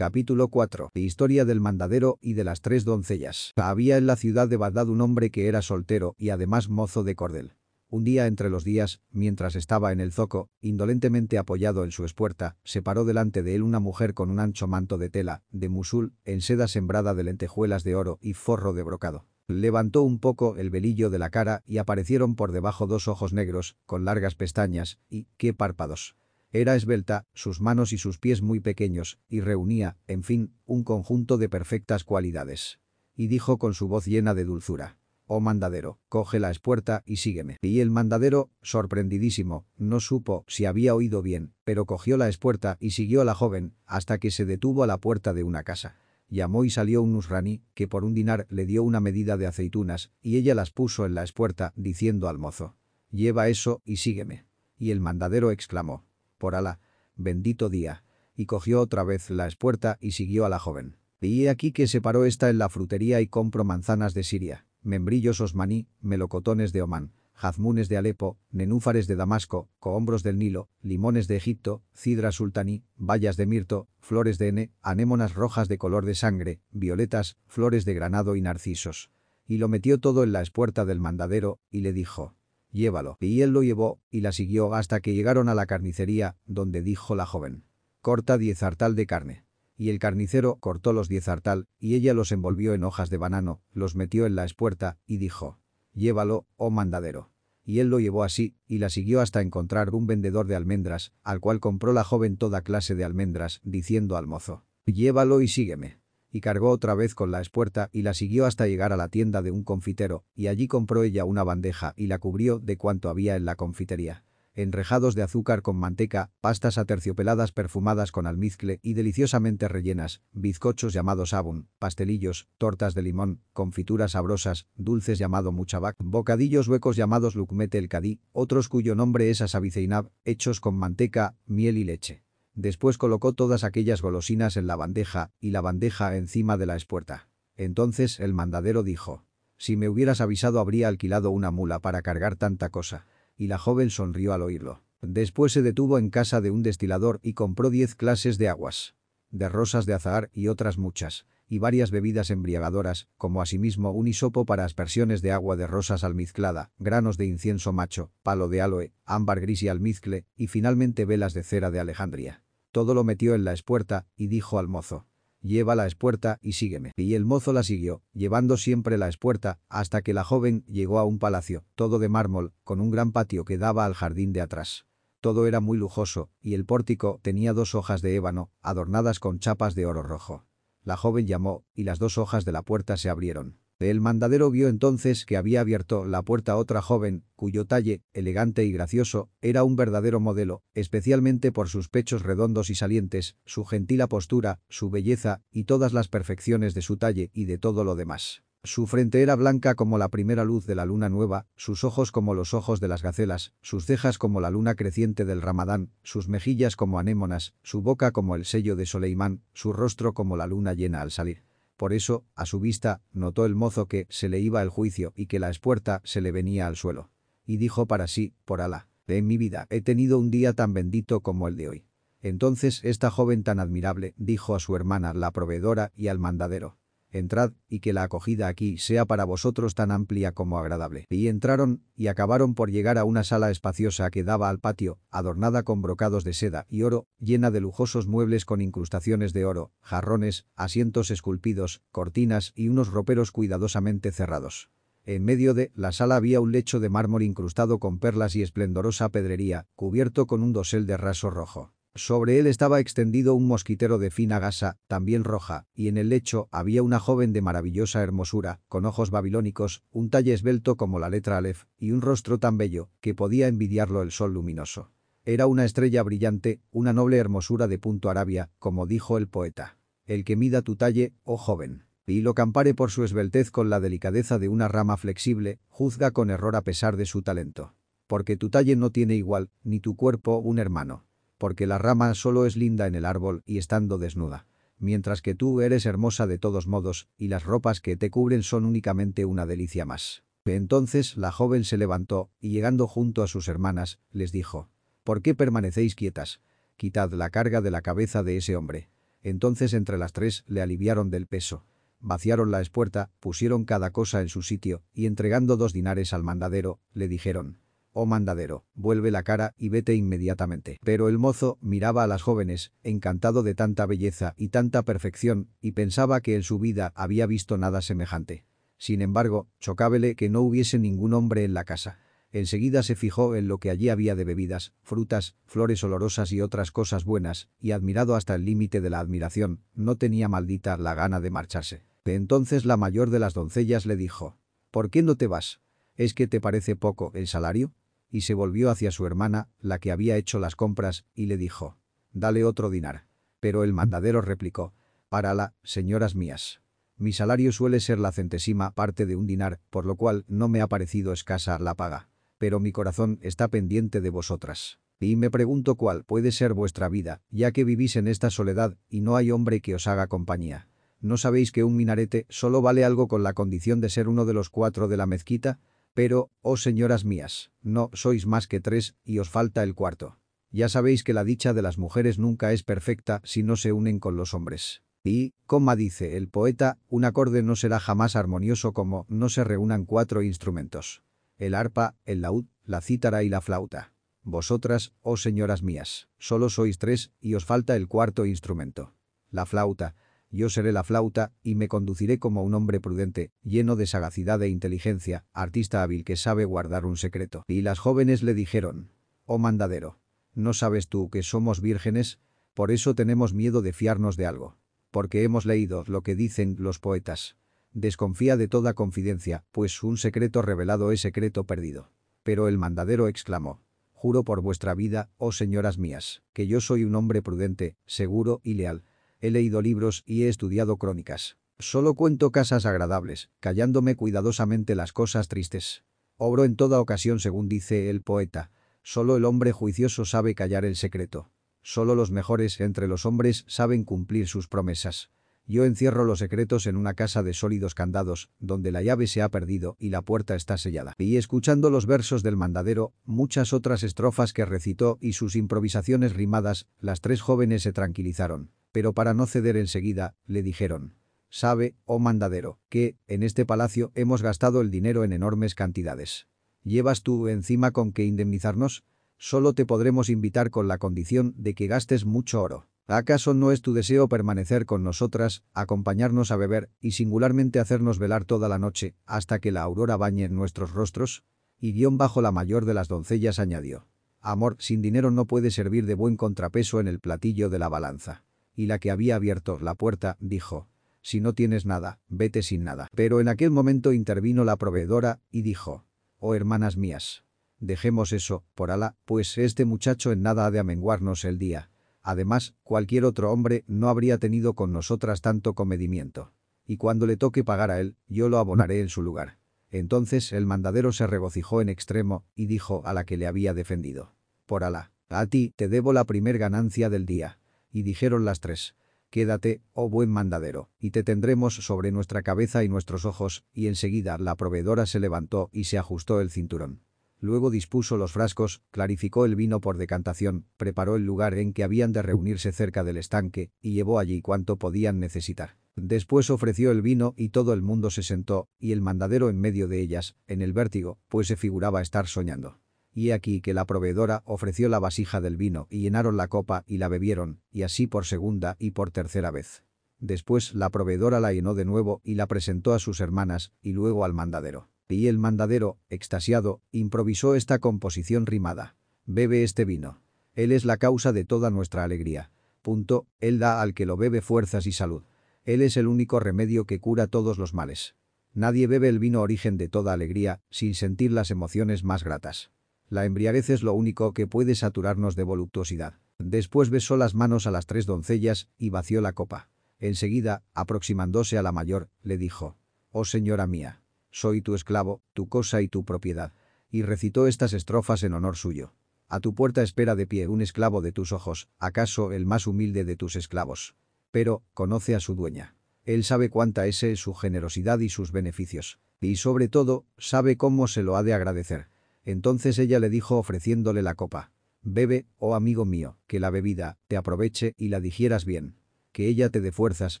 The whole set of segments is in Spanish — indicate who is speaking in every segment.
Speaker 1: Capítulo 4. Historia del mandadero y de las tres doncellas. Había en la ciudad de Bagdad un hombre que era soltero y además mozo de cordel. Un día entre los días, mientras estaba en el zoco, indolentemente apoyado en su espuerta, se paró delante de él una mujer con un ancho manto de tela, de musul, en seda sembrada de lentejuelas de oro y forro de brocado. Levantó un poco el velillo de la cara y aparecieron por debajo dos ojos negros, con largas pestañas, y, qué párpados. Era esbelta, sus manos y sus pies muy pequeños, y reunía, en fin, un conjunto de perfectas cualidades. Y dijo con su voz llena de dulzura. Oh mandadero, coge la espuerta y sígueme. Y el mandadero, sorprendidísimo, no supo si había oído bien, pero cogió la espuerta y siguió a la joven, hasta que se detuvo a la puerta de una casa. Llamó y salió un nusraní, que por un dinar le dio una medida de aceitunas, y ella las puso en la espuerta, diciendo al mozo. Lleva eso y sígueme. Y el mandadero exclamó. Por Alá, bendito día. Y cogió otra vez la espuerta y siguió a la joven. Y aquí que se paró esta en la frutería y compro manzanas de Siria membrillos osmaní, melocotones de Omán, jazmunes de Alepo, nenúfares de Damasco, cohombros del Nilo, limones de Egipto, cidra sultaní, bayas de mirto, flores de hene, anémonas rojas de color de sangre, violetas, flores de granado y narcisos. Y lo metió todo en la espuerta del mandadero, y le dijo, llévalo. Y él lo llevó, y la siguió hasta que llegaron a la carnicería, donde dijo la joven, corta diez hartal de carne y el carnicero cortó los diez hartal, y ella los envolvió en hojas de banano, los metió en la espuerta, y dijo, «Llévalo, oh mandadero». Y él lo llevó así, y la siguió hasta encontrar un vendedor de almendras, al cual compró la joven toda clase de almendras, diciendo al mozo, «Llévalo y sígueme» y cargó otra vez con la espuerta y la siguió hasta llegar a la tienda de un confitero, y allí compró ella una bandeja y la cubrió de cuanto había en la confitería enrejados de azúcar con manteca, pastas aterciopeladas perfumadas con almizcle y deliciosamente rellenas, bizcochos llamados abun, pastelillos, tortas de limón, confituras sabrosas, dulces llamado muchabac, bocadillos huecos llamados lukmete el cadí, otros cuyo nombre es asabiceinab, hechos con manteca, miel y leche. Después colocó todas aquellas golosinas en la bandeja y la bandeja encima de la espuerta. Entonces el mandadero dijo, si me hubieras avisado habría alquilado una mula para cargar tanta cosa y la joven sonrió al oírlo. Después se detuvo en casa de un destilador y compró diez clases de aguas, de rosas de azahar y otras muchas, y varias bebidas embriagadoras, como asimismo un hisopo para aspersiones de agua de rosas almizclada, granos de incienso macho, palo de aloe, ámbar gris y almizcle, y finalmente velas de cera de Alejandría. Todo lo metió en la espuerta y dijo al mozo, lleva la espuerta y sígueme. Y el mozo la siguió, llevando siempre la espuerta, hasta que la joven llegó a un palacio, todo de mármol, con un gran patio que daba al jardín de atrás. Todo era muy lujoso, y el pórtico tenía dos hojas de ébano, adornadas con chapas de oro rojo. La joven llamó, y las dos hojas de la puerta se abrieron. El mandadero vio entonces que había abierto la puerta otra joven, cuyo talle, elegante y gracioso, era un verdadero modelo, especialmente por sus pechos redondos y salientes, su gentil postura, su belleza y todas las perfecciones de su talle y de todo lo demás. Su frente era blanca como la primera luz de la luna nueva, sus ojos como los ojos de las gacelas, sus cejas como la luna creciente del ramadán, sus mejillas como anémonas, su boca como el sello de Soleimán, su rostro como la luna llena al salir. Por eso, a su vista, notó el mozo que se le iba el juicio y que la espuerta se le venía al suelo. Y dijo para sí, por Alá, en mi vida he tenido un día tan bendito como el de hoy. Entonces esta joven tan admirable dijo a su hermana la proveedora y al mandadero, entrad y que la acogida aquí sea para vosotros tan amplia como agradable. Y entraron y acabaron por llegar a una sala espaciosa que daba al patio, adornada con brocados de seda y oro, llena de lujosos muebles con incrustaciones de oro, jarrones, asientos esculpidos, cortinas y unos roperos cuidadosamente cerrados. En medio de la sala había un lecho de mármol incrustado con perlas y esplendorosa pedrería, cubierto con un dosel de raso rojo. Sobre él estaba extendido un mosquitero de fina gasa, también roja, y en el lecho había una joven de maravillosa hermosura, con ojos babilónicos, un talle esbelto como la letra Aleph, y un rostro tan bello, que podía envidiarlo el sol luminoso. Era una estrella brillante, una noble hermosura de punto Arabia, como dijo el poeta. El que mida tu talle, oh joven, y lo campare por su esbeltez con la delicadeza de una rama flexible, juzga con error a pesar de su talento. Porque tu talle no tiene igual, ni tu cuerpo un hermano porque la rama solo es linda en el árbol y estando desnuda. Mientras que tú eres hermosa de todos modos, y las ropas que te cubren son únicamente una delicia más. Entonces la joven se levantó, y llegando junto a sus hermanas, les dijo, ¿Por qué permanecéis quietas? Quitad la carga de la cabeza de ese hombre. Entonces entre las tres le aliviaron del peso. Vaciaron la espuerta, pusieron cada cosa en su sitio, y entregando dos dinares al mandadero, le dijeron, «Oh mandadero, vuelve la cara y vete inmediatamente». Pero el mozo miraba a las jóvenes, encantado de tanta belleza y tanta perfección, y pensaba que en su vida había visto nada semejante. Sin embargo, chocábele que no hubiese ningún hombre en la casa. Enseguida se fijó en lo que allí había de bebidas, frutas, flores olorosas y otras cosas buenas, y admirado hasta el límite de la admiración, no tenía maldita la gana de marcharse. Entonces la mayor de las doncellas le dijo, «¿Por qué no te vas? ¿Es que te parece poco el salario?» Y se volvió hacia su hermana, la que había hecho las compras, y le dijo, «Dale otro dinar». Pero el mandadero replicó, «Para la, señoras mías». Mi salario suele ser la centésima parte de un dinar, por lo cual no me ha parecido escasa la paga pero mi corazón está pendiente de vosotras. Y me pregunto cuál puede ser vuestra vida, ya que vivís en esta soledad y no hay hombre que os haga compañía. ¿No sabéis que un minarete solo vale algo con la condición de ser uno de los cuatro de la mezquita? Pero, oh señoras mías, no sois más que tres y os falta el cuarto. Ya sabéis que la dicha de las mujeres nunca es perfecta si no se unen con los hombres. Y, como dice el poeta, un acorde no será jamás armonioso como no se reúnan cuatro instrumentos el arpa, el laúd, la cítara y la flauta. Vosotras, oh señoras mías, solo sois tres y os falta el cuarto instrumento. La flauta. Yo seré la flauta y me conduciré como un hombre prudente, lleno de sagacidad e inteligencia, artista hábil que sabe guardar un secreto. Y las jóvenes le dijeron, oh mandadero, ¿no sabes tú que somos vírgenes? Por eso tenemos miedo de fiarnos de algo. Porque hemos leído lo que dicen los poetas. Desconfía de toda confidencia, pues un secreto revelado es secreto perdido. Pero el mandadero exclamó, Juro por vuestra vida, oh señoras mías, que yo soy un hombre prudente, seguro y leal. He leído libros y he estudiado crónicas. Solo cuento casas agradables, callándome cuidadosamente las cosas tristes. Obro en toda ocasión según dice el poeta. Solo el hombre juicioso sabe callar el secreto. Solo los mejores entre los hombres saben cumplir sus promesas. Yo encierro los secretos en una casa de sólidos candados, donde la llave se ha perdido y la puerta está sellada. Y escuchando los versos del mandadero, muchas otras estrofas que recitó y sus improvisaciones rimadas, las tres jóvenes se tranquilizaron. Pero para no ceder enseguida, le dijeron, Sabe, oh mandadero, que, en este palacio, hemos gastado el dinero en enormes cantidades. ¿Llevas tú encima con que indemnizarnos? Solo te podremos invitar con la condición de que gastes mucho oro. ¿Acaso no es tu deseo permanecer con nosotras, acompañarnos a beber y singularmente hacernos velar toda la noche hasta que la aurora bañe nuestros rostros? Y guion bajo la mayor de las doncellas añadió. Amor sin dinero no puede servir de buen contrapeso en el platillo de la balanza. Y la que había abierto la puerta dijo. Si no tienes nada, vete sin nada. Pero en aquel momento intervino la proveedora y dijo. Oh hermanas mías. Dejemos eso, por ala, pues este muchacho en nada ha de amenguarnos el día Además, cualquier otro hombre no habría tenido con nosotras tanto comedimiento. Y cuando le toque pagar a él, yo lo abonaré en su lugar. Entonces el mandadero se regocijó en extremo y dijo a la que le había defendido. Por Alá, a ti te debo la primer ganancia del día. Y dijeron las tres. Quédate, oh buen mandadero, y te tendremos sobre nuestra cabeza y nuestros ojos, y enseguida la proveedora se levantó y se ajustó el cinturón. Luego dispuso los frascos, clarificó el vino por decantación, preparó el lugar en que habían de reunirse cerca del estanque y llevó allí cuanto podían necesitar. Después ofreció el vino y todo el mundo se sentó, y el mandadero en medio de ellas, en el vértigo, pues se figuraba estar soñando. Y aquí que la proveedora ofreció la vasija del vino y llenaron la copa y la bebieron, y así por segunda y por tercera vez. Después la proveedora la llenó de nuevo y la presentó a sus hermanas y luego al mandadero. Y el mandadero, extasiado, improvisó esta composición rimada. Bebe este vino. Él es la causa de toda nuestra alegría. Punto, él da al que lo bebe fuerzas y salud. Él es el único remedio que cura todos los males. Nadie bebe el vino origen de toda alegría, sin sentir las emociones más gratas. La embriaguez es lo único que puede saturarnos de voluptuosidad. Después besó las manos a las tres doncellas y vació la copa. Enseguida, aproximándose a la mayor, le dijo, «Oh señora mía, soy tu esclavo, tu cosa y tu propiedad. Y recitó estas estrofas en honor suyo. A tu puerta espera de pie un esclavo de tus ojos, acaso el más humilde de tus esclavos. Pero, conoce a su dueña. Él sabe cuánta es su generosidad y sus beneficios. Y sobre todo, sabe cómo se lo ha de agradecer. Entonces ella le dijo ofreciéndole la copa. Bebe, oh amigo mío, que la bebida te aproveche y la digieras bien. que ella te dé fuerzas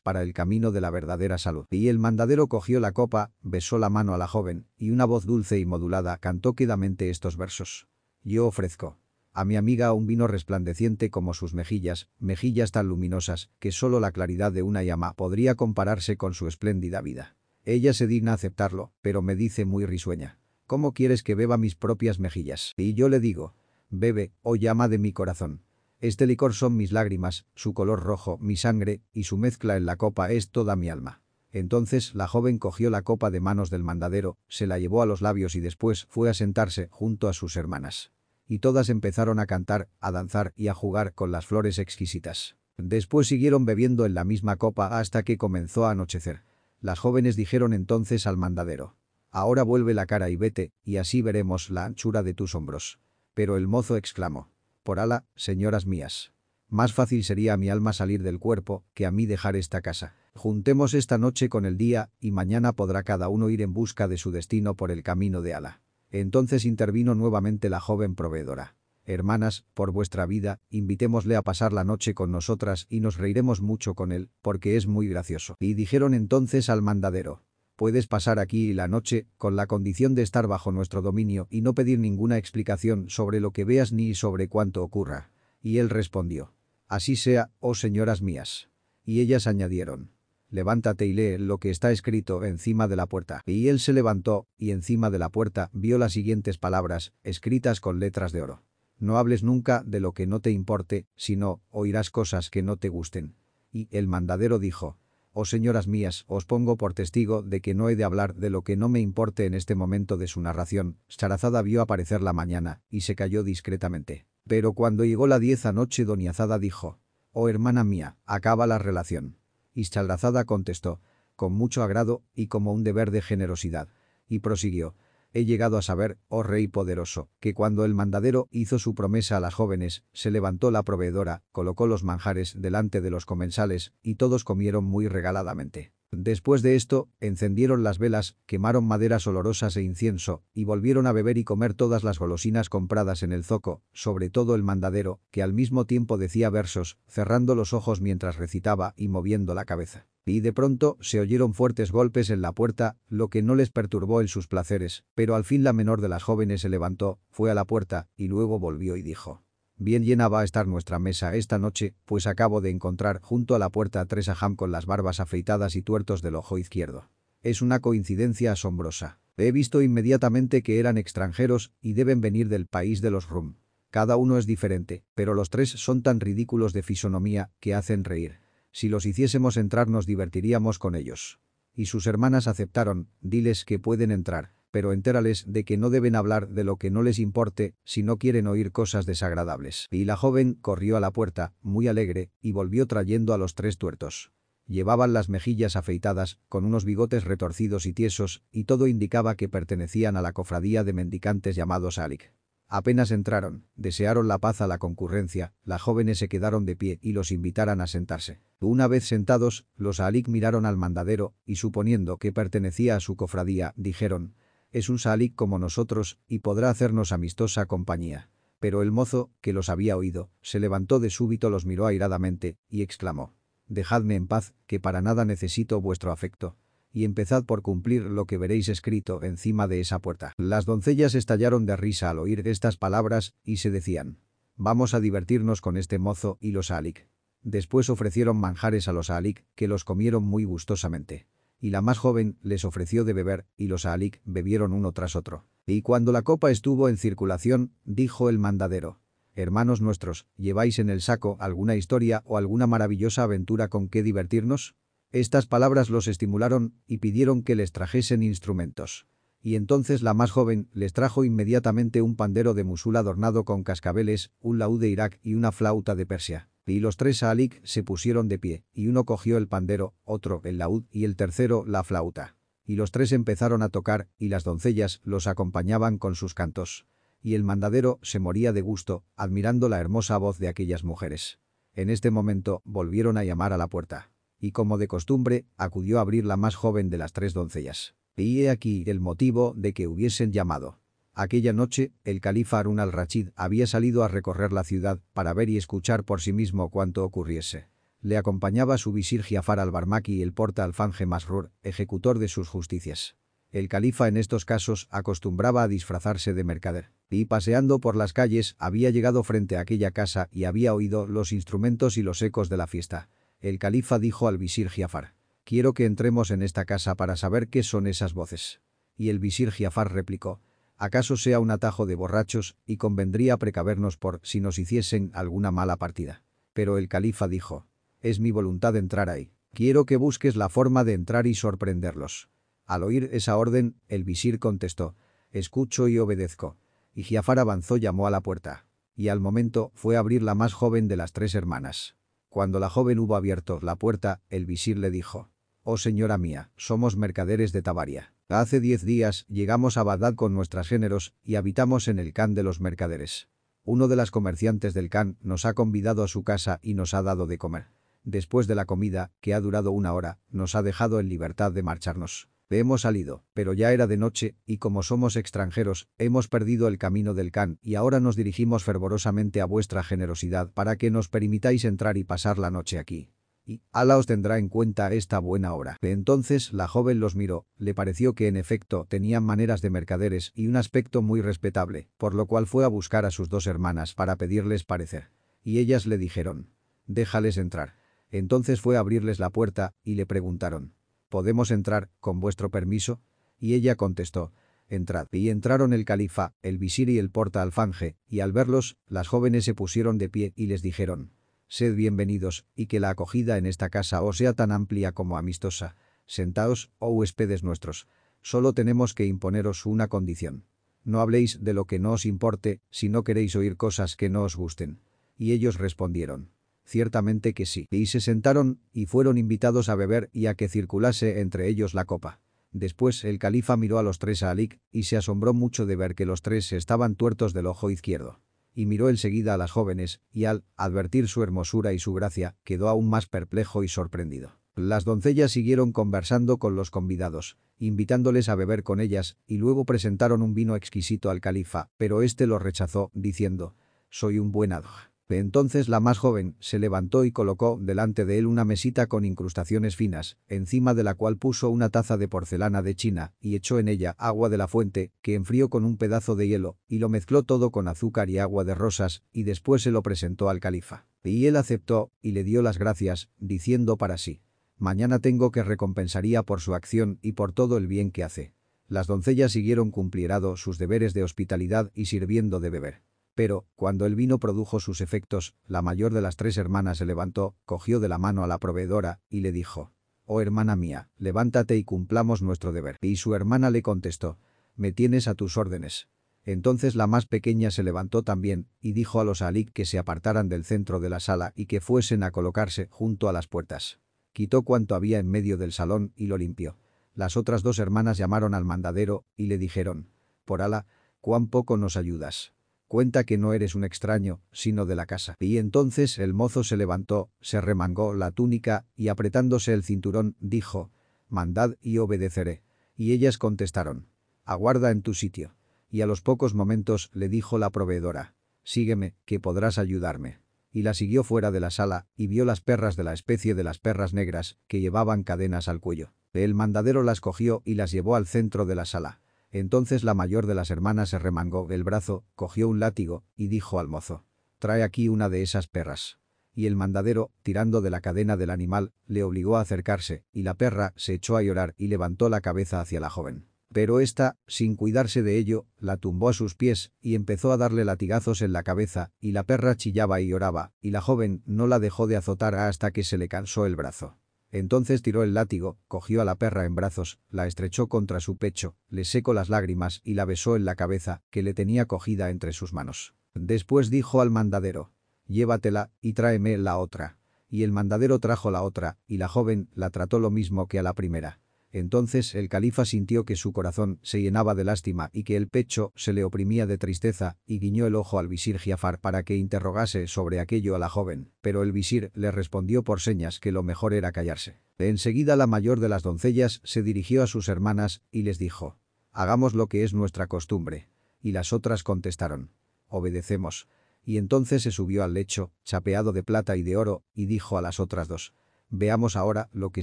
Speaker 1: para el camino de la verdadera salud. Y el mandadero cogió la copa, besó la mano a la joven, y una voz dulce y modulada cantó quedamente estos versos. Yo ofrezco a mi amiga un vino resplandeciente como sus mejillas, mejillas tan luminosas que solo la claridad de una llama podría compararse con su espléndida vida. Ella se digna aceptarlo, pero me dice muy risueña. ¿Cómo quieres que beba mis propias mejillas? Y yo le digo, bebe, oh llama de mi corazón. Este licor son mis lágrimas, su color rojo, mi sangre, y su mezcla en la copa es toda mi alma. Entonces la joven cogió la copa de manos del mandadero, se la llevó a los labios y después fue a sentarse junto a sus hermanas. Y todas empezaron a cantar, a danzar y a jugar con las flores exquisitas. Después siguieron bebiendo en la misma copa hasta que comenzó a anochecer. Las jóvenes dijeron entonces al mandadero. Ahora vuelve la cara y vete, y así veremos la anchura de tus hombros. Pero el mozo exclamó. Por ala, señoras mías. Más fácil sería a mi alma salir del cuerpo que a mí dejar esta casa. Juntemos esta noche con el día y mañana podrá cada uno ir en busca de su destino por el camino de Ala. Entonces intervino nuevamente la joven proveedora. Hermanas, por vuestra vida, invitémosle a pasar la noche con nosotras y nos reiremos mucho con él, porque es muy gracioso. Y dijeron entonces al mandadero. Puedes pasar aquí la noche, con la condición de estar bajo nuestro dominio y no pedir ninguna explicación sobre lo que veas ni sobre cuánto ocurra. Y él respondió. Así sea, oh señoras mías. Y ellas añadieron. Levántate y lee lo que está escrito encima de la puerta. Y él se levantó, y encima de la puerta vio las siguientes palabras, escritas con letras de oro. No hables nunca de lo que no te importe, sino oirás cosas que no te gusten. Y el mandadero dijo, Oh señoras mías, os pongo por testigo de que no he de hablar de lo que no me importe en este momento de su narración. Charazada vio aparecer la mañana, y se cayó discretamente. Pero cuando llegó la diez anoche Azada dijo, «Oh hermana mía, acaba la relación». Y Charazada contestó, con mucho agrado y como un deber de generosidad. Y prosiguió, He llegado a saber, oh rey poderoso, que cuando el mandadero hizo su promesa a las jóvenes, se levantó la proveedora, colocó los manjares delante de los comensales, y todos comieron muy regaladamente. Después de esto, encendieron las velas, quemaron maderas olorosas e incienso, y volvieron a beber y comer todas las golosinas compradas en el zoco, sobre todo el mandadero, que al mismo tiempo decía versos, cerrando los ojos mientras recitaba y moviendo la cabeza. Y de pronto se oyeron fuertes golpes en la puerta, lo que no les perturbó en sus placeres, pero al fin la menor de las jóvenes se levantó, fue a la puerta, y luego volvió y dijo. Bien llena va a estar nuestra mesa esta noche, pues acabo de encontrar junto a la puerta a tres aham con las barbas afeitadas y tuertos del ojo izquierdo. Es una coincidencia asombrosa. He visto inmediatamente que eran extranjeros y deben venir del país de los Rum. Cada uno es diferente, pero los tres son tan ridículos de fisonomía que hacen reír. Si los hiciésemos entrar nos divertiríamos con ellos. Y sus hermanas aceptaron, diles que pueden entrar, pero entérales de que no deben hablar de lo que no les importe si no quieren oír cosas desagradables. Y la joven corrió a la puerta, muy alegre, y volvió trayendo a los tres tuertos. Llevaban las mejillas afeitadas, con unos bigotes retorcidos y tiesos, y todo indicaba que pertenecían a la cofradía de mendicantes llamados Alik. Apenas entraron, desearon la paz a la concurrencia, las jóvenes se quedaron de pie y los invitaran a sentarse. Una vez sentados, los Alik miraron al mandadero y suponiendo que pertenecía a su cofradía, dijeron, es un Salik como nosotros y podrá hacernos amistosa compañía. Pero el mozo, que los había oído, se levantó de súbito los miró airadamente y exclamó, «Dejadme en paz, que para nada necesito vuestro afecto y empezad por cumplir lo que veréis escrito encima de esa puerta. Las doncellas estallaron de risa al oír estas palabras y se decían, vamos a divertirnos con este mozo y los Alik. Después ofrecieron manjares a los Alik, que los comieron muy gustosamente. Y la más joven les ofreció de beber, y los Alik bebieron uno tras otro. Y cuando la copa estuvo en circulación, dijo el mandadero, Hermanos nuestros, ¿lleváis en el saco alguna historia o alguna maravillosa aventura con que divertirnos? Estas palabras los estimularon y pidieron que les trajesen instrumentos. Y entonces la más joven les trajo inmediatamente un pandero de musul adornado con cascabeles, un laúd de Irak y una flauta de Persia. Y los tres Saalik se pusieron de pie, y uno cogió el pandero, otro el laúd y el tercero la flauta. Y los tres empezaron a tocar, y las doncellas los acompañaban con sus cantos. Y el mandadero se moría de gusto, admirando la hermosa voz de aquellas mujeres. En este momento volvieron a llamar a la puerta y como de costumbre, acudió a abrir la más joven de las tres doncellas. Y he aquí el motivo de que hubiesen llamado. Aquella noche, el califa Harun al-Rachid había salido a recorrer la ciudad para ver y escuchar por sí mismo cuanto ocurriese. Le acompañaba su visir Giafar al-Barmaki y el porta alfanje Masrur, ejecutor de sus justicias. El califa en estos casos acostumbraba a disfrazarse de mercader. Y paseando por las calles había llegado frente a aquella casa y había oído los instrumentos y los ecos de la fiesta. El califa dijo al visir Giafar. Quiero que entremos en esta casa para saber qué son esas voces. Y el visir Giafar replicó. ¿Acaso sea un atajo de borrachos y convendría precavernos por si nos hiciesen alguna mala partida? Pero el califa dijo. Es mi voluntad entrar ahí. Quiero que busques la forma de entrar y sorprenderlos. Al oír esa orden, el visir contestó, escucho y obedezco. Y Giafar avanzó llamó a la puerta. Y al momento fue a abrir la más joven de las tres hermanas. Cuando la joven hubo abierto la puerta, el visir le dijo, Oh señora mía, somos mercaderes de Tabaria. Hace diez días llegamos a Bagdad con nuestros géneros y habitamos en el Can de los mercaderes. Uno de las comerciantes del Can nos ha convidado a su casa y nos ha dado de comer. Después de la comida, que ha durado una hora, nos ha dejado en libertad de marcharnos. Hemos salido, pero ya era de noche, y como somos extranjeros, hemos perdido el camino del Can y ahora nos dirigimos fervorosamente a vuestra generosidad para que nos permitáis entrar y pasar la noche aquí. Y Alá os tendrá en cuenta esta buena hora. Entonces la joven los miró, le pareció que en efecto tenían maneras de mercaderes y un aspecto muy respetable, por lo cual fue a buscar a sus dos hermanas para pedirles parecer. Y ellas le dijeron, déjales entrar. Entonces fue a abrirles la puerta y le preguntaron, ¿podemos entrar, con vuestro permiso? Y ella contestó, entrad. Y entraron el califa, el visir y el porta alfanje, y al verlos, las jóvenes se pusieron de pie y les dijeron, sed bienvenidos, y que la acogida en esta casa os sea tan amplia como amistosa. Sentaos, oh huéspedes nuestros. Solo tenemos que imponeros una condición. No habléis de lo que no os importe, si no queréis oír cosas que no os gusten. Y ellos respondieron, Ciertamente que sí. Y se sentaron y fueron invitados a beber y a que circulase entre ellos la copa. Después el califa miró a los tres a Alik y se asombró mucho de ver que los tres estaban tuertos del ojo izquierdo. Y miró enseguida a las jóvenes y al advertir su hermosura y su gracia quedó aún más perplejo y sorprendido. Las doncellas siguieron conversando con los convidados, invitándoles a beber con ellas, y luego presentaron un vino exquisito al califa, pero éste lo rechazó, diciendo, «Soy un buen adj. Entonces la más joven se levantó y colocó delante de él una mesita con incrustaciones finas, encima de la cual puso una taza de porcelana de China y echó en ella agua de la fuente, que enfrió con un pedazo de hielo, y lo mezcló todo con azúcar y agua de rosas, y después se lo presentó al califa. Y él aceptó y le dio las gracias, diciendo para sí, «Mañana tengo que recompensaría por su acción y por todo el bien que hace». Las doncellas siguieron cumplirado sus deberes de hospitalidad y sirviendo de beber. Pero, cuando el vino produjo sus efectos, la mayor de las tres hermanas se levantó, cogió de la mano a la proveedora y le dijo, «Oh hermana mía, levántate y cumplamos nuestro deber». Y su hermana le contestó, «Me tienes a tus órdenes». Entonces la más pequeña se levantó también y dijo a los alik que se apartaran del centro de la sala y que fuesen a colocarse junto a las puertas. Quitó cuanto había en medio del salón y lo limpió. Las otras dos hermanas llamaron al mandadero y le dijeron, «Por ala, cuán poco nos ayudas». Cuenta que no eres un extraño, sino de la casa. Y entonces el mozo se levantó, se remangó la túnica y apretándose el cinturón, dijo, «Mandad y obedeceré». Y ellas contestaron, «Aguarda en tu sitio». Y a los pocos momentos le dijo la proveedora, «Sígueme, que podrás ayudarme». Y la siguió fuera de la sala y vio las perras de la especie de las perras negras que llevaban cadenas al cuello. El mandadero las cogió y las llevó al centro de la sala. Entonces la mayor de las hermanas se remangó el brazo, cogió un látigo y dijo al mozo, «Trae aquí una de esas perras». Y el mandadero, tirando de la cadena del animal, le obligó a acercarse, y la perra se echó a llorar y levantó la cabeza hacia la joven. Pero ésta, sin cuidarse de ello, la tumbó a sus pies y empezó a darle latigazos en la cabeza, y la perra chillaba y lloraba, y la joven no la dejó de azotar hasta que se le cansó el brazo. Entonces tiró el látigo, cogió a la perra en brazos, la estrechó contra su pecho, le secó las lágrimas y la besó en la cabeza, que le tenía cogida entre sus manos. Después dijo al mandadero, llévatela y tráeme la otra. Y el mandadero trajo la otra, y la joven la trató lo mismo que a la primera. Entonces el califa sintió que su corazón se llenaba de lástima y que el pecho se le oprimía de tristeza y guiñó el ojo al visir Giafar para que interrogase sobre aquello a la joven, pero el visir le respondió por señas que lo mejor era callarse. enseguida la mayor de las doncellas se dirigió a sus hermanas y les dijo, «Hagamos lo que es nuestra costumbre». Y las otras contestaron, «Obedecemos» Y entonces se subió al lecho, chapeado de plata y de oro, y dijo a las otras dos. Veamos ahora lo que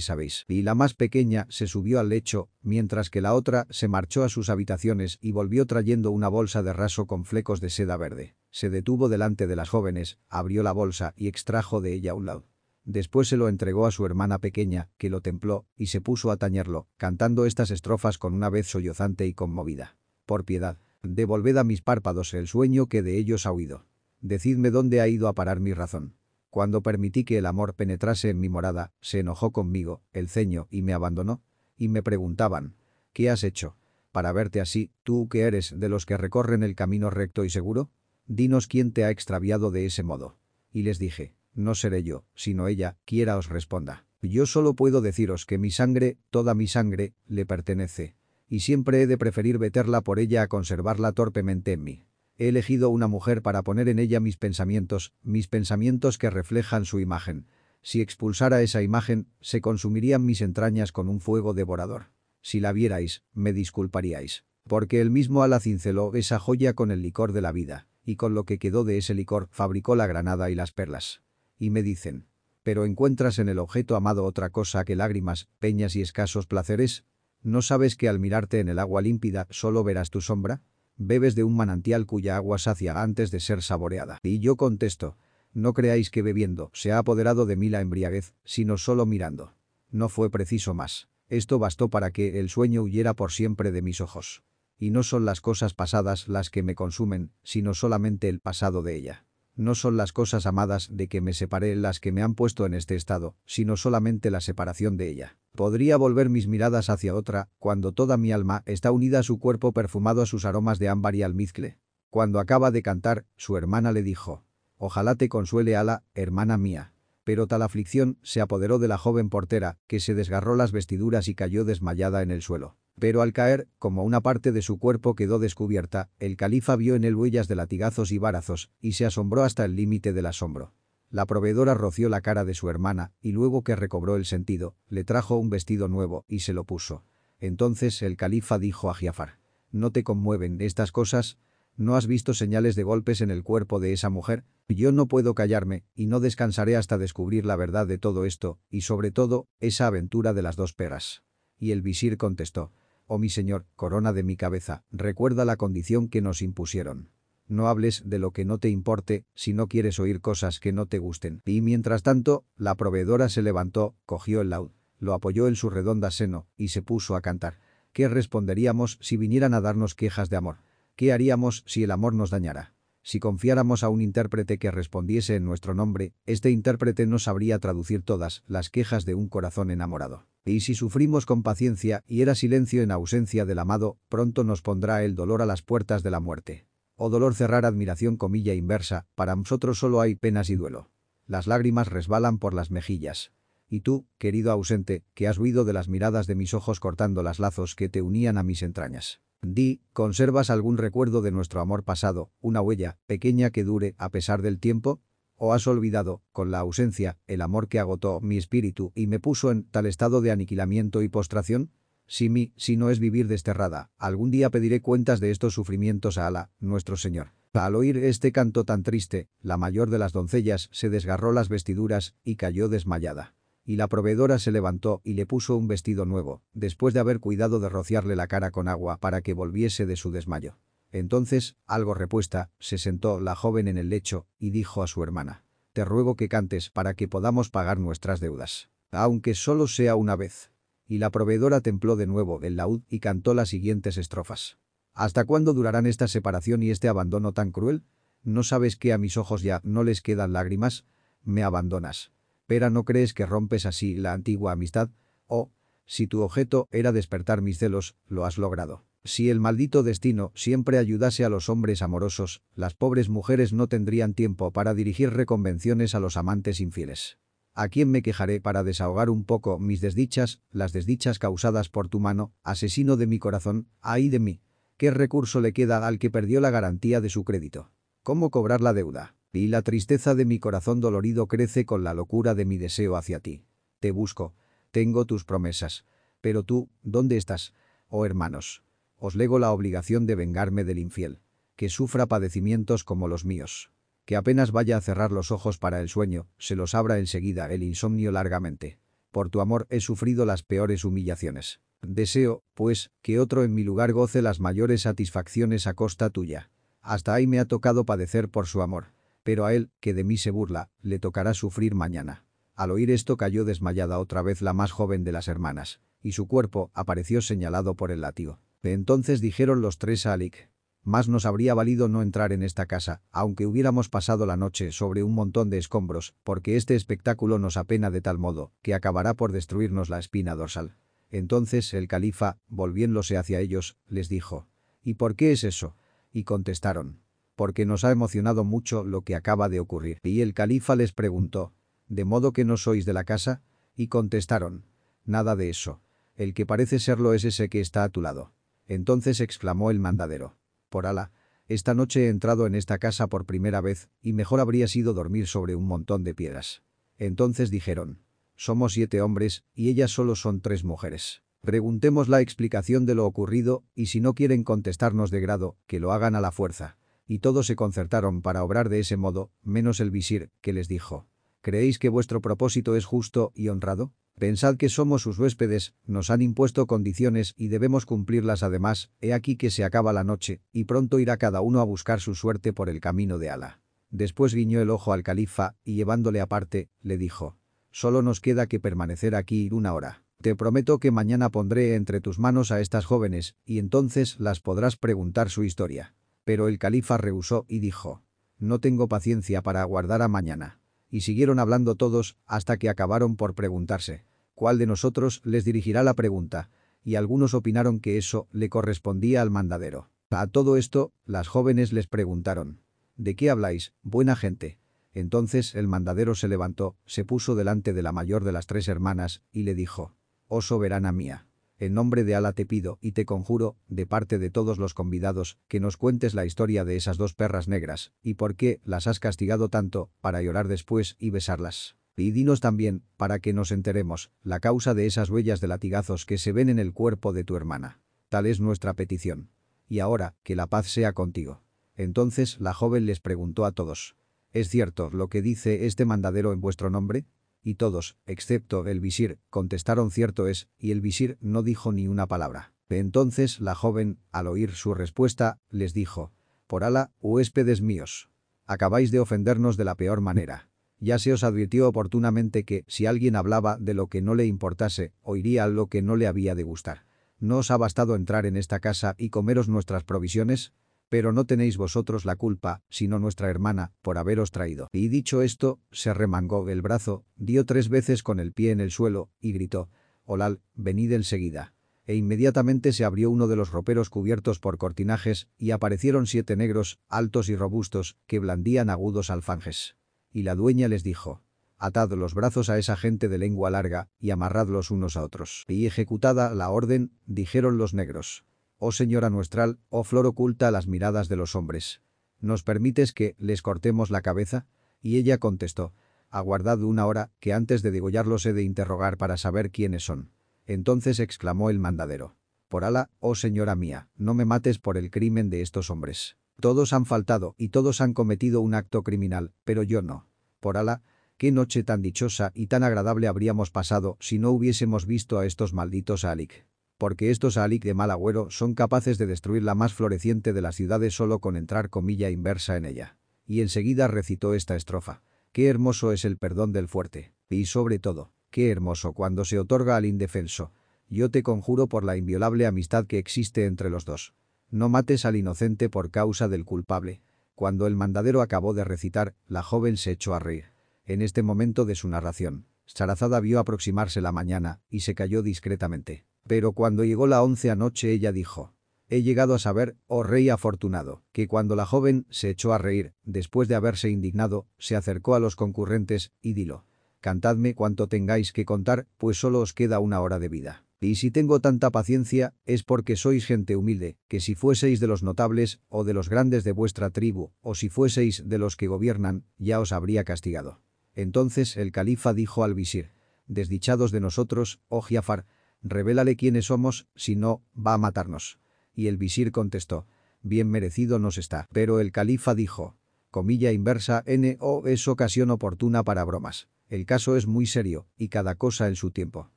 Speaker 1: sabéis. Y la más pequeña se subió al lecho, mientras que la otra se marchó a sus habitaciones y volvió trayendo una bolsa de raso con flecos de seda verde. Se detuvo delante de las jóvenes, abrió la bolsa y extrajo de ella un lado. Después se lo entregó a su hermana pequeña, que lo templó, y se puso a tañerlo, cantando estas estrofas con una vez sollozante y conmovida. Por piedad, devolved a mis párpados el sueño que de ellos ha huido. Decidme dónde ha ido a parar mi razón. Cuando permití que el amor penetrase en mi morada, se enojó conmigo, el ceño, y me abandonó. Y me preguntaban, ¿qué has hecho? Para verte así, tú que eres de los que recorren el camino recto y seguro, dinos quién te ha extraviado de ese modo. Y les dije, no seré yo, sino ella, quiera os responda. Yo solo puedo deciros que mi sangre, toda mi sangre, le pertenece. Y siempre he de preferir meterla por ella a conservarla torpemente en mí. He elegido una mujer para poner en ella mis pensamientos, mis pensamientos que reflejan su imagen. Si expulsara esa imagen, se consumirían mis entrañas con un fuego devorador. Si la vierais, me disculparíais. Porque el mismo Ala cinceló esa joya con el licor de la vida, y con lo que quedó de ese licor fabricó la granada y las perlas. Y me dicen, ¿pero encuentras en el objeto amado otra cosa que lágrimas, peñas y escasos placeres? ¿No sabes que al mirarte en el agua límpida solo verás tu sombra? Bebes de un manantial cuya agua sacia antes de ser saboreada. Y yo contesto, no creáis que bebiendo se ha apoderado de mí la embriaguez, sino solo mirando. No fue preciso más. Esto bastó para que el sueño huyera por siempre de mis ojos. Y no son las cosas pasadas las que me consumen, sino solamente el pasado de ella. No son las cosas amadas de que me separé las que me han puesto en este estado, sino solamente la separación de ella. Podría volver mis miradas hacia otra, cuando toda mi alma está unida a su cuerpo perfumado a sus aromas de ámbar y almizcle. Cuando acaba de cantar, su hermana le dijo, «Ojalá te consuele Ala, hermana mía». Pero tal aflicción se apoderó de la joven portera, que se desgarró las vestiduras y cayó desmayada en el suelo. Pero al caer, como una parte de su cuerpo quedó descubierta, el califa vio en él huellas de latigazos y barazos, y se asombró hasta el límite del asombro. La proveedora roció la cara de su hermana, y luego que recobró el sentido, le trajo un vestido nuevo y se lo puso. Entonces el califa dijo a Giafar, ¿no te conmueven estas cosas? ¿No has visto señales de golpes en el cuerpo de esa mujer? Yo no puedo callarme, y no descansaré hasta descubrir la verdad de todo esto, y sobre todo, esa aventura de las dos peras. Y el visir contestó, Oh mi señor, corona de mi cabeza, recuerda la condición que nos impusieron. No hables de lo que no te importe si no quieres oír cosas que no te gusten. Y mientras tanto, la proveedora se levantó, cogió el laúd, lo apoyó en su redonda seno y se puso a cantar. ¿Qué responderíamos si vinieran a darnos quejas de amor? ¿Qué haríamos si el amor nos dañara? Si confiáramos a un intérprete que respondiese en nuestro nombre, este intérprete no sabría traducir todas las quejas de un corazón enamorado. Y si sufrimos con paciencia y era silencio en ausencia del amado, pronto nos pondrá el dolor a las puertas de la muerte. O dolor cerrar admiración comilla inversa, para nosotros solo hay penas y duelo. Las lágrimas resbalan por las mejillas. Y tú, querido ausente, que has huido de las miradas de mis ojos cortando las lazos que te unían a mis entrañas. Di, ¿conservas algún recuerdo de nuestro amor pasado, una huella, pequeña que dure a pesar del tiempo? ¿O has olvidado, con la ausencia, el amor que agotó mi espíritu y me puso en tal estado de aniquilamiento y postración? Si mi, si no es vivir desterrada, algún día pediré cuentas de estos sufrimientos a Alá, nuestro Señor. Al oír este canto tan triste, la mayor de las doncellas se desgarró las vestiduras y cayó desmayada. Y la proveedora se levantó y le puso un vestido nuevo, después de haber cuidado de rociarle la cara con agua para que volviese de su desmayo. Entonces, algo repuesta, se sentó la joven en el lecho y dijo a su hermana, «Te ruego que cantes para que podamos pagar nuestras deudas, aunque solo sea una vez». Y la proveedora templó de nuevo el laúd y cantó las siguientes estrofas. ¿Hasta cuándo durarán esta separación y este abandono tan cruel? ¿No sabes que a mis ojos ya no les quedan lágrimas? Me abandonas. Pero ¿no crees que rompes así la antigua amistad? Oh, si tu objeto era despertar mis celos, lo has logrado. Si el maldito destino siempre ayudase a los hombres amorosos, las pobres mujeres no tendrían tiempo para dirigir reconvenciones a los amantes infieles. ¿A quién me quejaré para desahogar un poco mis desdichas, las desdichas causadas por tu mano, asesino de mi corazón, ay de mí? ¿Qué recurso le queda al que perdió la garantía de su crédito? ¿Cómo cobrar la deuda? Y la tristeza de mi corazón dolorido crece con la locura de mi deseo hacia ti. Te busco. Tengo tus promesas. Pero tú, ¿dónde estás? Oh hermanos os lego la obligación de vengarme del infiel, que sufra padecimientos como los míos. Que apenas vaya a cerrar los ojos para el sueño, se los abra enseguida el insomnio largamente. Por tu amor he sufrido las peores humillaciones. Deseo, pues, que otro en mi lugar goce las mayores satisfacciones a costa tuya. Hasta ahí me ha tocado padecer por su amor. Pero a él, que de mí se burla, le tocará sufrir mañana. Al oír esto cayó desmayada otra vez la más joven de las hermanas, y su cuerpo apareció señalado por el látigo. entonces dijeron los tres a Alik. Más nos habría valido no entrar en esta casa, aunque hubiéramos pasado la noche sobre un montón de escombros, porque este espectáculo nos apena de tal modo, que acabará por destruirnos la espina dorsal. Entonces el califa, volviéndose hacia ellos, les dijo, ¿Y por qué es eso? Y contestaron, porque nos ha emocionado mucho lo que acaba de ocurrir. Y el califa les preguntó, ¿de modo que no sois de la casa? Y contestaron, nada de eso. El que parece serlo es ese que está a tu lado. Entonces exclamó el mandadero, por ala, esta noche he entrado en esta casa por primera vez y mejor habría sido dormir sobre un montón de piedras. Entonces dijeron, somos siete hombres y ellas solo son tres mujeres. Preguntemos la explicación de lo ocurrido y si no quieren contestarnos de grado, que lo hagan a la fuerza. Y todos se concertaron para obrar de ese modo, menos el visir, que les dijo. ¿Creéis que vuestro propósito es justo y honrado? Pensad que somos sus huéspedes, nos han impuesto condiciones y debemos cumplirlas además, he aquí que se acaba la noche, y pronto irá cada uno a buscar su suerte por el camino de Ala. Después guiñó el ojo al califa y llevándole aparte, le dijo, «Solo nos queda que permanecer aquí una hora. Te prometo que mañana pondré entre tus manos a estas jóvenes, y entonces las podrás preguntar su historia». Pero el califa rehusó y dijo, «No tengo paciencia para aguardar a mañana». Y siguieron hablando todos hasta que acabaron por preguntarse, ¿cuál de nosotros les dirigirá la pregunta? Y algunos opinaron que eso le correspondía al mandadero. A todo esto, las jóvenes les preguntaron, ¿de qué habláis, buena gente? Entonces el mandadero se levantó, se puso delante de la mayor de las tres hermanas y le dijo, «Oh soberana mía, en nombre de Ala te pido y te conjuro, de parte de todos los convidados, que nos cuentes la historia de esas dos perras negras, y por qué las has castigado tanto, para llorar después y besarlas. Y dinos también, para que nos enteremos, la causa de esas huellas de latigazos que se ven en el cuerpo de tu hermana. Tal es nuestra petición. Y ahora, que la paz sea contigo. Entonces la joven les preguntó a todos. ¿Es cierto lo que dice este mandadero en vuestro nombre? Y todos, excepto el visir, contestaron cierto es, y el visir no dijo ni una palabra. Entonces la joven, al oír su respuesta, les dijo, «Por ala, huéspedes míos. Acabáis de ofendernos de la peor manera. Ya se os advirtió oportunamente que, si alguien hablaba de lo que no le importase, oiría lo que no le había de gustar. ¿No os ha bastado entrar en esta casa y comeros nuestras provisiones? Pero no tenéis vosotros la culpa, sino nuestra hermana, por haberos traído. Y dicho esto, se remangó el brazo, dio tres veces con el pie en el suelo, y gritó, «Olal, venid enseguida». E inmediatamente se abrió uno de los roperos cubiertos por cortinajes, y aparecieron siete negros, altos y robustos, que blandían agudos alfanjes. Y la dueña les dijo, Atad los brazos a esa gente de lengua larga y amarradlos unos a otros. Y ejecutada la orden, dijeron los negros, Oh señora nuestral, oh flor oculta a las miradas de los hombres. ¿Nos permites que les cortemos la cabeza? Y ella contestó, aguardad una hora, que antes de degollarlos he de interrogar para saber quiénes son. Entonces exclamó el mandadero. Por ala, oh señora mía, no me mates por el crimen de estos hombres. Todos han faltado y todos han cometido un acto criminal, pero yo no. Por ala, qué noche tan dichosa y tan agradable habríamos pasado si no hubiésemos visto a estos malditos Alik porque estos Alik de mal agüero son capaces de destruir la más floreciente de las ciudades solo con entrar comilla inversa en ella. Y enseguida recitó esta estrofa. Qué hermoso es el perdón del fuerte. Y sobre todo, qué hermoso cuando se otorga al indefenso. Yo te conjuro por la inviolable amistad que existe entre los dos. No mates al inocente por causa del culpable. Cuando el mandadero acabó de recitar, la joven se echó a reír. En este momento de su narración, Sarazada vio aproximarse la mañana y se cayó discretamente. Pero cuando llegó la once anoche ella dijo, He llegado a saber, oh rey afortunado, que cuando la joven se echó a reír, después de haberse indignado, se acercó a los concurrentes y dilo. Cantadme cuanto tengáis que contar, pues solo os queda una hora de vida. Y si tengo tanta paciencia, es porque sois gente humilde, que si fueseis de los notables, o de los grandes de vuestra tribu, o si fueseis de los que gobiernan, ya os habría castigado. Entonces el califa dijo al visir, Desdichados de nosotros, oh Giafar, revélale quiénes somos, si no, va a matarnos. Y el visir contestó, bien merecido nos está. Pero el califa dijo, Comilla inversa no es ocasión oportuna para bromas. El caso es muy serio, y cada cosa en su tiempo.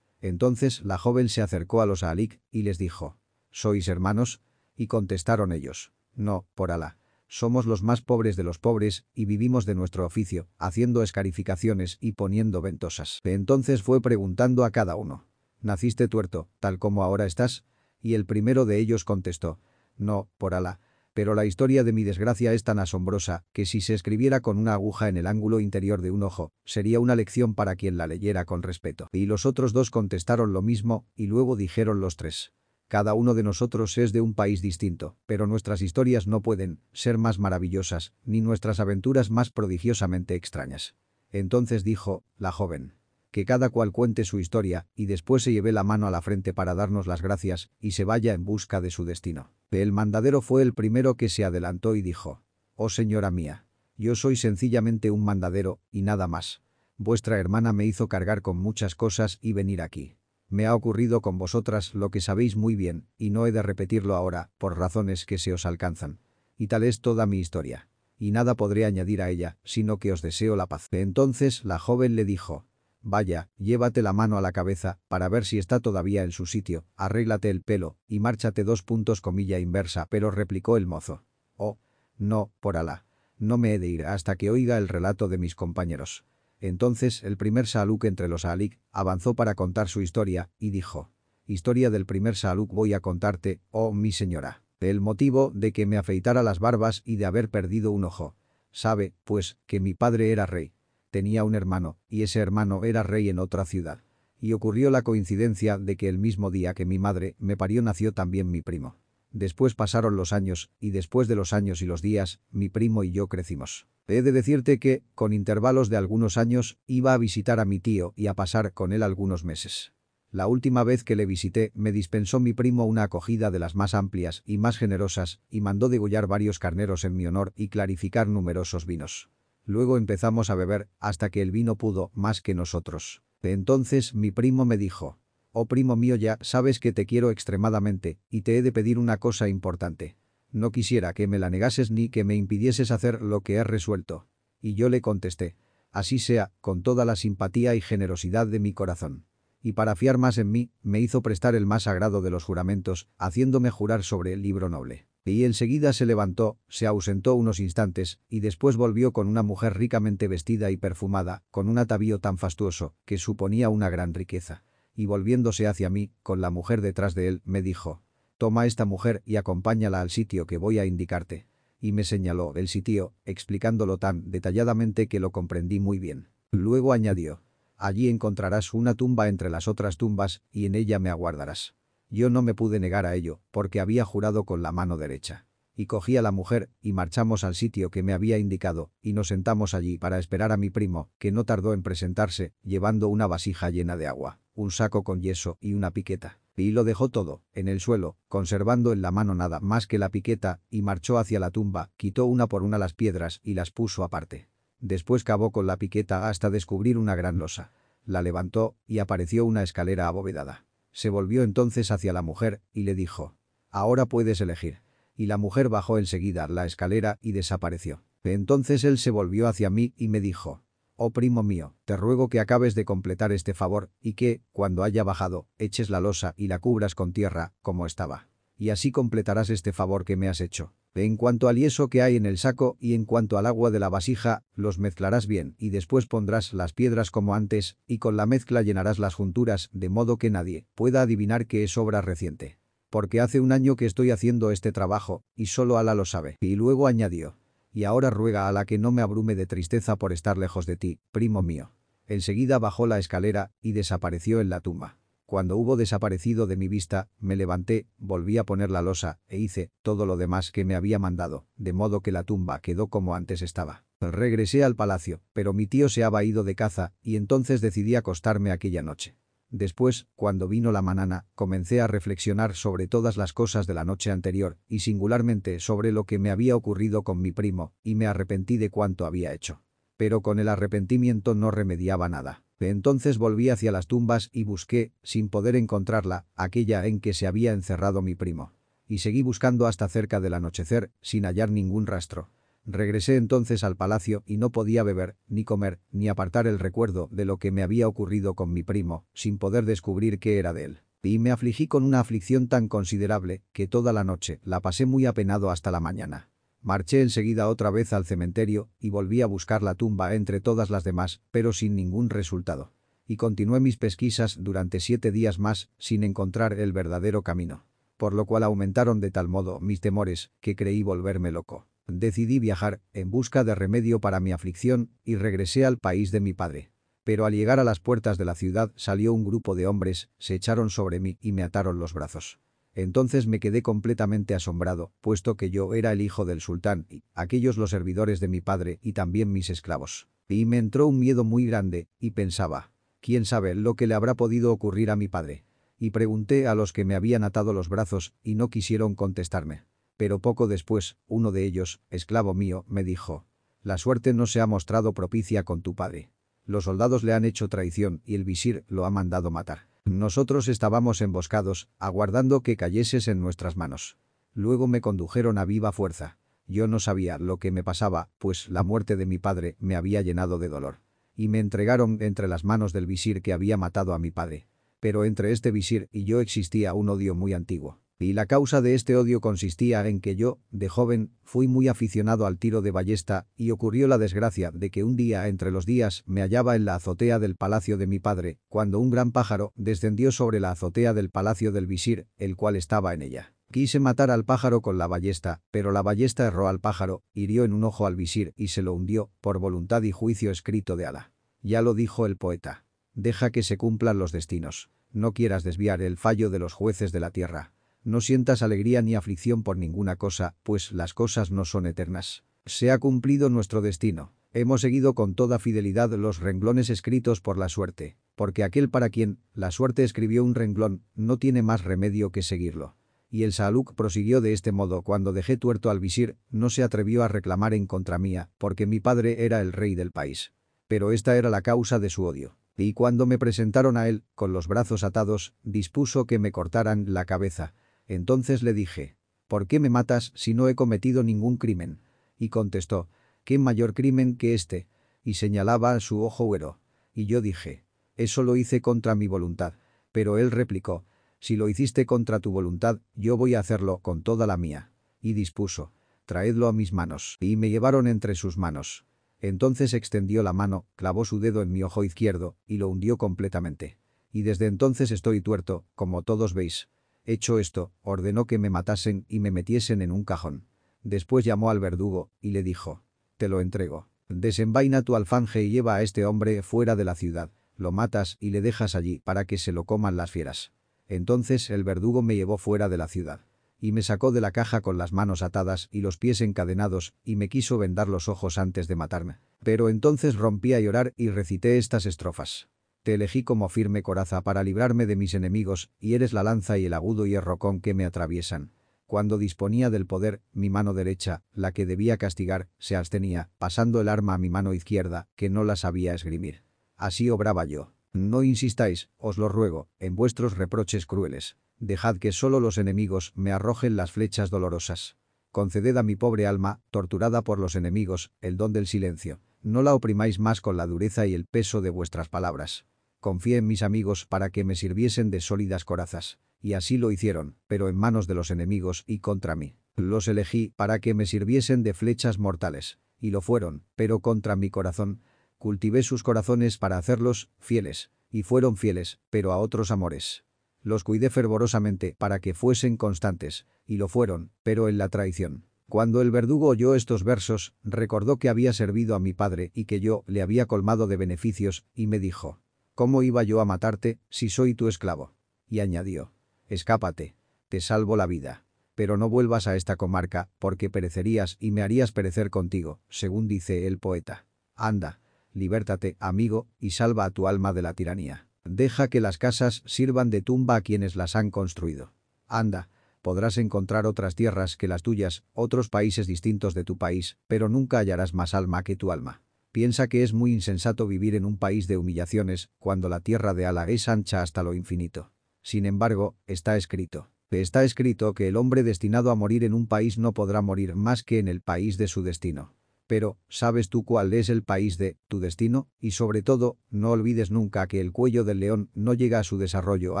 Speaker 1: Entonces la joven se acercó a los Aalik y les dijo, ¿Sois hermanos? Y contestaron ellos, no, por Alá. Somos los más pobres de los pobres y vivimos de nuestro oficio, haciendo escarificaciones y poniendo ventosas. Entonces fue preguntando a cada uno, ¿naciste tuerto, tal como ahora estás? Y el primero de ellos contestó, no, por Alá pero la historia de mi desgracia es tan asombrosa que si se escribiera con una aguja en el ángulo interior de un ojo, sería una lección para quien la leyera con respeto. Y los otros dos contestaron lo mismo, y luego dijeron los tres. Cada uno de nosotros es de un país distinto, pero nuestras historias no pueden ser más maravillosas, ni nuestras aventuras más prodigiosamente extrañas. Entonces dijo, la joven que cada cual cuente su historia y después se lleve la mano a la frente para darnos las gracias y se vaya en busca de su destino. El mandadero fue el primero que se adelantó y dijo, «Oh señora mía, yo soy sencillamente un mandadero y nada más. Vuestra hermana me hizo cargar con muchas cosas y venir aquí. Me ha ocurrido con vosotras lo que sabéis muy bien y no he de repetirlo ahora por razones que se os alcanzan. Y tal es toda mi historia. Y nada podré añadir a ella, sino que os deseo la paz. Entonces la joven le dijo, Vaya, llévate la mano a la cabeza para ver si está todavía en su sitio, arréglate el pelo y márchate dos puntos comilla inversa, pero replicó el mozo. Oh, no, por Alá. No me he de ir hasta que oiga el relato de mis compañeros. Entonces el primer Saluk entre los Alik avanzó para contar su historia y dijo. Historia del primer Saluk voy a contarte, oh mi señora. El motivo de que me afeitara las barbas y de haber perdido un ojo. Sabe, pues, que mi padre era rey tenía un hermano, y ese hermano era rey en otra ciudad. Y ocurrió la coincidencia de que el mismo día que mi madre me parió nació también mi primo. Después pasaron los años, y después de los años y los días, mi primo y yo crecimos. He de decirte que, con intervalos de algunos años, iba a visitar a mi tío y a pasar con él algunos meses. La última vez que le visité, me dispensó mi primo una acogida de las más amplias y más generosas, y mandó degollar varios carneros en mi honor y clarificar numerosos vinos. Luego empezamos a beber hasta que el vino pudo más que nosotros. Entonces mi primo me dijo, «Oh primo mío ya sabes que te quiero extremadamente y te he de pedir una cosa importante. No quisiera que me la negases ni que me impidieses hacer lo que he resuelto». Y yo le contesté, «Así sea, con toda la simpatía y generosidad de mi corazón». Y para fiar más en mí, me hizo prestar el más sagrado de los juramentos, haciéndome jurar sobre el libro noble. Y enseguida se levantó, se ausentó unos instantes, y después volvió con una mujer ricamente vestida y perfumada, con un atavío tan fastuoso, que suponía una gran riqueza. Y volviéndose hacia mí, con la mujer detrás de él, me dijo, «Toma esta mujer y acompáñala al sitio que voy a indicarte». Y me señaló el sitio, explicándolo tan detalladamente que lo comprendí muy bien. Luego añadió, «Allí encontrarás una tumba entre las otras tumbas, y en ella me aguardarás». Yo no me pude negar a ello, porque había jurado con la mano derecha. Y cogí a la mujer, y marchamos al sitio que me había indicado, y nos sentamos allí para esperar a mi primo, que no tardó en presentarse, llevando una vasija llena de agua, un saco con yeso y una piqueta. Y lo dejó todo, en el suelo, conservando en la mano nada más que la piqueta, y marchó hacia la tumba, quitó una por una las piedras y las puso aparte. Después cavó con la piqueta hasta descubrir una gran losa. La levantó, y apareció una escalera abovedada. Se volvió entonces hacia la mujer y le dijo, «Ahora puedes elegir». Y la mujer bajó enseguida la escalera y desapareció. Entonces él se volvió hacia mí y me dijo, «Oh primo mío, te ruego que acabes de completar este favor y que, cuando haya bajado, eches la losa y la cubras con tierra, como estaba. Y así completarás este favor que me has hecho». En cuanto al yeso que hay en el saco y en cuanto al agua de la vasija, los mezclarás bien y después pondrás las piedras como antes y con la mezcla llenarás las junturas de modo que nadie pueda adivinar que es obra reciente. Porque hace un año que estoy haciendo este trabajo y solo Ala lo sabe. Y luego añadió. Y ahora ruega a la que no me abrume de tristeza por estar lejos de ti, primo mío. Enseguida bajó la escalera y desapareció en la tumba. Cuando hubo desaparecido de mi vista, me levanté, volví a poner la losa e hice todo lo demás que me había mandado, de modo que la tumba quedó como antes estaba. Regresé al palacio, pero mi tío se había ido de caza y entonces decidí acostarme aquella noche. Después, cuando vino la manana, comencé a reflexionar sobre todas las cosas de la noche anterior y singularmente sobre lo que me había ocurrido con mi primo, y me arrepentí de cuanto había hecho. Pero con el arrepentimiento no remediaba nada. Entonces volví hacia las tumbas y busqué, sin poder encontrarla, aquella en que se había encerrado mi primo. Y seguí buscando hasta cerca del anochecer, sin hallar ningún rastro. Regresé entonces al palacio y no podía beber, ni comer, ni apartar el recuerdo de lo que me había ocurrido con mi primo, sin poder descubrir qué era de él. Y me afligí con una aflicción tan considerable que toda la noche la pasé muy apenado hasta la mañana. Marché enseguida otra vez al cementerio y volví a buscar la tumba entre todas las demás, pero sin ningún resultado. Y continué mis pesquisas durante siete días más sin encontrar el verdadero camino. Por lo cual aumentaron de tal modo mis temores que creí volverme loco. Decidí viajar en busca de remedio para mi aflicción y regresé al país de mi padre. Pero al llegar a las puertas de la ciudad salió un grupo de hombres, se echaron sobre mí y me ataron los brazos. Entonces me quedé completamente asombrado, puesto que yo era el hijo del sultán y aquellos los servidores de mi padre y también mis esclavos. Y me entró un miedo muy grande, y pensaba, ¿quién sabe lo que le habrá podido ocurrir a mi padre? Y pregunté a los que me habían atado los brazos y no quisieron contestarme. Pero poco después, uno de ellos, esclavo mío, me dijo, la suerte no se ha mostrado propicia con tu padre. Los soldados le han hecho traición y el visir lo ha mandado matar. Nosotros estábamos emboscados, aguardando que cayeses en nuestras manos. Luego me condujeron a viva fuerza. Yo no sabía lo que me pasaba, pues la muerte de mi padre me había llenado de dolor. Y me entregaron entre las manos del visir que había matado a mi padre. Pero entre este visir y yo existía un odio muy antiguo. Y la causa de este odio consistía en que yo, de joven, fui muy aficionado al tiro de ballesta y ocurrió la desgracia de que un día entre los días me hallaba en la azotea del palacio de mi padre, cuando un gran pájaro descendió sobre la azotea del palacio del visir, el cual estaba en ella. Quise matar al pájaro con la ballesta, pero la ballesta erró al pájaro, hirió en un ojo al visir y se lo hundió, por voluntad y juicio escrito de Alá. Ya lo dijo el poeta. Deja que se cumplan los destinos. No quieras desviar el fallo de los jueces de la tierra. No sientas alegría ni aflicción por ninguna cosa, pues las cosas no son eternas. Se ha cumplido nuestro destino. Hemos seguido con toda fidelidad los renglones escritos por la suerte, porque aquel para quien la suerte escribió un renglón no tiene más remedio que seguirlo. Y el Saluk prosiguió de este modo cuando dejé tuerto al visir, no se atrevió a reclamar en contra mía, porque mi padre era el rey del país. Pero esta era la causa de su odio. Y cuando me presentaron a él, con los brazos atados, dispuso que me cortaran la cabeza, entonces le dije, ¿por qué me matas si no he cometido ningún crimen? Y contestó, ¿qué mayor crimen que este? Y señalaba a su ojo huero. Y yo dije, eso lo hice contra mi voluntad. Pero él replicó, si lo hiciste contra tu voluntad, yo voy a hacerlo con toda la mía. Y dispuso, traedlo a mis manos. Y me llevaron entre sus manos. Entonces extendió la mano, clavó su dedo en mi ojo izquierdo, y lo hundió completamente. Y desde entonces estoy tuerto, como todos veis. Hecho esto, ordenó que me matasen y me metiesen en un cajón. Después llamó al verdugo y le dijo, te lo entrego. Desenvaina tu alfanje y lleva a este hombre fuera de la ciudad. Lo matas y le dejas allí para que se lo coman las fieras. Entonces el verdugo me llevó fuera de la ciudad. Y me sacó de la caja con las manos atadas y los pies encadenados y me quiso vendar los ojos antes de matarme. Pero entonces rompí a llorar y recité estas estrofas. Te elegí como firme coraza para librarme de mis enemigos, y eres la lanza y el agudo hierro con que me atraviesan. Cuando disponía del poder, mi mano derecha, la que debía castigar, se abstenía, pasando el arma a mi mano izquierda, que no la sabía esgrimir. Así obraba yo. No insistáis, os lo ruego, en vuestros reproches crueles. Dejad que solo los enemigos me arrojen las flechas dolorosas. Conceded a mi pobre alma, torturada por los enemigos, el don del silencio. No la oprimáis más con la dureza y el peso de vuestras palabras. Confié en mis amigos para que me sirviesen de sólidas corazas. Y así lo hicieron, pero en manos de los enemigos y contra mí. Los elegí para que me sirviesen de flechas mortales. Y lo fueron, pero contra mi corazón. Cultivé sus corazones para hacerlos fieles. Y fueron fieles, pero a otros amores. Los cuidé fervorosamente para que fuesen constantes. Y lo fueron, pero en la traición. Cuando el verdugo oyó estos versos, recordó que había servido a mi padre y que yo le había colmado de beneficios, y me dijo, ¿Cómo iba yo a matarte si soy tu esclavo? Y añadió, escápate, te salvo la vida. Pero no vuelvas a esta comarca, porque perecerías y me harías perecer contigo, según dice el poeta. Anda, libértate, amigo, y salva a tu alma de la tiranía. Deja que las casas sirvan de tumba a quienes las han construido. Anda, podrás encontrar otras tierras que las tuyas, otros países distintos de tu país, pero nunca hallarás más alma que tu alma. Piensa que es muy insensato vivir en un país de humillaciones cuando la tierra de Ala es ancha hasta lo infinito. Sin embargo, está escrito. Está escrito que el hombre destinado a morir en un país no podrá morir más que en el país de su destino. Pero, ¿sabes tú cuál es el país de tu destino? Y sobre todo, no olvides nunca que el cuello del león no llega a su desarrollo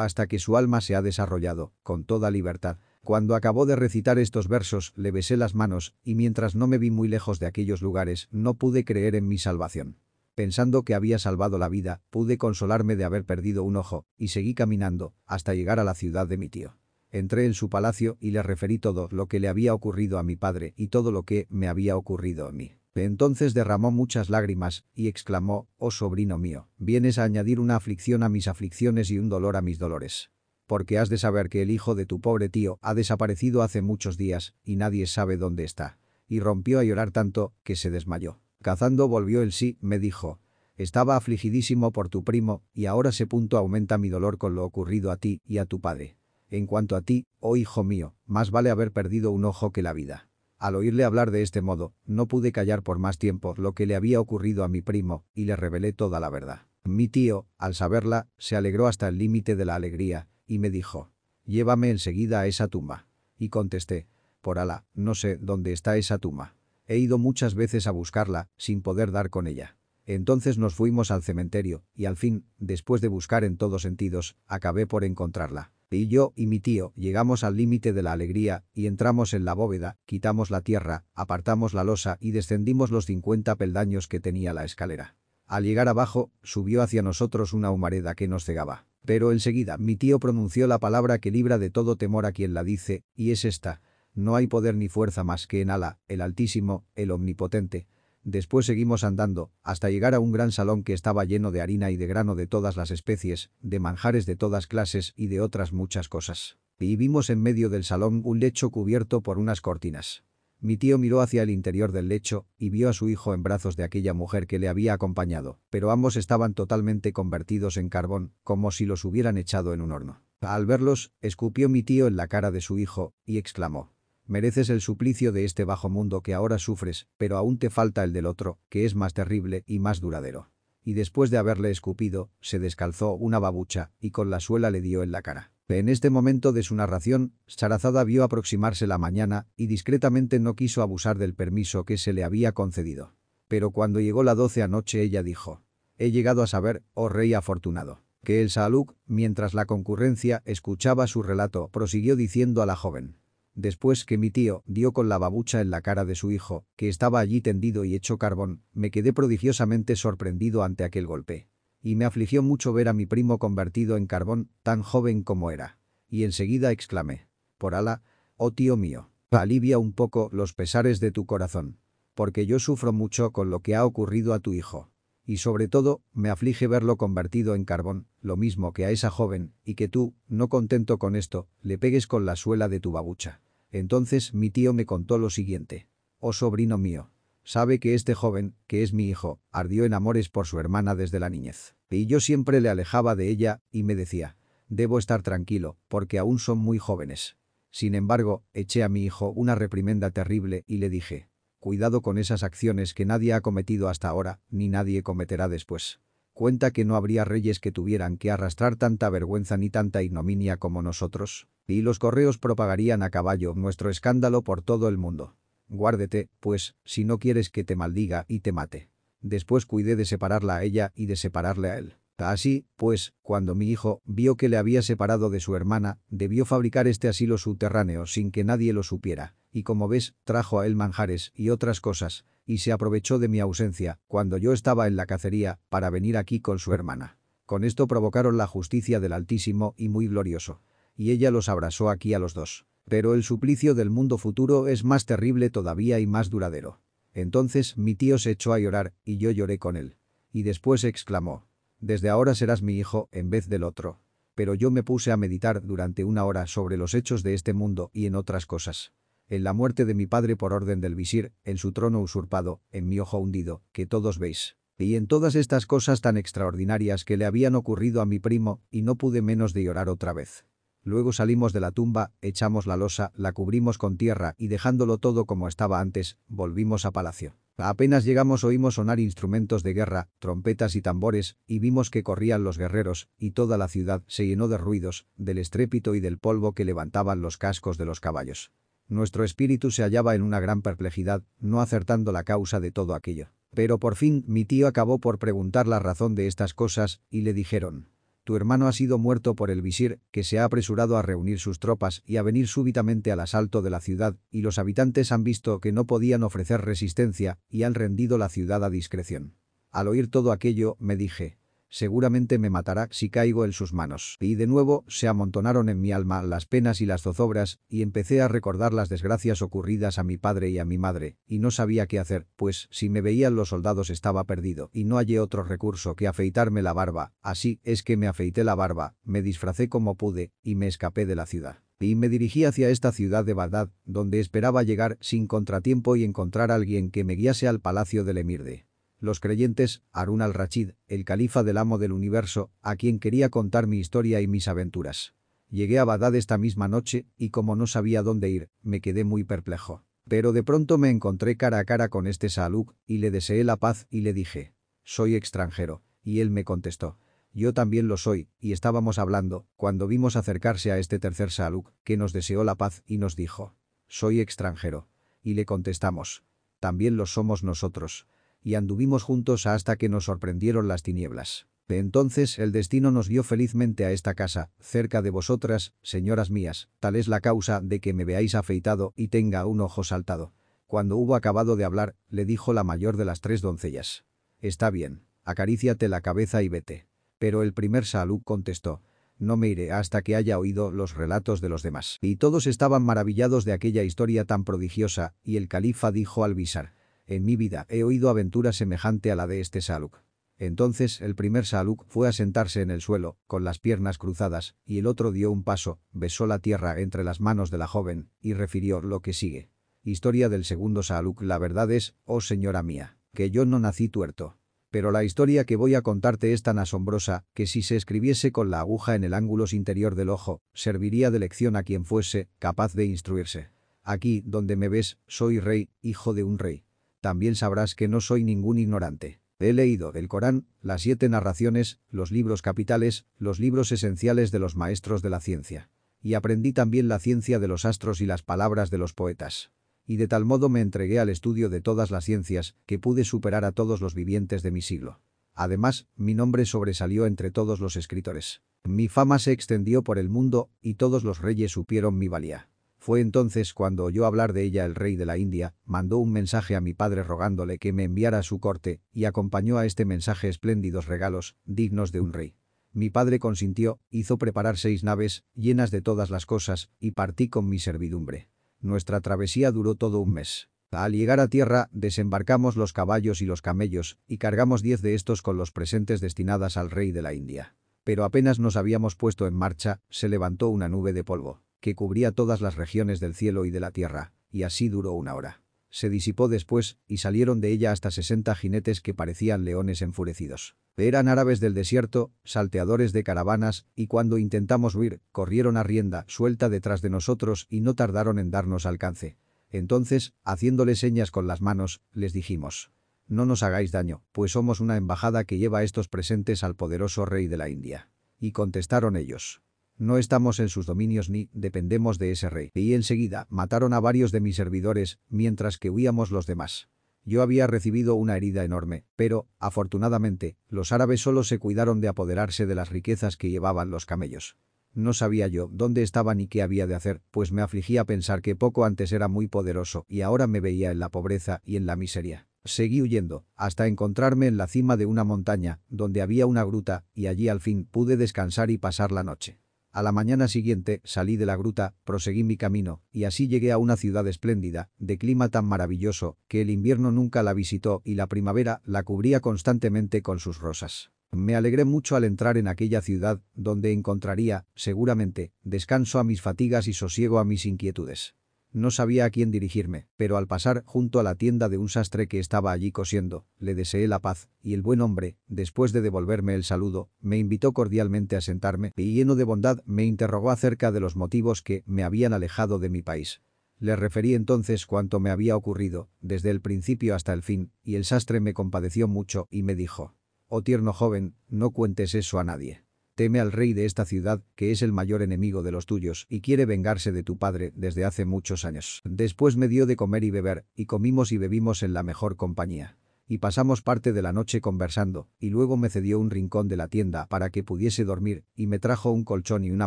Speaker 1: hasta que su alma se ha desarrollado, con toda libertad. Cuando acabó de recitar estos versos, le besé las manos, y mientras no me vi muy lejos de aquellos lugares, no pude creer en mi salvación. Pensando que había salvado la vida, pude consolarme de haber perdido un ojo, y seguí caminando, hasta llegar a la ciudad de mi tío. Entré en su palacio y le referí todo lo que le había ocurrido a mi padre y todo lo que me había ocurrido a mí. Entonces derramó muchas lágrimas y exclamó, oh sobrino mío, vienes a añadir una aflicción a mis aflicciones y un dolor a mis dolores. Porque has de saber que el hijo de tu pobre tío ha desaparecido hace muchos días y nadie sabe dónde está. Y rompió a llorar tanto que se desmayó. Cazando volvió el sí, me dijo. Estaba afligidísimo por tu primo y ahora se punto aumenta mi dolor con lo ocurrido a ti y a tu padre. En cuanto a ti, oh hijo mío, más vale haber perdido un ojo que la vida. Al oírle hablar de este modo, no pude callar por más tiempo lo que le había ocurrido a mi primo, y le revelé toda la verdad. Mi tío, al saberla, se alegró hasta el límite de la alegría, y me dijo, llévame enseguida a esa tumba. Y contesté, por Alá, no sé dónde está esa tumba. He ido muchas veces a buscarla, sin poder dar con ella. Entonces nos fuimos al cementerio, y al fin, después de buscar en todos sentidos, acabé por encontrarla. Y yo y mi tío llegamos al límite de la alegría y entramos en la bóveda, quitamos la tierra, apartamos la losa y descendimos los 50 peldaños que tenía la escalera. Al llegar abajo, subió hacia nosotros una humareda que nos cegaba. Pero enseguida mi tío pronunció la palabra que libra de todo temor a quien la dice, y es esta. No hay poder ni fuerza más que en Ala, el Altísimo, el Omnipotente, Después seguimos andando, hasta llegar a un gran salón que estaba lleno de harina y de grano de todas las especies, de manjares de todas clases y de otras muchas cosas. Y vimos en medio del salón un lecho cubierto por unas cortinas. Mi tío miró hacia el interior del lecho y vio a su hijo en brazos de aquella mujer que le había acompañado, pero ambos estaban totalmente convertidos en carbón, como si los hubieran echado en un horno. Al verlos, escupió mi tío en la cara de su hijo y exclamó, Mereces el suplicio de este bajo mundo que ahora sufres, pero aún te falta el del otro, que es más terrible y más duradero. Y después de haberle escupido, se descalzó una babucha y con la suela le dio en la cara. En este momento de su narración, Sarazada vio aproximarse la mañana y discretamente no quiso abusar del permiso que se le había concedido. Pero cuando llegó la doce anoche ella dijo, «He llegado a saber, oh rey afortunado» que el Saaluk, mientras la concurrencia escuchaba su relato, prosiguió diciendo a la joven, Después que mi tío dio con la babucha en la cara de su hijo, que estaba allí tendido y hecho carbón, me quedé prodigiosamente sorprendido ante aquel golpe. Y me afligió mucho ver a mi primo convertido en carbón, tan joven como era. Y enseguida exclamé, por ala, oh tío mío, alivia un poco los pesares de tu corazón. Porque yo sufro mucho con lo que ha ocurrido a tu hijo. Y sobre todo, me aflige verlo convertido en carbón, lo mismo que a esa joven, y que tú, no contento con esto, le pegues con la suela de tu babucha. Entonces mi tío me contó lo siguiente. Oh sobrino mío. Sabe que este joven, que es mi hijo, ardió en amores por su hermana desde la niñez. Y yo siempre le alejaba de ella y me decía, debo estar tranquilo, porque aún son muy jóvenes. Sin embargo, eché a mi hijo una reprimenda terrible y le dije, cuidado con esas acciones que nadie ha cometido hasta ahora, ni nadie cometerá después. Cuenta que no habría reyes que tuvieran que arrastrar tanta vergüenza ni tanta ignominia como nosotros, y los correos propagarían a caballo nuestro escándalo por todo el mundo. Guárdete, pues, si no quieres que te maldiga y te mate. Después cuidé de separarla a ella y de separarle a él. Así, pues, cuando mi hijo vio que le había separado de su hermana, debió fabricar este asilo subterráneo sin que nadie lo supiera, y como ves, trajo a él manjares y otras cosas, y se aprovechó de mi ausencia, cuando yo estaba en la cacería, para venir aquí con su hermana. Con esto provocaron la justicia del Altísimo y muy glorioso. Y ella los abrazó aquí a los dos. Pero el suplicio del mundo futuro es más terrible todavía y más duradero. Entonces mi tío se echó a llorar, y yo lloré con él. Y después exclamó, «Desde ahora serás mi hijo en vez del otro». Pero yo me puse a meditar durante una hora sobre los hechos de este mundo y en otras cosas en la muerte de mi padre por orden del visir, en su trono usurpado, en mi ojo hundido, que todos veis. Y en todas estas cosas tan extraordinarias que le habían ocurrido a mi primo, y no pude menos de llorar otra vez. Luego salimos de la tumba, echamos la losa, la cubrimos con tierra y dejándolo todo como estaba antes, volvimos a palacio. Apenas llegamos oímos sonar instrumentos de guerra, trompetas y tambores, y vimos que corrían los guerreros, y toda la ciudad se llenó de ruidos, del estrépito y del polvo que levantaban los cascos de los caballos. Nuestro espíritu se hallaba en una gran perplejidad, no acertando la causa de todo aquello. Pero por fin mi tío acabó por preguntar la razón de estas cosas, y le dijeron, tu hermano ha sido muerto por el visir, que se ha apresurado a reunir sus tropas y a venir súbitamente al asalto de la ciudad, y los habitantes han visto que no podían ofrecer resistencia y han rendido la ciudad a discreción. Al oír todo aquello, me dije, seguramente me matará si caigo en sus manos. Y de nuevo se amontonaron en mi alma las penas y las zozobras, y empecé a recordar las desgracias ocurridas a mi padre y a mi madre, y no sabía qué hacer, pues si me veían los soldados estaba perdido, y no hallé otro recurso que afeitarme la barba, así es que me afeité la barba, me disfracé como pude, y me escapé de la ciudad. Y me dirigí hacia esta ciudad de Bagdad, donde esperaba llegar sin contratiempo y encontrar a alguien que me guiase al palacio del emirde los creyentes, Harun al-Rachid, el califa del amo del universo, a quien quería contar mi historia y mis aventuras. Llegué a Bagdad esta misma noche, y como no sabía dónde ir, me quedé muy perplejo. Pero de pronto me encontré cara a cara con este Saluk, y le deseé la paz y le dije, soy extranjero, y él me contestó, yo también lo soy, y estábamos hablando, cuando vimos acercarse a este tercer Saluk, que nos deseó la paz y nos dijo, soy extranjero. Y le contestamos, también lo somos nosotros y anduvimos juntos hasta que nos sorprendieron las tinieblas. De entonces el destino nos dio felizmente a esta casa, cerca de vosotras, señoras mías, tal es la causa de que me veáis afeitado y tenga un ojo saltado. Cuando hubo acabado de hablar, le dijo la mayor de las tres doncellas. Está bien, acaríciate la cabeza y vete. Pero el primer Saluk contestó, no me iré hasta que haya oído los relatos de los demás. Y todos estaban maravillados de aquella historia tan prodigiosa, y el califa dijo al visar, en mi vida he oído aventura semejante a la de este Saluk. Entonces el primer Saluk fue a sentarse en el suelo, con las piernas cruzadas, y el otro dio un paso, besó la tierra entre las manos de la joven, y refirió lo que sigue. Historia del segundo Saluk La verdad es, oh señora mía, que yo no nací tuerto. Pero la historia que voy a contarte es tan asombrosa que si se escribiese con la aguja en el ángulo interior del ojo, serviría de lección a quien fuese capaz de instruirse. Aquí, donde me ves, soy rey, hijo de un rey también sabrás que no soy ningún ignorante. He leído el Corán, las siete narraciones, los libros capitales, los libros esenciales de los maestros de la ciencia. Y aprendí también la ciencia de los astros y las palabras de los poetas. Y de tal modo me entregué al estudio de todas las ciencias que pude superar a todos los vivientes de mi siglo. Además, mi nombre sobresalió entre todos los escritores. Mi fama se extendió por el mundo y todos los reyes supieron mi valía. Fue entonces cuando oyó hablar de ella el rey de la India, mandó un mensaje a mi padre rogándole que me enviara a su corte, y acompañó a este mensaje espléndidos regalos, dignos de un rey. Mi padre consintió, hizo preparar seis naves, llenas de todas las cosas, y partí con mi servidumbre. Nuestra travesía duró todo un mes. Al llegar a tierra, desembarcamos los caballos y los camellos, y cargamos diez de estos con los presentes destinadas al rey de la India. Pero apenas nos habíamos puesto en marcha, se levantó una nube de polvo que cubría todas las regiones del cielo y de la tierra, y así duró una hora. Se disipó después, y salieron de ella hasta sesenta jinetes que parecían leones enfurecidos. Eran árabes del desierto, salteadores de caravanas, y cuando intentamos huir, corrieron a rienda suelta detrás de nosotros y no tardaron en darnos alcance. Entonces, haciéndole señas con las manos, les dijimos, no nos hagáis daño, pues somos una embajada que lleva estos presentes al poderoso rey de la India. Y contestaron ellos, no estamos en sus dominios ni dependemos de ese rey. Y enseguida mataron a varios de mis servidores, mientras que huíamos los demás. Yo había recibido una herida enorme, pero, afortunadamente, los árabes solo se cuidaron de apoderarse de las riquezas que llevaban los camellos. No sabía yo dónde estaba ni qué había de hacer, pues me afligía pensar que poco antes era muy poderoso y ahora me veía en la pobreza y en la miseria. Seguí huyendo, hasta encontrarme en la cima de una montaña, donde había una gruta, y allí al fin pude descansar y pasar la noche. A la mañana siguiente salí de la gruta, proseguí mi camino, y así llegué a una ciudad espléndida, de clima tan maravilloso, que el invierno nunca la visitó y la primavera la cubría constantemente con sus rosas. Me alegré mucho al entrar en aquella ciudad, donde encontraría, seguramente, descanso a mis fatigas y sosiego a mis inquietudes. No sabía a quién dirigirme, pero al pasar junto a la tienda de un sastre que estaba allí cosiendo, le deseé la paz, y el buen hombre, después de devolverme el saludo, me invitó cordialmente a sentarme y lleno de bondad me interrogó acerca de los motivos que me habían alejado de mi país. Le referí entonces cuanto me había ocurrido, desde el principio hasta el fin, y el sastre me compadeció mucho y me dijo, «Oh tierno joven, no cuentes eso a nadie. Teme al rey de esta ciudad, que es el mayor enemigo de los tuyos, y quiere vengarse de tu padre desde hace muchos años». Después me dio de comer y beber, y comimos y bebimos en la mejor compañía. Y pasamos parte de la noche conversando, y luego me cedió un rincón de la tienda para que pudiese dormir, y me trajo un colchón y una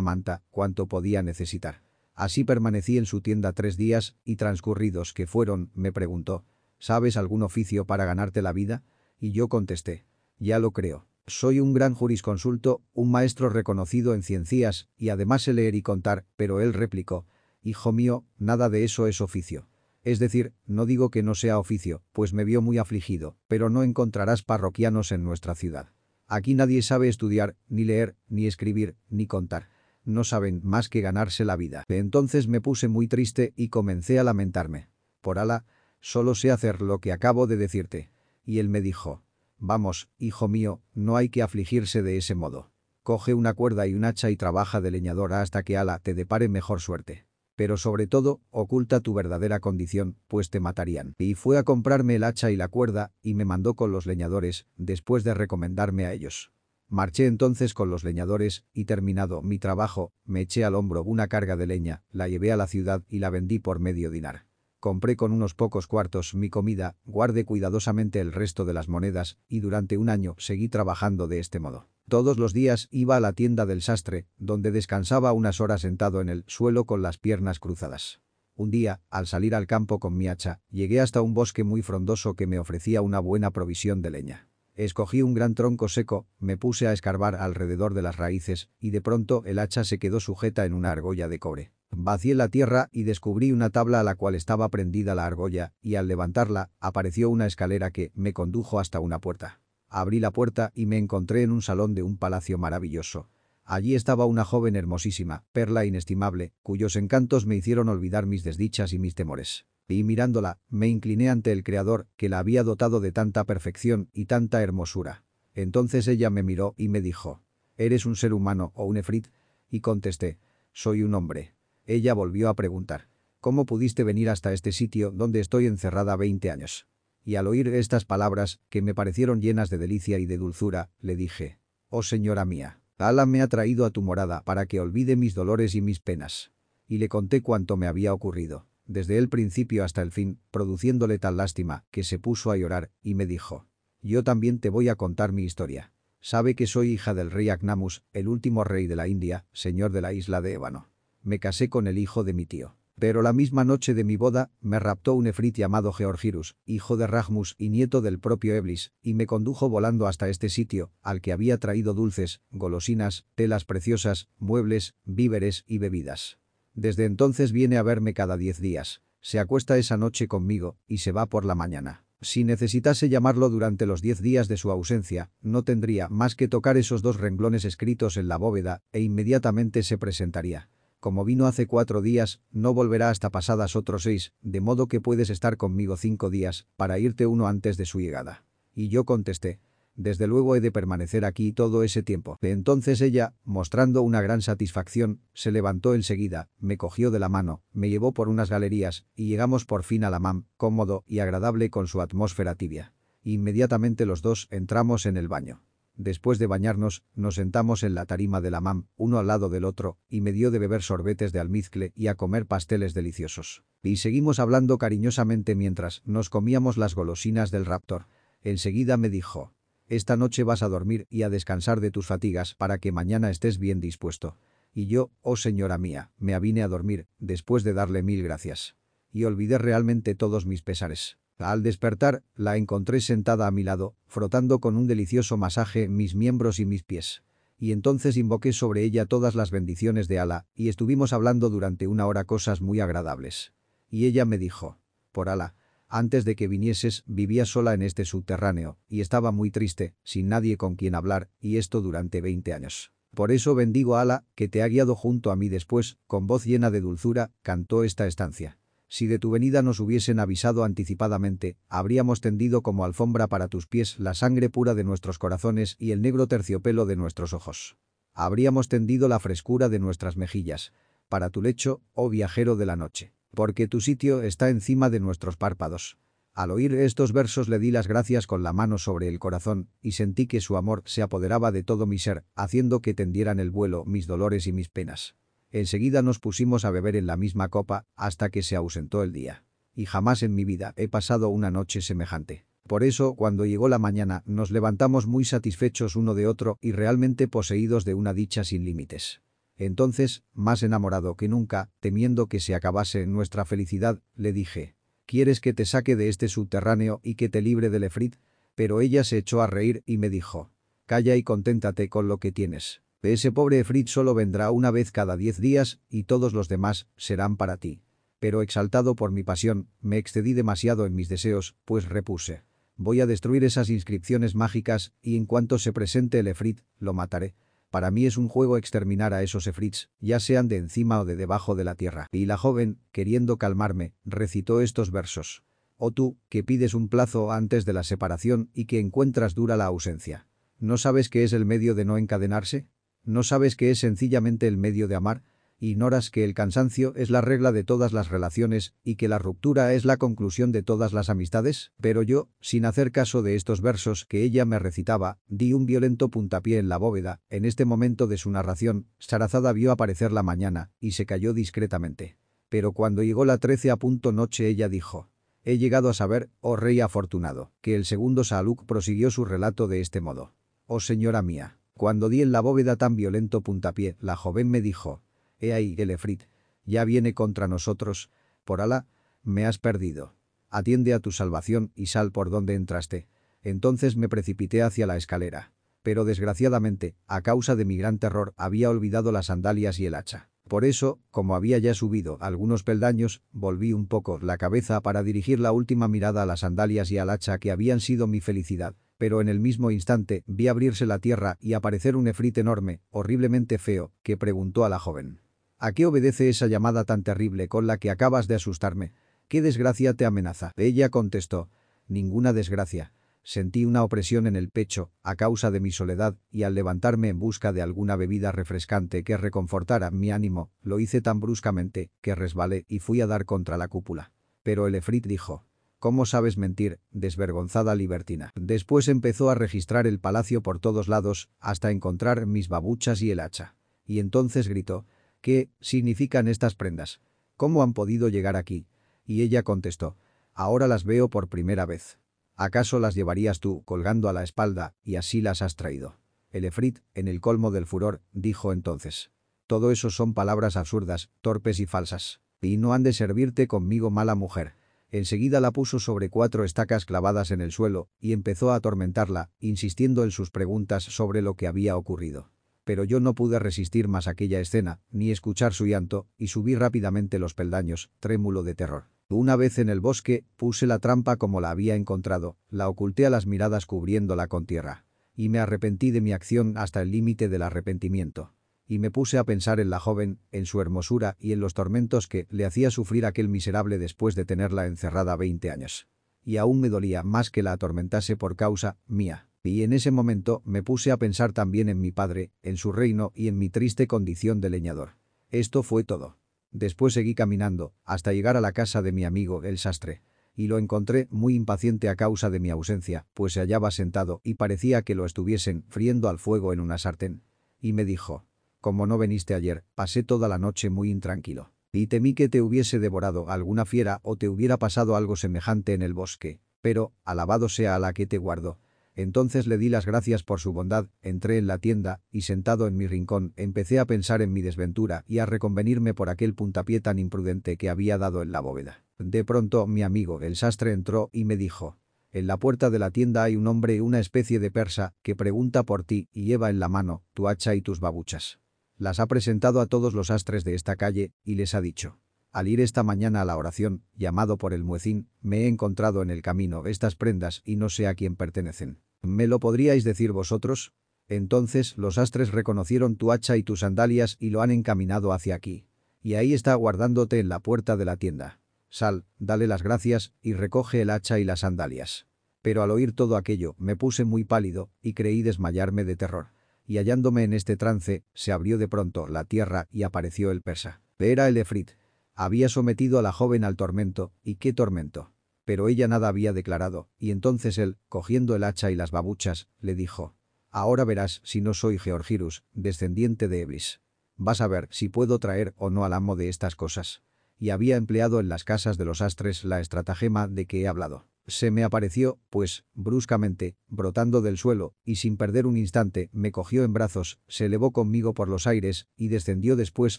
Speaker 1: manta, cuanto podía necesitar. Así permanecí en su tienda tres días, y transcurridos que fueron, me preguntó, ¿sabes algún oficio para ganarte la vida? Y yo contesté, ya lo creo. Soy un gran jurisconsulto, un maestro reconocido en ciencias, y además sé leer y contar, pero él replicó, Hijo mío, nada de eso es oficio. Es decir, no digo que no sea oficio, pues me vio muy afligido, pero no encontrarás parroquianos en nuestra ciudad. Aquí nadie sabe estudiar, ni leer, ni escribir, ni contar. No saben más que ganarse la vida. Entonces me puse muy triste y comencé a lamentarme. Por ala, solo sé hacer lo que acabo de decirte. Y él me dijo, vamos, hijo mío, no hay que afligirse de ese modo. Coge una cuerda y un hacha y trabaja de leñador hasta que ala te depare mejor suerte pero sobre todo, oculta tu verdadera condición, pues te matarían. Y fue a comprarme el hacha y la cuerda, y me mandó con los leñadores, después de recomendarme a ellos. Marché entonces con los leñadores, y terminado mi trabajo, me eché al hombro una carga de leña, la llevé a la ciudad y la vendí por medio dinar. Compré con unos pocos cuartos mi comida, guardé cuidadosamente el resto de las monedas, y durante un año seguí trabajando de este modo. Todos los días iba a la tienda del sastre, donde descansaba unas horas sentado en el suelo con las piernas cruzadas. Un día, al salir al campo con mi hacha, llegué hasta un bosque muy frondoso que me ofrecía una buena provisión de leña. Escogí un gran tronco seco, me puse a escarbar alrededor de las raíces, y de pronto el hacha se quedó sujeta en una argolla de cobre. Vacié la tierra y descubrí una tabla a la cual estaba prendida la argolla, y al levantarla, apareció una escalera que me condujo hasta una puerta. Abrí la puerta y me encontré en un salón de un palacio maravilloso. Allí estaba una joven hermosísima, perla inestimable, cuyos encantos me hicieron olvidar mis desdichas y mis temores. Y mirándola, me incliné ante el Creador, que la había dotado de tanta perfección y tanta hermosura. Entonces ella me miró y me dijo, ¿Eres un ser humano o un efrit? Y contesté, soy un hombre. Ella volvió a preguntar, ¿cómo pudiste venir hasta este sitio donde estoy encerrada 20 años? y al oír estas palabras, que me parecieron llenas de delicia y de dulzura, le dije, «Oh señora mía, Ala me ha traído a tu morada para que olvide mis dolores y mis penas». Y le conté cuanto me había ocurrido, desde el principio hasta el fin, produciéndole tal lástima, que se puso a llorar, y me dijo, «Yo también te voy a contar mi historia. Sabe que soy hija del rey Agnamus, el último rey de la India, señor de la isla de Ébano. Me casé con el hijo de mi tío. Pero la misma noche de mi boda, me raptó un efrit llamado Georgirus, hijo de Ragmus y nieto del propio Eblis, y me condujo volando hasta este sitio, al que había traído dulces, golosinas, telas preciosas, muebles, víveres y bebidas. Desde entonces viene a verme cada diez días. Se acuesta esa noche conmigo, y se va por la mañana. Si necesitase llamarlo durante los diez días de su ausencia, no tendría más que tocar esos dos renglones escritos en la bóveda, e inmediatamente se presentaría. Como vino hace cuatro días, no volverá hasta pasadas otros seis, de modo que puedes estar conmigo cinco días, para irte uno antes de su llegada. Y yo contesté, desde luego he de permanecer aquí todo ese tiempo. Entonces ella, mostrando una gran satisfacción, se levantó enseguida, me cogió de la mano, me llevó por unas galerías, y llegamos por fin a la MAM, cómodo y agradable con su atmósfera tibia. Inmediatamente los dos entramos en el baño. Después de bañarnos, nos sentamos en la tarima de la mam, uno al lado del otro, y me dio de beber sorbetes de almizcle y a comer pasteles deliciosos. Y seguimos hablando cariñosamente mientras nos comíamos las golosinas del raptor. Enseguida me dijo, esta noche vas a dormir y a descansar de tus fatigas para que mañana estés bien dispuesto. Y yo, oh señora mía, me avine a dormir, después de darle mil gracias. Y olvidé realmente todos mis pesares. Al despertar, la encontré sentada a mi lado, frotando con un delicioso masaje mis miembros y mis pies. Y entonces invoqué sobre ella todas las bendiciones de Ala, y estuvimos hablando durante una hora cosas muy agradables. Y ella me dijo, por Ala, antes de que vinieses vivía sola en este subterráneo, y estaba muy triste, sin nadie con quien hablar, y esto durante veinte años. Por eso bendigo a Ala, que te ha guiado junto a mí después, con voz llena de dulzura, cantó esta estancia. Si de tu venida nos hubiesen avisado anticipadamente, habríamos tendido como alfombra para tus pies la sangre pura de nuestros corazones y el negro terciopelo de nuestros ojos. Habríamos tendido la frescura de nuestras mejillas. Para tu lecho, oh viajero de la noche. Porque tu sitio está encima de nuestros párpados. Al oír estos versos le di las gracias con la mano sobre el corazón, y sentí que su amor se apoderaba de todo mi ser, haciendo que tendieran el vuelo mis dolores y mis penas. Enseguida nos pusimos a beber en la misma copa, hasta que se ausentó el día. Y jamás en mi vida he pasado una noche semejante. Por eso, cuando llegó la mañana, nos levantamos muy satisfechos uno de otro y realmente poseídos de una dicha sin límites. Entonces, más enamorado que nunca, temiendo que se acabase nuestra felicidad, le dije, ¿quieres que te saque de este subterráneo y que te libre del Efrit? Pero ella se echó a reír y me dijo, calla y conténtate con lo que tienes. Ese pobre Efrit solo vendrá una vez cada diez días y todos los demás serán para ti. Pero exaltado por mi pasión, me excedí demasiado en mis deseos, pues repuse. Voy a destruir esas inscripciones mágicas y en cuanto se presente el Efrit, lo mataré. Para mí es un juego exterminar a esos Efrits, ya sean de encima o de debajo de la tierra. Y la joven, queriendo calmarme, recitó estos versos. Oh tú, que pides un plazo antes de la separación y que encuentras dura la ausencia. ¿No sabes qué es el medio de no encadenarse? ¿No sabes qué es sencillamente el medio de amar? ignoras que el cansancio es la regla de todas las relaciones y que la ruptura es la conclusión de todas las amistades, pero yo, sin hacer caso de estos versos que ella me recitaba, di un violento puntapié en la bóveda. En este momento de su narración, Sarazada vio aparecer la mañana y se cayó discretamente. Pero cuando llegó la trece a punto noche ella dijo, He llegado a saber, oh rey afortunado, que el segundo Saluk prosiguió su relato de este modo. Oh señora mía, cuando di en la bóveda tan violento puntapié, la joven me dijo, He ahí el Efrit. Ya viene contra nosotros. Por Alá, me has perdido. Atiende a tu salvación y sal por donde entraste. Entonces me precipité hacia la escalera. Pero desgraciadamente, a causa de mi gran terror, había olvidado las sandalias y el hacha. Por eso, como había ya subido algunos peldaños, volví un poco la cabeza para dirigir la última mirada a las sandalias y al hacha que habían sido mi felicidad. Pero en el mismo instante vi abrirse la tierra y aparecer un efrit enorme, horriblemente feo, que preguntó a la joven. ¿A qué obedece esa llamada tan terrible con la que acabas de asustarme? ¿Qué desgracia te amenaza? Ella contestó. Ninguna desgracia. Sentí una opresión en el pecho, a causa de mi soledad, y al levantarme en busca de alguna bebida refrescante que reconfortara mi ánimo, lo hice tan bruscamente, que resbalé y fui a dar contra la cúpula. Pero el efrit dijo. ¿Cómo sabes mentir, desvergonzada libertina? Después empezó a registrar el palacio por todos lados, hasta encontrar mis babuchas y el hacha. Y entonces gritó, ¿Qué significan estas prendas? ¿Cómo han podido llegar aquí? Y ella contestó, ahora las veo por primera vez. ¿Acaso las llevarías tú colgando a la espalda y así las has traído? El efrit, en el colmo del furor, dijo entonces. Todo eso son palabras absurdas, torpes y falsas. Y no han de servirte conmigo mala mujer. Enseguida la puso sobre cuatro estacas clavadas en el suelo y empezó a atormentarla, insistiendo en sus preguntas sobre lo que había ocurrido pero yo no pude resistir más aquella escena, ni escuchar su llanto, y subí rápidamente los peldaños, trémulo de terror. Una vez en el bosque, puse la trampa como la había encontrado, la oculté a las miradas cubriéndola con tierra. Y me arrepentí de mi acción hasta el límite del arrepentimiento. Y me puse a pensar en la joven, en su hermosura y en los tormentos que le hacía sufrir aquel miserable después de tenerla encerrada veinte años. Y aún me dolía más que la atormentase por causa mía. Y en ese momento me puse a pensar también en mi padre, en su reino y en mi triste condición de leñador. Esto fue todo. Después seguí caminando, hasta llegar a la casa de mi amigo, el sastre. Y lo encontré muy impaciente a causa de mi ausencia, pues se hallaba sentado y parecía que lo estuviesen friendo al fuego en una sartén. Y me dijo, como no veniste ayer, pasé toda la noche muy intranquilo. Y temí que te hubiese devorado alguna fiera o te hubiera pasado algo semejante en el bosque. Pero, alabado sea a la que te guardo, entonces le di las gracias por su bondad, entré en la tienda, y sentado en mi rincón, empecé a pensar en mi desventura y a reconvenirme por aquel puntapié tan imprudente que había dado en la bóveda. De pronto mi amigo, el sastre, entró y me dijo, en la puerta de la tienda hay un hombre una especie de persa que pregunta por ti y lleva en la mano tu hacha y tus babuchas. Las ha presentado a todos los astres de esta calle y les ha dicho, al ir esta mañana a la oración, llamado por el muecín, me he encontrado en el camino estas prendas y no sé a quién pertenecen. ¿Me lo podríais decir vosotros? Entonces los astres reconocieron tu hacha y tus sandalias y lo han encaminado hacia aquí. Y ahí está guardándote en la puerta de la tienda. Sal, dale las gracias y recoge el hacha y las sandalias. Pero al oír todo aquello, me puse muy pálido y creí desmayarme de terror. Y hallándome en este trance, se abrió de pronto la tierra y apareció el persa. Era el Efrit. Había sometido a la joven al tormento, ¿y qué tormento? Pero ella nada había declarado, y entonces él, cogiendo el hacha y las babuchas, le dijo. Ahora verás si no soy Georgirus, descendiente de Eblis. Vas a ver si puedo traer o no al amo de estas cosas. Y había empleado en las casas de los astres la estratagema de que he hablado. Se me apareció, pues, bruscamente, brotando del suelo, y sin perder un instante, me cogió en brazos, se elevó conmigo por los aires, y descendió después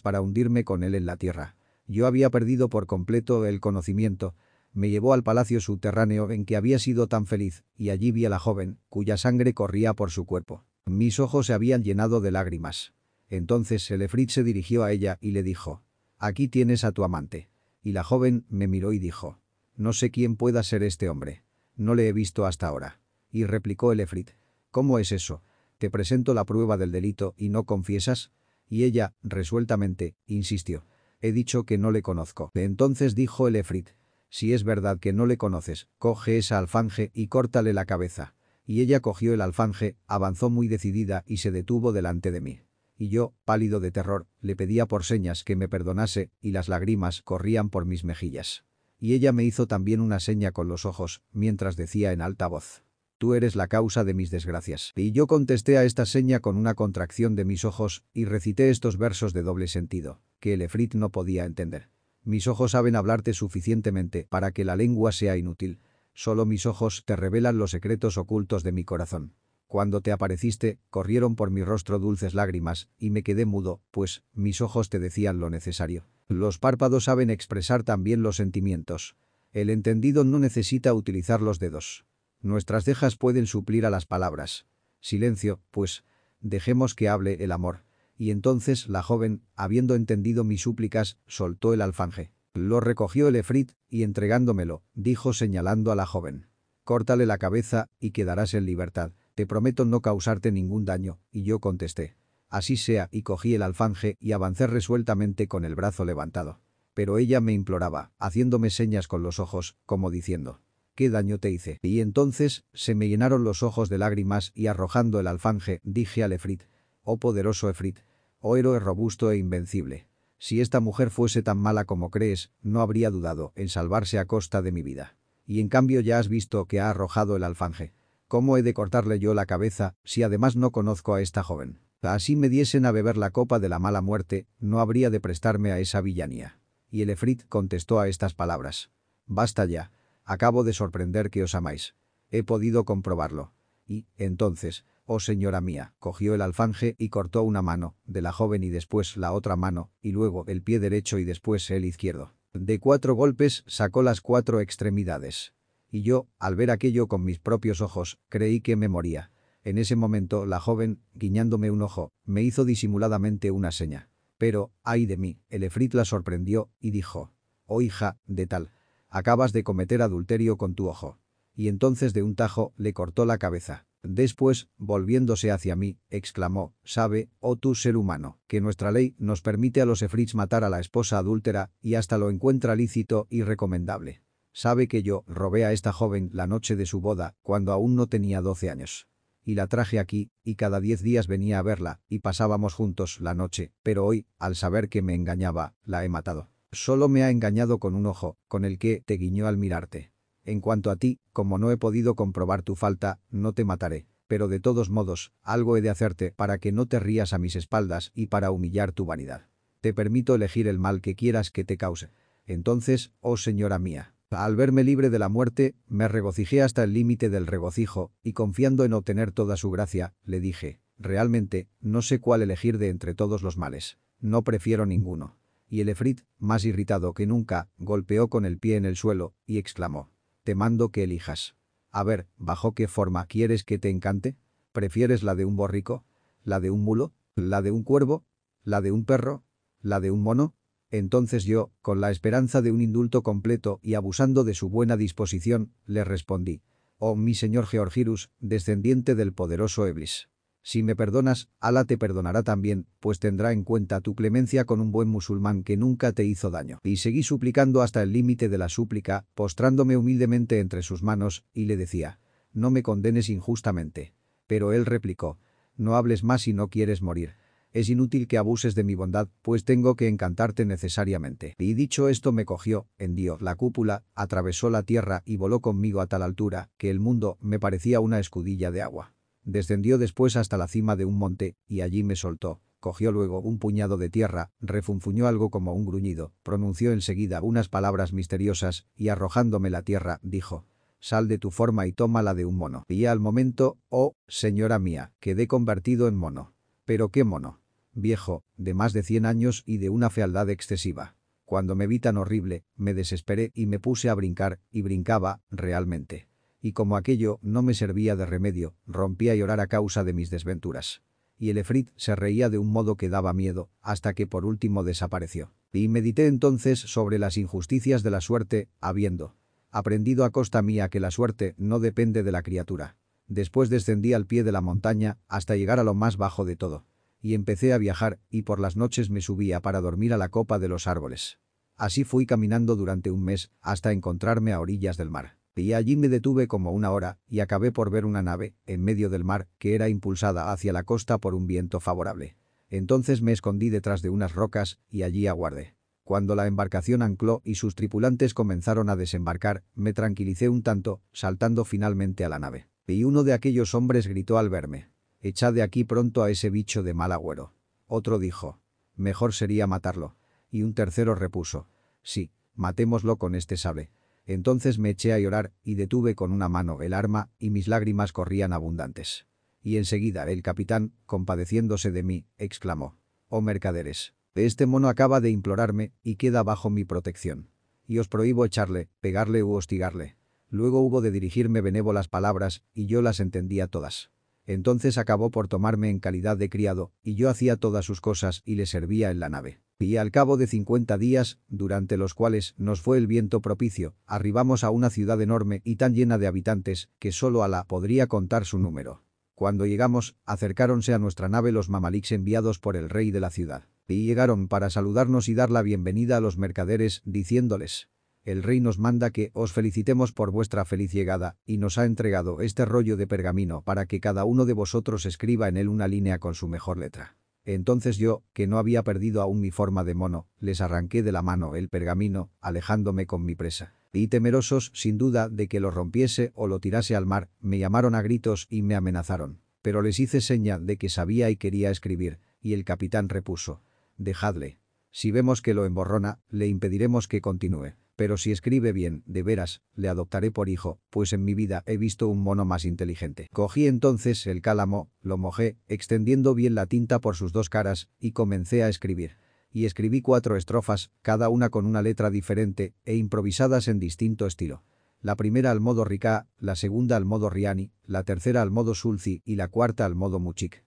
Speaker 1: para hundirme con él en la tierra. Yo había perdido por completo el conocimiento, me llevó al palacio subterráneo en que había sido tan feliz, y allí vi a la joven, cuya sangre corría por su cuerpo. Mis ojos se habían llenado de lágrimas. Entonces el se dirigió a ella y le dijo, «Aquí tienes a tu amante». Y la joven me miró y dijo, «No sé quién pueda ser este hombre. No le he visto hasta ahora». Y replicó el Efrit, «¿Cómo es eso? Te presento la prueba del delito y no confiesas». Y ella, resueltamente, insistió, «He dicho que no le conozco». Entonces dijo el Efrit, «Si es verdad que no le conoces, coge esa alfanje y córtale la cabeza». Y ella cogió el alfanje, avanzó muy decidida y se detuvo delante de mí y yo, pálido de terror, le pedía por señas que me perdonase y las lágrimas corrían por mis mejillas. Y ella me hizo también una seña con los ojos, mientras decía en alta voz. Tú eres la causa de mis desgracias. Y yo contesté a esta seña con una contracción de mis ojos y recité estos versos de doble sentido, que el efrit no podía entender. Mis ojos saben hablarte suficientemente para que la lengua sea inútil. Solo mis ojos te revelan los secretos ocultos de mi corazón. Cuando te apareciste, corrieron por mi rostro dulces lágrimas, y me quedé mudo, pues mis ojos te decían lo necesario. Los párpados saben expresar también los sentimientos. El entendido no necesita utilizar los dedos. Nuestras cejas pueden suplir a las palabras. Silencio, pues. Dejemos que hable el amor. Y entonces la joven, habiendo entendido mis súplicas, soltó el alfanje. Lo recogió el efrit, y entregándomelo, dijo señalando a la joven. Córtale la cabeza, y quedarás en libertad. Te prometo no causarte ningún daño, y yo contesté. Así sea, y cogí el alfanje y avancé resueltamente con el brazo levantado. Pero ella me imploraba, haciéndome señas con los ojos, como diciendo, ¿qué daño te hice? Y entonces, se me llenaron los ojos de lágrimas y arrojando el alfanje, dije al Efrit, oh poderoso Efrit, oh héroe robusto e invencible. Si esta mujer fuese tan mala como crees, no habría dudado en salvarse a costa de mi vida. Y en cambio ya has visto que ha arrojado el alfanje. ¿Cómo he de cortarle yo la cabeza si además no conozco a esta joven? Así me diesen a beber la copa de la mala muerte, no habría de prestarme a esa villanía. Y el Efrit contestó a estas palabras. Basta ya. Acabo de sorprender que os amáis. He podido comprobarlo. Y, entonces, oh señora mía, cogió el alfanje y cortó una mano, de la joven y después la otra mano, y luego el pie derecho y después el izquierdo. De cuatro golpes sacó las cuatro extremidades y yo, al ver aquello con mis propios ojos, creí que me moría. En ese momento, la joven, guiñándome un ojo, me hizo disimuladamente una seña. Pero, ay de mí, el efrit la sorprendió y dijo, «Oh hija, de tal, acabas de cometer adulterio con tu ojo». Y entonces de un tajo le cortó la cabeza. Después, volviéndose hacia mí, exclamó, «Sabe, oh tú ser humano, que nuestra ley nos permite a los efrits matar a la esposa adúltera y hasta lo encuentra lícito y recomendable. Sabe que yo robé a esta joven la noche de su boda, cuando aún no tenía 12 años. Y la traje aquí, y cada diez días venía a verla, y pasábamos juntos la noche, pero hoy, al saber que me engañaba, la he matado. Solo me ha engañado con un ojo, con el que te guiñó al mirarte. En cuanto a ti, como no he podido comprobar tu falta, no te mataré. Pero de todos modos, algo he de hacerte para que no te rías a mis espaldas y para humillar tu vanidad. Te permito elegir el mal que quieras que te cause. Entonces, oh señora mía, al verme libre de la muerte, me regocijé hasta el límite del regocijo, y confiando en obtener toda su gracia, le dije, realmente, no sé cuál elegir de entre todos los males. No prefiero ninguno. Y el efrit, más irritado que nunca, golpeó con el pie en el suelo, y exclamó, te mando que elijas. A ver, ¿bajo qué forma quieres que te encante? ¿Prefieres la de un borrico? ¿La de un mulo? ¿La de un cuervo? ¿La de un perro? ¿La de un mono? Entonces yo, con la esperanza de un indulto completo y abusando de su buena disposición, le respondí. Oh mi señor Georgirus, descendiente del poderoso Eblis. Si me perdonas, Alá te perdonará también, pues tendrá en cuenta tu clemencia con un buen musulmán que nunca te hizo daño. Y seguí suplicando hasta el límite de la súplica, postrándome humildemente entre sus manos, y le decía, no me condenes injustamente. Pero él replicó, no hables más si no quieres morir. Es inútil que abuses de mi bondad, pues tengo que encantarte necesariamente. Y dicho esto me cogió, hendió la cúpula, atravesó la tierra y voló conmigo a tal altura, que el mundo me parecía una escudilla de agua. Descendió después hasta la cima de un monte, y allí me soltó. Cogió luego un puñado de tierra, refunfuñó algo como un gruñido, pronunció enseguida unas palabras misteriosas, y arrojándome la tierra, dijo, sal de tu forma y toma la de un mono. Y al momento, oh, señora mía, quedé convertido en mono. Pero qué mono. Viejo, de más de cien años y de una fealdad excesiva. Cuando me vi tan horrible, me desesperé y me puse a brincar, y brincaba, realmente. Y como aquello no me servía de remedio, rompí a llorar a causa de mis desventuras. Y el efrit se reía de un modo que daba miedo, hasta que por último desapareció. Y medité entonces sobre las injusticias de la suerte, habiendo aprendido a costa mía que la suerte no depende de la criatura. Después descendí al pie de la montaña hasta llegar a lo más bajo de todo. Y empecé a viajar, y por las noches me subía para dormir a la copa de los árboles. Así fui caminando durante un mes hasta encontrarme a orillas del mar. Y allí me detuve como una hora y acabé por ver una nave, en medio del mar, que era impulsada hacia la costa por un viento favorable. Entonces me escondí detrás de unas rocas y allí aguardé. Cuando la embarcación ancló y sus tripulantes comenzaron a desembarcar, me tranquilicé un tanto, saltando finalmente a la nave. Y uno de aquellos hombres gritó al verme. Echad de aquí pronto a ese bicho de mal agüero. Otro dijo. Mejor sería matarlo. Y un tercero repuso. Sí, matémoslo con este sable. Entonces me eché a llorar y detuve con una mano el arma y mis lágrimas corrían abundantes. Y enseguida el capitán, compadeciéndose de mí, exclamó. Oh mercaderes. Este mono acaba de implorarme y queda bajo mi protección. Y os prohíbo echarle, pegarle u hostigarle. Luego hubo de dirigirme benévolas palabras, y yo las entendía todas. Entonces acabó por tomarme en calidad de criado, y yo hacía todas sus cosas y le servía en la nave. Y al cabo de 50 días, durante los cuales nos fue el viento propicio, arribamos a una ciudad enorme y tan llena de habitantes que solo Alá podría contar su número. Cuando llegamos, acercáronse a nuestra nave los mamaliks enviados por el rey de la ciudad. Y llegaron para saludarnos y dar la bienvenida a los mercaderes, diciéndoles, el rey nos manda que os felicitemos por vuestra feliz llegada, y nos ha entregado este rollo de pergamino para que cada uno de vosotros escriba en él una línea con su mejor letra. Entonces yo, que no había perdido aún mi forma de mono, les arranqué de la mano el pergamino, alejándome con mi presa. Y temerosos, sin duda, de que lo rompiese o lo tirase al mar, me llamaron a gritos y me amenazaron. Pero les hice seña de que sabía y quería escribir, y el capitán repuso. Dejadle. Si vemos que lo emborrona, le impediremos que continúe. Pero si escribe bien, de veras, le adoptaré por hijo, pues en mi vida he visto un mono más inteligente. Cogí entonces el cálamo, lo mojé, extendiendo bien la tinta por sus dos caras, y comencé a escribir. Y escribí cuatro estrofas, cada una con una letra diferente, e improvisadas en distinto estilo. La primera al modo Rika, la segunda al modo Riani, la tercera al modo Sulci y la cuarta al modo Muchik.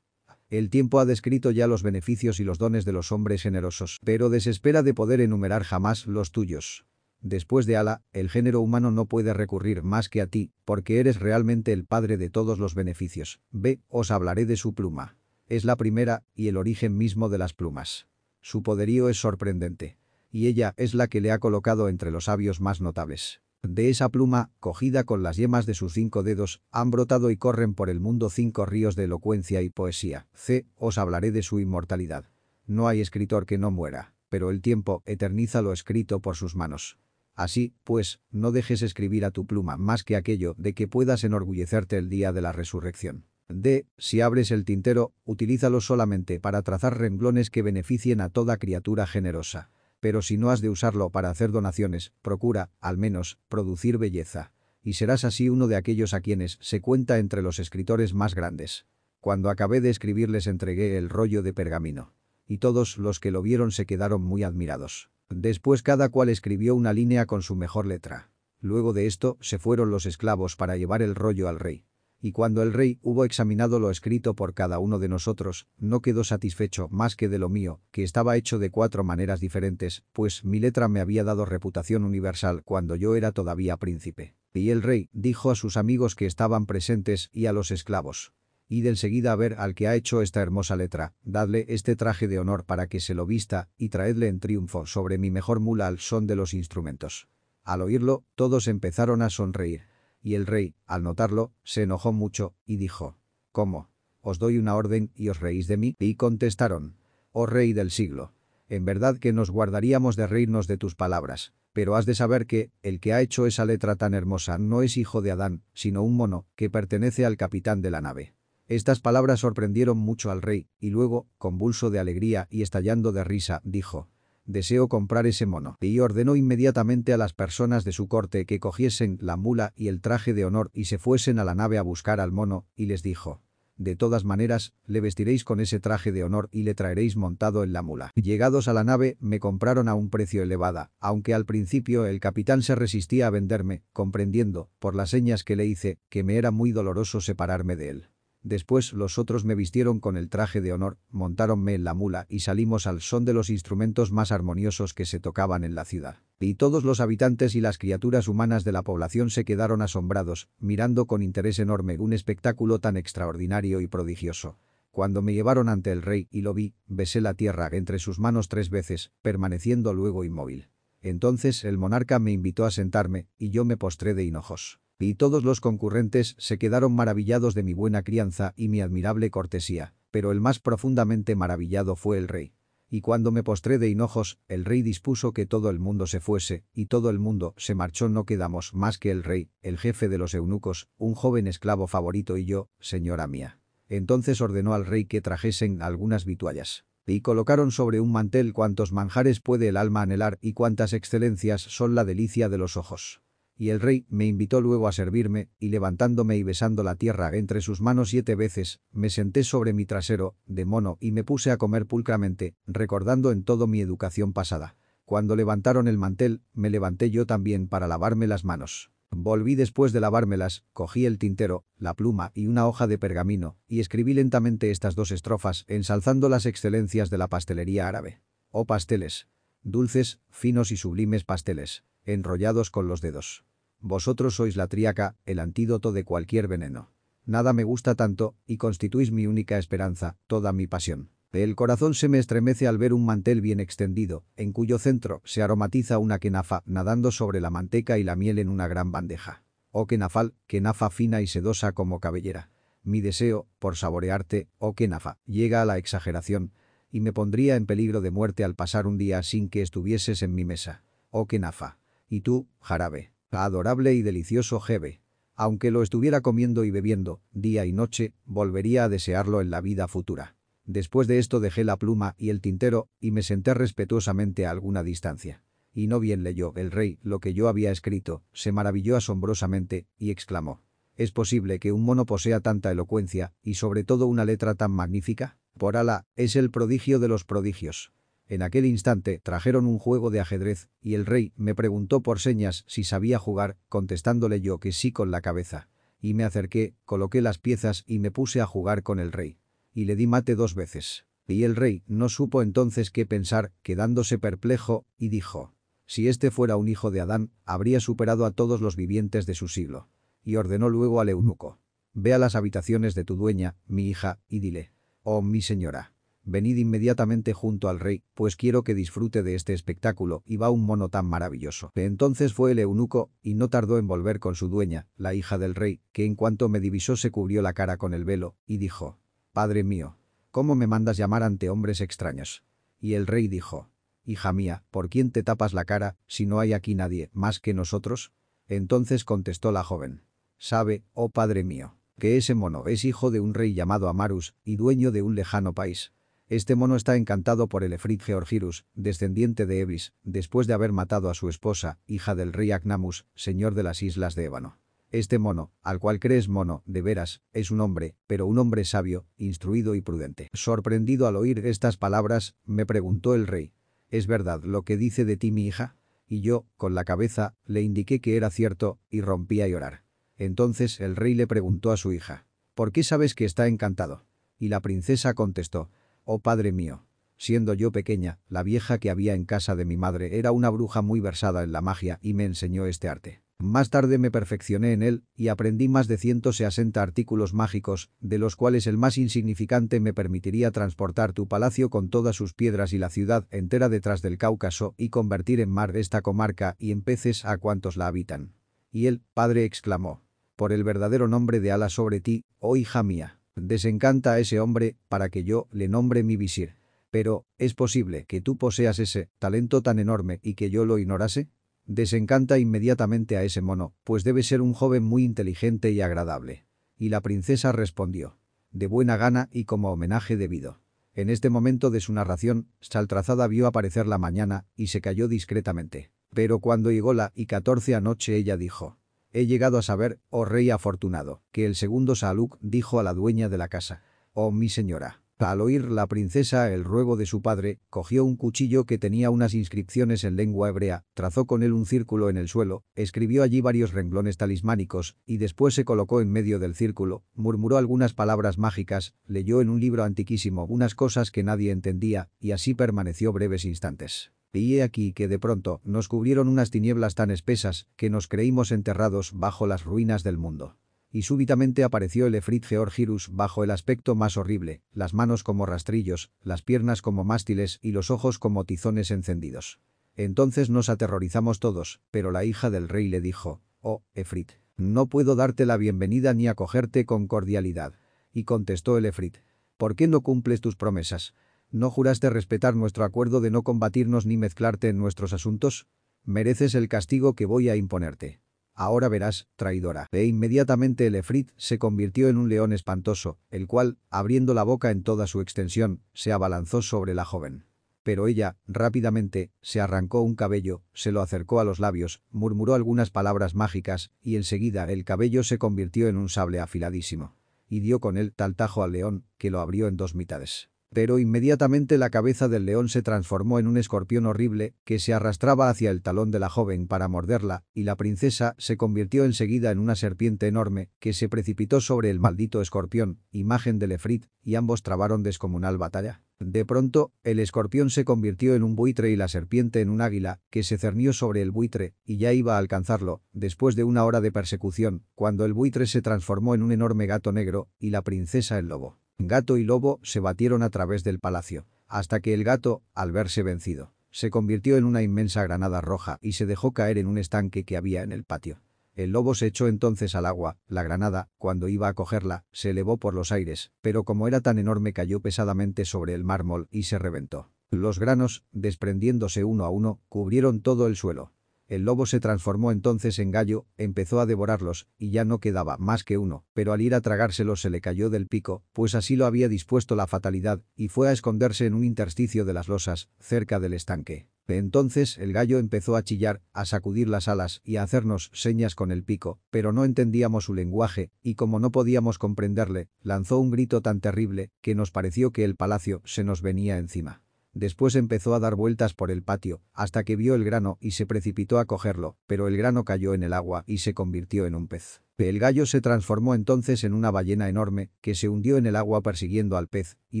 Speaker 1: El tiempo ha descrito ya los beneficios y los dones de los hombres generosos, pero desespera de poder enumerar jamás los tuyos. Después de Ala, el género humano no puede recurrir más que a ti, porque eres realmente el padre de todos los beneficios. Ve, os hablaré de su pluma. Es la primera y el origen mismo de las plumas. Su poderío es sorprendente. Y ella es la que le ha colocado entre los sabios más notables. De esa pluma, cogida con las yemas de sus cinco dedos, han brotado y corren por el mundo cinco ríos de elocuencia y poesía. C. Os hablaré de su inmortalidad. No hay escritor que no muera, pero el tiempo eterniza lo escrito por sus manos. Así, pues, no dejes escribir a tu pluma más que aquello de que puedas enorgullecerte el día de la resurrección. D. Si abres el tintero, utilízalo solamente para trazar renglones que beneficien a toda criatura generosa. Pero si no has de usarlo para hacer donaciones, procura, al menos, producir belleza. Y serás así uno de aquellos a quienes se cuenta entre los escritores más grandes. Cuando acabé de escribir les entregué el rollo de pergamino. Y todos los que lo vieron se quedaron muy admirados. Después cada cual escribió una línea con su mejor letra. Luego de esto se fueron los esclavos para llevar el rollo al rey. Y cuando el rey hubo examinado lo escrito por cada uno de nosotros, no quedó satisfecho más que de lo mío, que estaba hecho de cuatro maneras diferentes, pues mi letra me había dado reputación universal cuando yo era todavía príncipe. Y el rey dijo a sus amigos que estaban presentes y a los esclavos, Id enseguida a ver al que ha hecho esta hermosa letra, dadle este traje de honor para que se lo vista y traedle en triunfo sobre mi mejor mula al son de los instrumentos. Al oírlo, todos empezaron a sonreír. Y el rey, al notarlo, se enojó mucho y dijo, ¿Cómo? Os doy una orden y os reís de mí. Y contestaron. Oh rey del siglo. En verdad que nos guardaríamos de reírnos de tus palabras. Pero has de saber que, el que ha hecho esa letra tan hermosa no es hijo de Adán, sino un mono, que pertenece al capitán de la nave. Estas palabras sorprendieron mucho al rey, y luego, convulso de alegría y estallando de risa, dijo, «Deseo comprar ese mono». Y ordenó inmediatamente a las personas de su corte que cogiesen la mula y el traje de honor y se fuesen a la nave a buscar al mono, y les dijo, de todas maneras, le vestiréis con ese traje de honor y le traeréis montado en la mula. Llegados a la nave, me compraron a un precio elevada, aunque al principio el capitán se resistía a venderme, comprendiendo, por las señas que le hice, que me era muy doloroso separarme de él. Después los otros me vistieron con el traje de honor, montáronme en la mula y salimos al son de los instrumentos más armoniosos que se tocaban en la ciudad. Y todos los habitantes y las criaturas humanas de la población se quedaron asombrados, mirando con interés enorme un espectáculo tan extraordinario y prodigioso. Cuando me llevaron ante el rey y lo vi, besé la tierra entre sus manos tres veces, permaneciendo luego inmóvil. Entonces el monarca me invitó a sentarme, y yo me postré de hinojos. Y todos los concurrentes se quedaron maravillados de mi buena crianza y mi admirable cortesía, pero el más profundamente maravillado fue el rey. Y cuando me postré de hinojos, el rey dispuso que todo el mundo se fuese, y todo el mundo se marchó no quedamos más que el rey, el jefe de los eunucos, un joven esclavo favorito y yo, señora mía. Entonces ordenó al rey que trajesen algunas vituallas. Y colocaron sobre un mantel cuantos manjares puede el alma anhelar y cuantas excelencias son la delicia de los ojos y el rey me invitó luego a servirme, y levantándome y besando la tierra entre sus manos siete veces, me senté sobre mi trasero, de mono, y me puse a comer pulcramente, recordando en todo mi educación pasada. Cuando levantaron el mantel, me levanté yo también para lavarme las manos. Volví después de lavármelas, cogí el tintero, la pluma y una hoja de pergamino, y escribí lentamente estas dos estrofas, ensalzando las excelencias de la pastelería árabe. Oh pasteles. Dulces, finos y sublimes pasteles, enrollados con los dedos. Vosotros sois la tríaca, el antídoto de cualquier veneno. Nada me gusta tanto, y constituís mi única esperanza, toda mi pasión. El corazón se me estremece al ver un mantel bien extendido, en cuyo centro se aromatiza una quenafa nadando sobre la manteca y la miel en una gran bandeja. Oh quenafal, quenafa fina y sedosa como cabellera. Mi deseo, por saborearte, oh quenafa, llega a la exageración, y me pondría en peligro de muerte al pasar un día sin que estuvieses en mi mesa. Oh quenafa. Y tú, jarabe, adorable y delicioso Jebe. Aunque lo estuviera comiendo y bebiendo, día y noche, volvería a desearlo en la vida futura. Después de esto dejé la pluma y el tintero y me senté respetuosamente a alguna distancia. Y no bien leyó el rey lo que yo había escrito, se maravilló asombrosamente y exclamó. ¿Es posible que un mono posea tanta elocuencia y sobre todo una letra tan magnífica? Por ala, es el prodigio de los prodigios. En aquel instante trajeron un juego de ajedrez y el rey me preguntó por señas si sabía jugar, contestándole yo que sí con la cabeza. Y me acerqué, coloqué las piezas y me puse a jugar con el rey. Y le di mate dos veces. Y el rey no supo entonces qué pensar, quedándose perplejo, y dijo, si este fuera un hijo de Adán, habría superado a todos los vivientes de su siglo. Y ordenó luego al eunuco, ve a las habitaciones de tu dueña, mi hija, y dile, oh mi señora, venid inmediatamente junto al rey, pues quiero que disfrute de este espectáculo, y va un mono tan maravilloso. Entonces fue el eunuco, y no tardó en volver con su dueña, la hija del rey, que en cuanto me divisó se cubrió la cara con el velo, y dijo, «Padre mío, ¿cómo me mandas llamar ante hombres extraños?» Y el rey dijo, «Hija mía, ¿por quién te tapas la cara, si no hay aquí nadie, más que nosotros?» Entonces contestó la joven, «Sabe, oh padre mío, que ese mono es hijo de un rey llamado Amarus y dueño de un lejano país. Este mono está encantado por el efrit Georgirus, descendiente de Ebis, después de haber matado a su esposa, hija del rey Agnamus, señor de las islas de Ébano. Este mono, al cual crees mono, de veras, es un hombre, pero un hombre sabio, instruido y prudente. Sorprendido al oír estas palabras, me preguntó el rey, ¿es verdad lo que dice de ti mi hija? Y yo, con la cabeza, le indiqué que era cierto, y rompí a llorar. Entonces el rey le preguntó a su hija, ¿por qué sabes que está encantado? Y la princesa contestó, Oh padre mío. Siendo yo pequeña, la vieja que había en casa de mi madre era una bruja muy versada en la magia y me enseñó este arte. Más tarde me perfeccioné en él y aprendí más de 160 artículos mágicos, de los cuales el más insignificante me permitiría transportar tu palacio con todas sus piedras y la ciudad entera detrás del Cáucaso y convertir en mar esta comarca y en peces a cuantos la habitan. Y él, padre exclamó, por el verdadero nombre de Ala sobre ti, oh hija mía. Desencanta a ese hombre para que yo le nombre mi visir. Pero, ¿es posible que tú poseas ese talento tan enorme y que yo lo ignorase? Desencanta inmediatamente a ese mono, pues debe ser un joven muy inteligente y agradable. Y la princesa respondió. De buena gana y como homenaje debido. En este momento de su narración, Saltrazada vio aparecer la mañana y se cayó discretamente. Pero cuando llegó la y catorce anoche ella dijo. He llegado a saber, oh rey afortunado, que el segundo Saluk dijo a la dueña de la casa. Oh mi señora. Al oír la princesa el ruego de su padre, cogió un cuchillo que tenía unas inscripciones en lengua hebrea, trazó con él un círculo en el suelo, escribió allí varios renglones talismánicos, y después se colocó en medio del círculo, murmuró algunas palabras mágicas, leyó en un libro antiquísimo unas cosas que nadie entendía, y así permaneció breves instantes. Y aquí que de pronto nos cubrieron unas tinieblas tan espesas que nos creímos enterrados bajo las ruinas del mundo y súbitamente apareció el Efrit Georgirus bajo el aspecto más horrible, las manos como rastrillos, las piernas como mástiles y los ojos como tizones encendidos. Entonces nos aterrorizamos todos, pero la hija del rey le dijo, «Oh, Efrit, no puedo darte la bienvenida ni acogerte con cordialidad». Y contestó el Efrit, «¿Por qué no cumples tus promesas? ¿No juraste respetar nuestro acuerdo de no combatirnos ni mezclarte en nuestros asuntos? Mereces el castigo que voy a imponerte». Ahora verás, traidora. E inmediatamente el efrit se convirtió en un león espantoso, el cual, abriendo la boca en toda su extensión, se abalanzó sobre la joven. Pero ella, rápidamente, se arrancó un cabello, se lo acercó a los labios, murmuró algunas palabras mágicas, y enseguida el cabello se convirtió en un sable afiladísimo. Y dio con él tal tajo al león, que lo abrió en dos mitades. Pero inmediatamente la cabeza del león se transformó en un escorpión horrible que se arrastraba hacia el talón de la joven para morderla, y la princesa se convirtió enseguida en una serpiente enorme que se precipitó sobre el maldito escorpión, imagen del Efrit, y ambos trabaron descomunal batalla. De pronto, el escorpión se convirtió en un buitre y la serpiente en un águila, que se cernió sobre el buitre, y ya iba a alcanzarlo, después de una hora de persecución, cuando el buitre se transformó en un enorme gato negro, y la princesa en lobo. Gato y lobo se batieron a través del palacio, hasta que el gato, al verse vencido, se convirtió en una inmensa granada roja y se dejó caer en un estanque que había en el patio. El lobo se echó entonces al agua, la granada, cuando iba a cogerla, se elevó por los aires, pero como era tan enorme cayó pesadamente sobre el mármol y se reventó. Los granos, desprendiéndose uno a uno, cubrieron todo el suelo. El lobo se transformó entonces en gallo, empezó a devorarlos, y ya no quedaba más que uno, pero al ir a tragárselos se le cayó del pico, pues así lo había dispuesto la fatalidad, y fue a esconderse en un intersticio de las losas, cerca del estanque. Entonces el gallo empezó a chillar, a sacudir las alas y a hacernos señas con el pico, pero no entendíamos su lenguaje, y como no podíamos comprenderle, lanzó un grito tan terrible que nos pareció que el palacio se nos venía encima. Después empezó a dar vueltas por el patio, hasta que vio el grano y se precipitó a cogerlo, pero el grano cayó en el agua y se convirtió en un pez. El gallo se transformó entonces en una ballena enorme, que se hundió en el agua persiguiendo al pez, y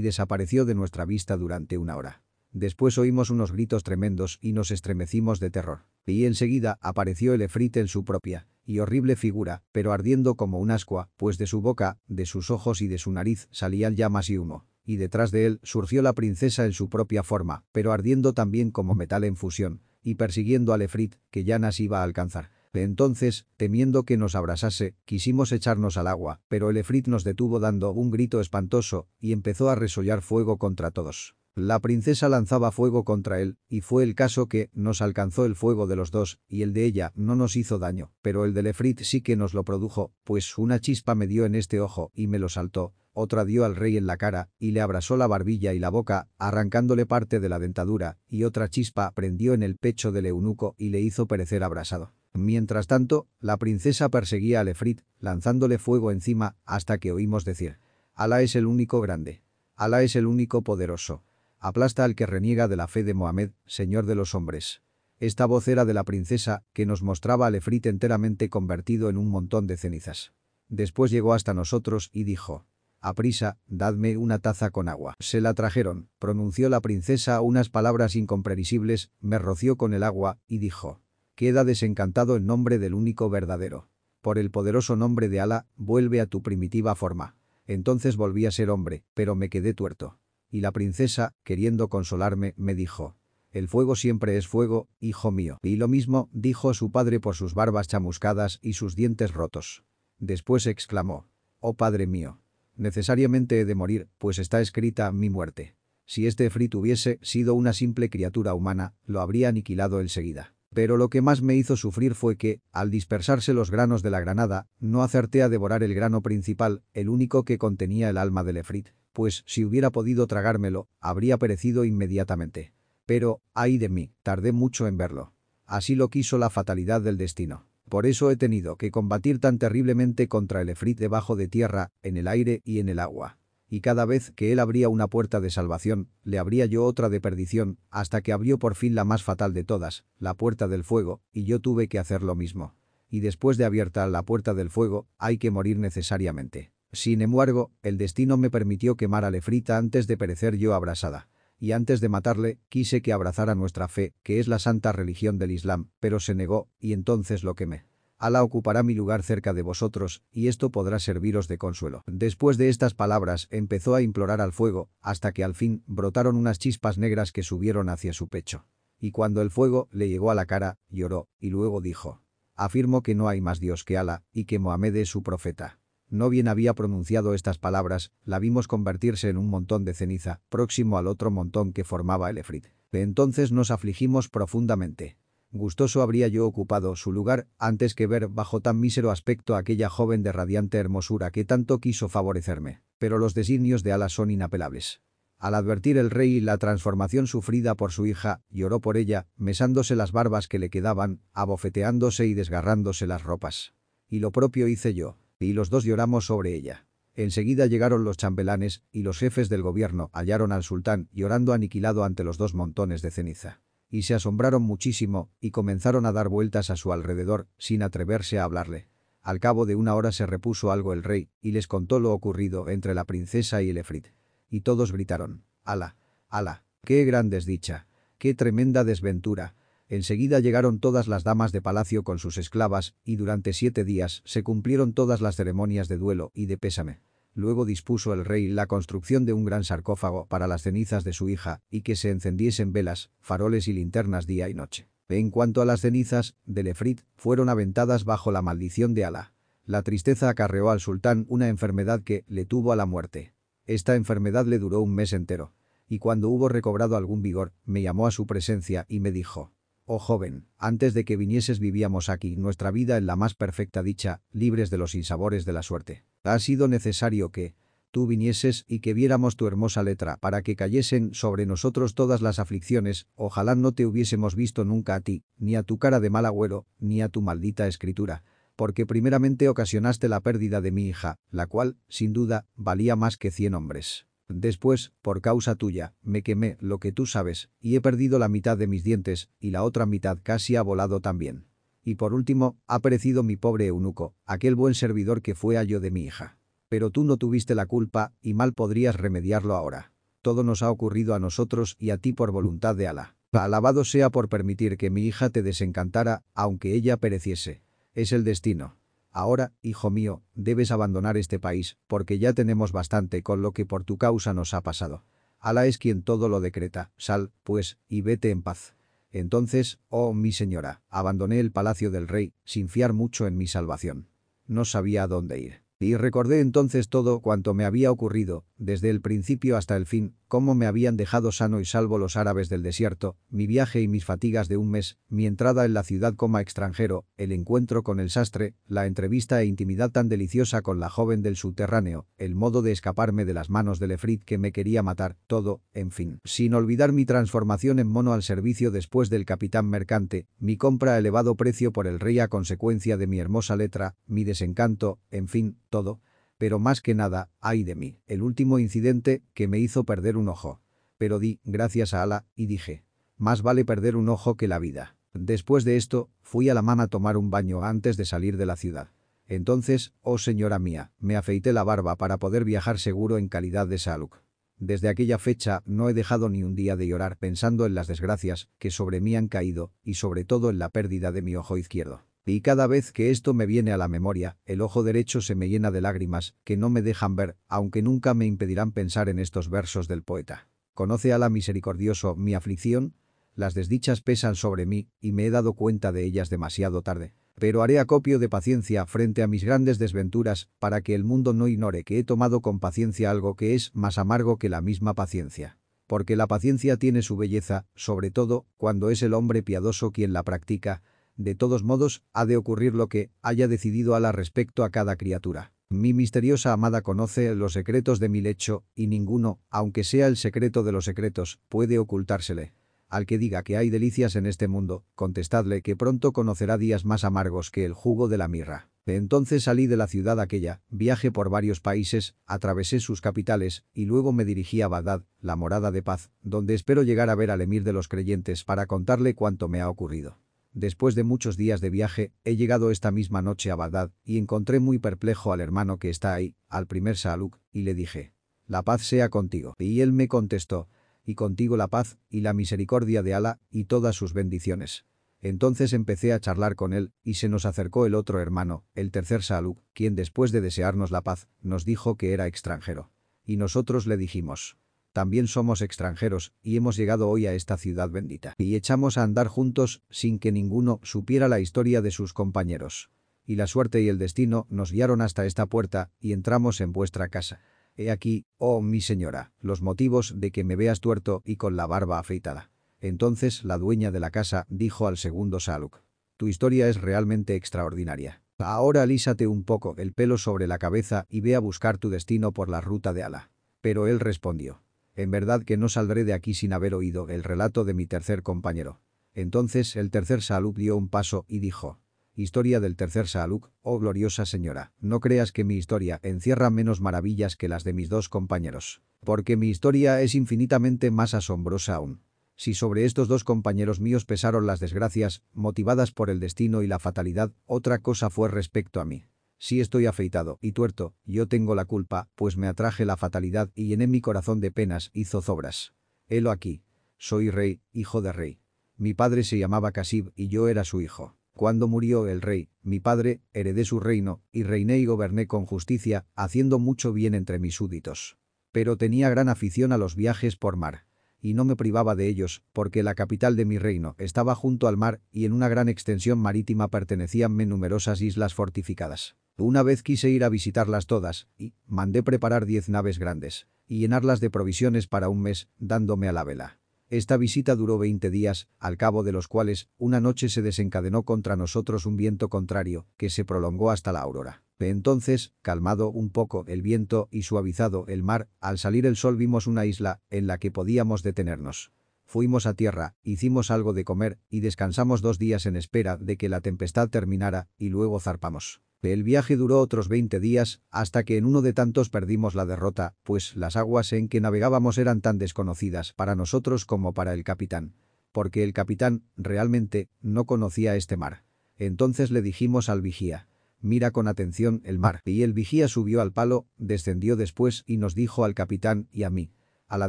Speaker 1: desapareció de nuestra vista durante una hora. Después oímos unos gritos tremendos y nos estremecimos de terror. Y enseguida apareció el efrit en su propia y horrible figura, pero ardiendo como un ascua, pues de su boca, de sus ojos y de su nariz salían llamas y humo y detrás de él surgió la princesa en su propia forma, pero ardiendo también como metal en fusión, y persiguiendo al Efrit, que ya nas iba a alcanzar. Entonces, temiendo que nos abrasase, quisimos echarnos al agua, pero el Efrit nos detuvo dando un grito espantoso y empezó a resollar fuego contra todos. La princesa lanzaba fuego contra él, y fue el caso que nos alcanzó el fuego de los dos, y el de ella no nos hizo daño, pero el del Efrit sí que nos lo produjo, pues una chispa me dio en este ojo y me lo saltó, otra dio al rey en la cara, y le abrasó la barbilla y la boca, arrancándole parte de la dentadura, y otra chispa prendió en el pecho del eunuco y le hizo perecer abrasado. Mientras tanto, la princesa perseguía al Efrit, lanzándole fuego encima, hasta que oímos decir, «Alá es el único grande. Alá es el único poderoso. Aplasta al que reniega de la fe de Mohamed, señor de los hombres». Esta voz era de la princesa, que nos mostraba al Efrit enteramente convertido en un montón de cenizas. Después llegó hasta nosotros y dijo, Aprisa, dadme una taza con agua. Se la trajeron, pronunció la princesa unas palabras incomprensibles, me roció con el agua, y dijo. Queda desencantado el nombre del único verdadero. Por el poderoso nombre de Ala, vuelve a tu primitiva forma. Entonces volví a ser hombre, pero me quedé tuerto. Y la princesa, queriendo consolarme, me dijo. El fuego siempre es fuego, hijo mío. Y lo mismo dijo su padre por sus barbas chamuscadas y sus dientes rotos. Después exclamó. Oh padre mío, Necesariamente he de morir, pues está escrita mi muerte. Si este Efrit hubiese sido una simple criatura humana, lo habría aniquilado enseguida. Pero lo que más me hizo sufrir fue que, al dispersarse los granos de la granada, no acerté a devorar el grano principal, el único que contenía el alma del Efrit, pues si hubiera podido tragármelo, habría perecido inmediatamente. Pero, ay de mí, tardé mucho en verlo. Así lo quiso la fatalidad del destino. Por eso he tenido que combatir tan terriblemente contra el Efrit debajo de tierra, en el aire y en el agua y cada vez que él abría una puerta de salvación, le abría yo otra de perdición, hasta que abrió por fin la más fatal de todas, la puerta del fuego, y yo tuve que hacer lo mismo. Y después de abierta la puerta del fuego, hay que morir necesariamente. Sin embargo, el destino me permitió quemar a Lefrita antes de perecer yo abrasada. Y antes de matarle, quise que abrazara nuestra fe, que es la santa religión del Islam, pero se negó, y entonces lo quemé. Alá ocupará mi lugar cerca de vosotros, y esto podrá serviros de consuelo. Después de estas palabras, empezó a implorar al fuego, hasta que al fin brotaron unas chispas negras que subieron hacia su pecho. Y cuando el fuego le llegó a la cara, lloró, y luego dijo, Afirmo que no hay más Dios que Alá, y que Mohamed es su profeta. No bien había pronunciado estas palabras, la vimos convertirse en un montón de ceniza, próximo al otro montón que formaba el Efrit. De entonces nos afligimos profundamente. Gustoso habría yo ocupado su lugar antes que ver bajo tan mísero aspecto a aquella joven de radiante hermosura que tanto quiso favorecerme. Pero los designios de Ala son inapelables. Al advertir el rey la transformación sufrida por su hija, lloró por ella, mesándose las barbas que le quedaban, abofeteándose y desgarrándose las ropas. Y lo propio hice yo, y los dos lloramos sobre ella. Enseguida llegaron los chambelanes, y los jefes del gobierno hallaron al sultán llorando aniquilado ante los dos montones de ceniza y se asombraron muchísimo y comenzaron a dar vueltas a su alrededor sin atreverse a hablarle. Al cabo de una hora se repuso algo el rey y les contó lo ocurrido entre la princesa y el efrit. Y todos gritaron, «¡Ala! ¡Ala! ¡Qué gran desdicha! ¡Qué tremenda desventura!» Enseguida llegaron todas las damas de palacio con sus esclavas y durante siete días se cumplieron todas las ceremonias de duelo y de pésame. Luego dispuso el rey la construcción de un gran sarcófago para las cenizas de su hija y que se encendiesen velas, faroles y linternas día y noche. En cuanto a las cenizas, de Lefrit, fueron aventadas bajo la maldición de Alá. La tristeza acarreó al sultán una enfermedad que le tuvo a la muerte. Esta enfermedad le duró un mes entero. Y cuando hubo recobrado algún vigor, me llamó a su presencia y me dijo, Oh joven, antes de que vinieses vivíamos aquí nuestra vida en la más perfecta dicha, libres de los insabores de la suerte. Ha sido necesario que tú vinieses y que viéramos tu hermosa letra para que cayesen sobre nosotros todas las aflicciones, ojalá no te hubiésemos visto nunca a ti, ni a tu cara de mal agüero, ni a tu maldita escritura, porque primeramente ocasionaste la pérdida de mi hija, la cual, sin duda, valía más que cien hombres. Después, por causa tuya, me quemé, lo que tú sabes, y he perdido la mitad de mis dientes, y la otra mitad casi ha volado también. Y por último, ha perecido mi pobre eunuco, aquel buen servidor que fue ayo de mi hija. Pero tú no tuviste la culpa, y mal podrías remediarlo ahora. Todo nos ha ocurrido a nosotros y a ti por voluntad de Alá. Alabado sea por permitir que mi hija te desencantara, aunque ella pereciese. Es el destino. Ahora, hijo mío, debes abandonar este país, porque ya tenemos bastante con lo que por tu causa nos ha pasado. Alá es quien todo lo decreta, sal, pues, y vete en paz. Entonces, oh mi señora, abandoné el palacio del rey, sin fiar mucho en mi salvación. No sabía a dónde ir. Y recordé entonces todo cuanto me había ocurrido, desde el principio hasta el fin, cómo me habían dejado sano y salvo los árabes del desierto, mi viaje y mis fatigas de un mes, mi entrada en la ciudad como extranjero, el encuentro con el sastre, la entrevista e intimidad tan deliciosa con la joven del subterráneo, el modo de escaparme de las manos del efrit que me quería matar, todo, en fin. Sin olvidar mi transformación en mono al servicio después del capitán mercante, mi compra a elevado precio por el rey a consecuencia de mi hermosa letra, mi desencanto, en fin, todo, pero más que nada, ay de mí, el último incidente que me hizo perder un ojo. Pero di, gracias a Ala, y dije, más vale perder un ojo que la vida. Después de esto, fui a la mano a tomar un baño antes de salir de la ciudad. Entonces, oh señora mía, me afeité la barba para poder viajar seguro en calidad de Saluk. Desde aquella fecha no he dejado ni un día de llorar pensando en las desgracias que sobre mí han caído y sobre todo en la pérdida de mi ojo izquierdo. Y cada vez que esto me viene a la memoria, el ojo derecho se me llena de lágrimas que no me dejan ver, aunque nunca me impedirán pensar en estos versos del poeta. ¿Conoce a la misericordioso mi aflicción? Las desdichas pesan sobre mí y me he dado cuenta de ellas demasiado tarde. Pero haré acopio de paciencia frente a mis grandes desventuras para que el mundo no ignore que he tomado con paciencia algo que es más amargo que la misma paciencia. Porque la paciencia tiene su belleza, sobre todo, cuando es el hombre piadoso quien la practica. De todos modos, ha de ocurrir lo que haya decidido a la respecto a cada criatura. Mi misteriosa amada conoce los secretos de mi lecho, y ninguno, aunque sea el secreto de los secretos, puede ocultársele. Al que diga que hay delicias en este mundo, contestadle que pronto conocerá días más amargos que el jugo de la mirra. entonces salí de la ciudad aquella, viaje por varios países, atravesé sus capitales, y luego me dirigí a Bagdad, la morada de paz, donde espero llegar a ver al emir de los creyentes para contarle cuánto me ha ocurrido. Después de muchos días de viaje, he llegado esta misma noche a Bagdad y encontré muy perplejo al hermano que está ahí, al primer Saluk, y le dije, «La paz sea contigo». Y él me contestó, «Y contigo la paz, y la misericordia de Alá, y todas sus bendiciones». Entonces empecé a charlar con él, y se nos acercó el otro hermano, el tercer Saluk, quien después de desearnos la paz, nos dijo que era extranjero. Y nosotros le dijimos, también somos extranjeros y hemos llegado hoy a esta ciudad bendita. Y echamos a andar juntos sin que ninguno supiera la historia de sus compañeros. Y la suerte y el destino nos guiaron hasta esta puerta y entramos en vuestra casa. He aquí, oh mi señora, los motivos de que me veas tuerto y con la barba afeitada. Entonces la dueña de la casa dijo al segundo Saluk. Tu historia es realmente extraordinaria. Ahora alísate un poco el pelo sobre la cabeza y ve a buscar tu destino por la ruta de Ala. Pero él respondió. En verdad que no saldré de aquí sin haber oído el relato de mi tercer compañero. Entonces el tercer Saluk dio un paso y dijo. Historia del tercer Saluk, oh gloriosa señora, no creas que mi historia encierra menos maravillas que las de mis dos compañeros. Porque mi historia es infinitamente más asombrosa aún. Si sobre estos dos compañeros míos pesaron las desgracias, motivadas por el destino y la fatalidad, otra cosa fue respecto a mí. Si estoy afeitado y tuerto, yo tengo la culpa, pues me atraje la fatalidad y llené mi corazón de penas y zozobras. Helo aquí. Soy rey, hijo de rey. Mi padre se llamaba Casib y yo era su hijo. Cuando murió el rey, mi padre, heredé su reino, y reiné y goberné con justicia, haciendo mucho bien entre mis súbditos. Pero tenía gran afición a los viajes por mar. Y no me privaba de ellos, porque la capital de mi reino estaba junto al mar y en una gran extensión marítima pertenecíanme numerosas islas fortificadas. Una vez quise ir a visitarlas todas, y mandé preparar diez naves grandes, y llenarlas de provisiones para un mes, dándome a la vela. Esta visita duró veinte días, al cabo de los cuales, una noche se desencadenó contra nosotros un viento contrario, que se prolongó hasta la aurora. Entonces, calmado un poco el viento y suavizado el mar, al salir el sol vimos una isla en la que podíamos detenernos. Fuimos a tierra, hicimos algo de comer y descansamos dos días en espera de que la tempestad terminara y luego zarpamos. El viaje duró otros 20 días, hasta que en uno de tantos perdimos la derrota, pues las aguas en que navegábamos eran tan desconocidas para nosotros como para el capitán. Porque el capitán, realmente, no conocía este mar. Entonces le dijimos al vigía, mira con atención el mar. Y el vigía subió al palo, descendió después y nos dijo al capitán y a mí. A la